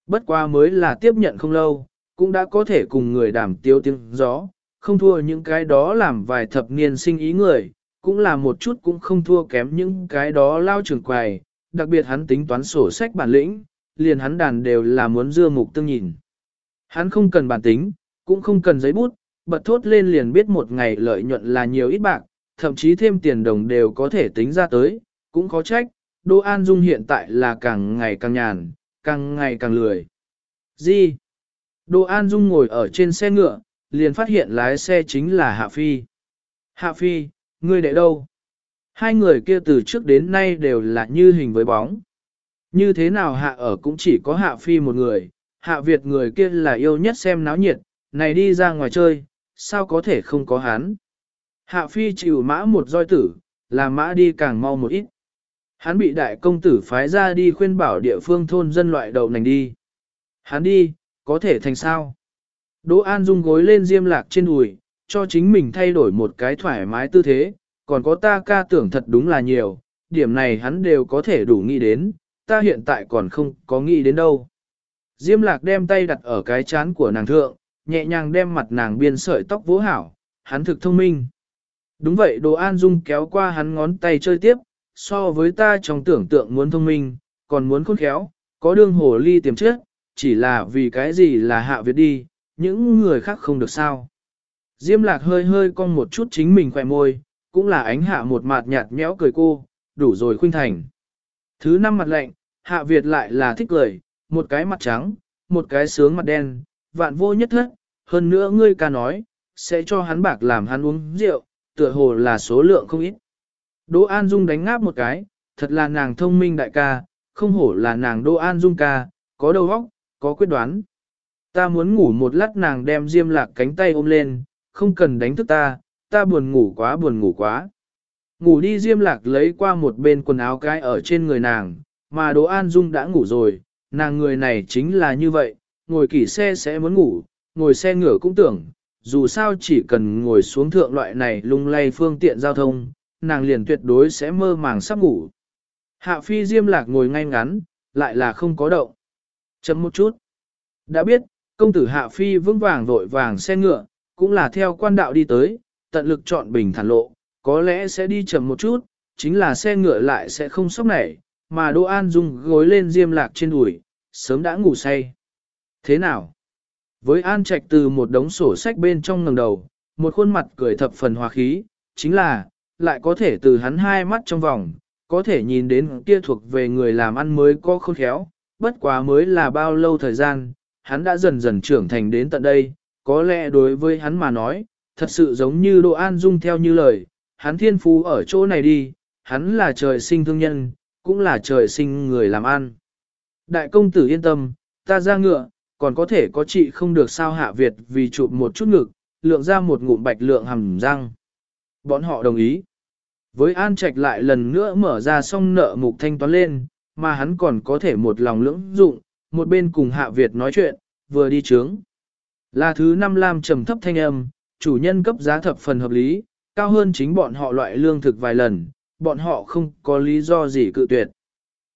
Bất qua mới là tiếp nhận không lâu, cũng đã có thể cùng người đảm tiêu tiếng gió, không thua những cái đó làm vài thập niên sinh ý người, cũng là một chút cũng không thua kém những cái đó lao trường quài, đặc biệt hắn tính toán sổ sách bản lĩnh, liền hắn đàn đều là muốn dưa mục tương nhìn. Hắn không cần bản tính, cũng không cần giấy bút, bật thốt lên liền biết một ngày lợi nhuận là nhiều ít bạc, thậm chí thêm tiền đồng đều có thể tính ra tới, cũng khó trách, Đỗ An Dung hiện tại là càng ngày càng nhàn, càng ngày càng lười. Gì? Đỗ An Dung ngồi ở trên xe ngựa, liền phát hiện lái xe chính là Hạ Phi. Hạ Phi, ngươi để đâu? Hai người kia từ trước đến nay đều là như hình với bóng. Như thế nào Hạ ở cũng chỉ có Hạ Phi một người, Hạ Việt người kia là yêu nhất xem náo nhiệt, này đi ra ngoài chơi, sao có thể không có hắn. Hạ phi chịu mã một roi tử, là mã đi càng mau một ít. Hắn bị đại công tử phái ra đi khuyên bảo địa phương thôn dân loại đầu nành đi. Hắn đi, có thể thành sao? Đỗ An Dung gối lên diêm lạc trên đùi, cho chính mình thay đổi một cái thoải mái tư thế, còn có ta ca tưởng thật đúng là nhiều, điểm này hắn đều có thể đủ nghĩ đến, ta hiện tại còn không có nghĩ đến đâu. Diêm lạc đem tay đặt ở cái chán của nàng thượng, nhẹ nhàng đem mặt nàng biên sợi tóc vỗ hảo, hắn thực thông minh. Đúng vậy Đồ An Dung kéo qua hắn ngón tay chơi tiếp, so với ta trong tưởng tượng muốn thông minh, còn muốn khôn khéo, có đương hồ ly tiềm trước, chỉ là vì cái gì là hạ Việt đi, những người khác không được sao. Diêm lạc hơi hơi cong một chút chính mình khỏe môi, cũng là ánh hạ một mặt nhạt nhẽo cười cô, đủ rồi khuynh thành. Thứ năm mặt lạnh, hạ Việt lại là thích cười, một cái mặt trắng, một cái sướng mặt đen, vạn vô nhất thất, hơn nữa ngươi ca nói, sẽ cho hắn bạc làm hắn uống rượu, tựa hồ là số lượng không ít. Đỗ An Dung đánh ngáp một cái, thật là nàng thông minh đại ca, không hổ là nàng Đỗ An Dung ca, có đầu óc, có quyết đoán. Ta muốn ngủ một lát nàng đem diêm lạc cánh tay ôm lên, không cần đánh thức ta, ta buồn ngủ quá buồn ngủ quá. Ngủ đi diêm lạc lấy qua một bên quần áo cái ở trên người nàng, mà Đỗ An Dung đã ngủ rồi, nàng người này chính là như vậy, ngồi kỷ xe sẽ muốn ngủ, ngồi xe ngựa cũng tưởng, dù sao chỉ cần ngồi xuống thượng loại này lung lay phương tiện giao thông, nàng liền tuyệt đối sẽ mơ màng sắp ngủ. Hạ phi diêm lạc ngồi ngay ngắn, lại là không có động. Chấm một chút. Đã biết, công tử hạ phi vững vàng vội vàng xe ngựa, cũng là theo quan đạo đi tới, tận lực chọn bình thản lộ, có lẽ sẽ đi chậm một chút, chính là xe ngựa lại sẽ không sốc nảy, mà Đỗ An Dung gối lên diêm lạc trên đùi, sớm đã ngủ say. Thế nào? Với An Trạch từ một đống sổ sách bên trong ngầm đầu, một khuôn mặt cười thập phần hòa khí, chính là, lại có thể từ hắn hai mắt trong vòng, có thể nhìn đến kia thuộc về người làm ăn mới có khôn khéo, bất quá mới là bao lâu thời gian, hắn đã dần dần trưởng thành đến tận đây, có lẽ đối với hắn mà nói, thật sự giống như Đỗ An Dung theo như lời, hắn thiên phú ở chỗ này đi, hắn là trời sinh thương nhân, cũng là trời sinh người làm ăn. Đại công tử yên tâm, ta ra ngựa, còn có thể có chị không được sao hạ Việt vì chụp một chút ngực, lượng ra một ngụm bạch lượng hầm răng. Bọn họ đồng ý. Với An Trạch lại lần nữa mở ra xong nợ mục thanh toán lên, mà hắn còn có thể một lòng lưỡng dụng, một bên cùng Hạ Việt nói chuyện, vừa đi trướng. Là thứ năm lam trầm thấp thanh âm, chủ nhân cấp giá thập phần hợp lý, cao hơn chính bọn họ loại lương thực vài lần, bọn họ không có lý do gì cự tuyệt.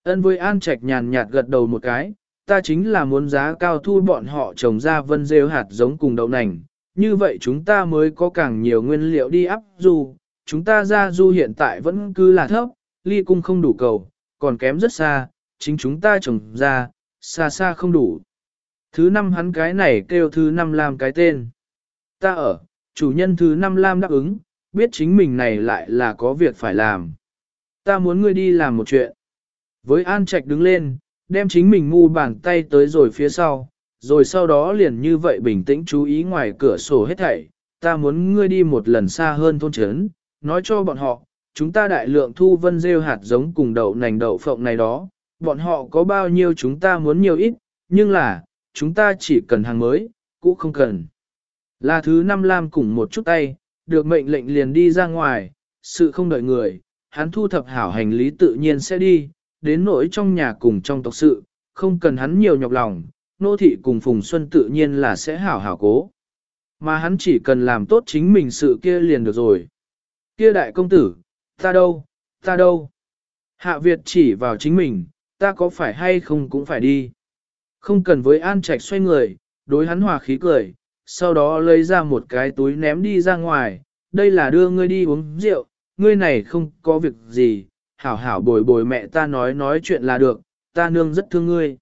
Ân với An Trạch nhàn nhạt gật đầu một cái, ta chính là muốn giá cao thu bọn họ trồng ra vân rêu hạt giống cùng đậu nành, như vậy chúng ta mới có càng nhiều nguyên liệu đi áp du, chúng ta ra du hiện tại vẫn cứ là thấp, ly cung không đủ cầu, còn kém rất xa, chính chúng ta trồng ra, xa xa không đủ. Thứ năm hắn cái này kêu thứ năm làm cái tên. Ta ở, chủ nhân thứ năm lam đáp ứng, biết chính mình này lại là có việc phải làm. Ta muốn ngươi đi làm một chuyện. Với An Trạch đứng lên, đem chính mình ngu bàn tay tới rồi phía sau, rồi sau đó liền như vậy bình tĩnh chú ý ngoài cửa sổ hết thảy. Ta muốn ngươi đi một lần xa hơn thôn trấn, nói cho bọn họ, chúng ta đại lượng thu vân rêu hạt giống cùng đậu nành đậu phộng này đó, bọn họ có bao nhiêu chúng ta muốn nhiều ít, nhưng là, chúng ta chỉ cần hàng mới, cũng không cần. Là thứ năm lam cùng một chút tay, được mệnh lệnh liền đi ra ngoài, sự không đợi người, hắn thu thập hảo hành lý tự nhiên sẽ đi, đến nỗi trong nhà cùng trong tộc sự, không cần hắn nhiều nhọc lòng, nô thị cùng Phùng Xuân tự nhiên là sẽ hảo hảo cố. Mà hắn chỉ cần làm tốt chính mình sự kia liền được rồi. Kia đại công tử, ta đâu, ta đâu. Hạ Việt chỉ vào chính mình, ta có phải hay không cũng phải đi. Không cần với an trạch xoay người, đối hắn hòa khí cười, sau đó lấy ra một cái túi ném đi ra ngoài, đây là đưa ngươi đi uống rượu, ngươi này không có việc gì, hảo hảo bồi bồi mẹ ta nói nói chuyện là được, ta nương rất thương ngươi.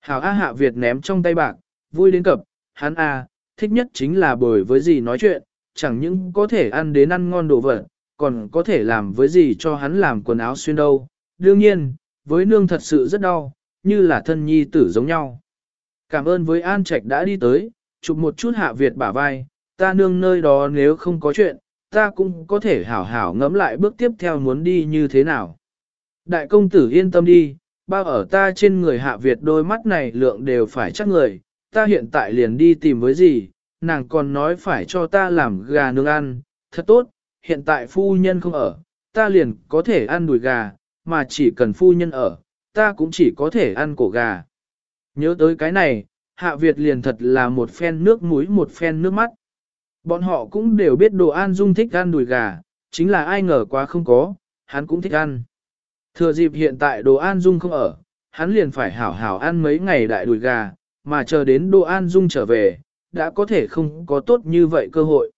Hảo A Hạ Việt ném trong tay bạc, vui đến cập, hắn A, thích nhất chính là bồi với gì nói chuyện, chẳng những có thể ăn đến ăn ngon đồ vật, còn có thể làm với gì cho hắn làm quần áo xuyên đâu. Đương nhiên, với nương thật sự rất đau, như là thân nhi tử giống nhau. Cảm ơn với An Trạch đã đi tới, chụp một chút Hạ Việt bả vai, ta nương nơi đó nếu không có chuyện, ta cũng có thể hảo hảo ngẫm lại bước tiếp theo muốn đi như thế nào. Đại công tử yên tâm đi, bao ở ta trên người Hạ Việt đôi mắt này lượng đều phải chắc người, ta hiện tại liền đi tìm với gì, nàng còn nói phải cho ta làm gà nướng ăn, thật tốt, hiện tại phu nhân không ở, ta liền có thể ăn đùi gà, mà chỉ cần phu nhân ở, ta cũng chỉ có thể ăn cổ gà. Nhớ tới cái này, Hạ Việt liền thật là một phen nước mũi một phen nước mắt. Bọn họ cũng đều biết đồ an dung thích ăn đùi gà, chính là ai ngờ quá không có, hắn cũng thích ăn. Thừa dịp hiện tại đồ an dung không ở, hắn liền phải hảo hảo ăn mấy ngày đại đùi gà, mà chờ đến đồ an dung trở về, đã có thể không có tốt như vậy cơ hội.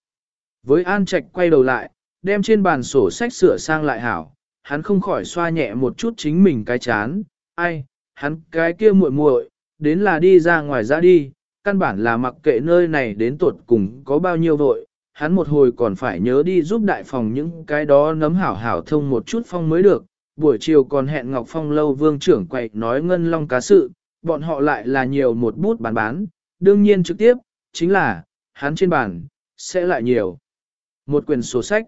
Với an trạch quay đầu lại, đem trên bàn sổ sách sửa sang lại hảo, hắn không khỏi xoa nhẹ một chút chính mình cái chán, ai, hắn cái kia muội muội, đến là đi ra ngoài ra đi, căn bản là mặc kệ nơi này đến tuột cùng có bao nhiêu vội, hắn một hồi còn phải nhớ đi giúp đại phòng những cái đó nấm hảo hảo thông một chút phong mới được, buổi chiều còn hẹn Ngọc Phong lâu vương trưởng quậy nói ngân long cá sự, bọn họ lại là nhiều một bút bán bán, đương nhiên trực tiếp, chính là, hắn trên bàn, sẽ lại nhiều. Một quyển sổ sách.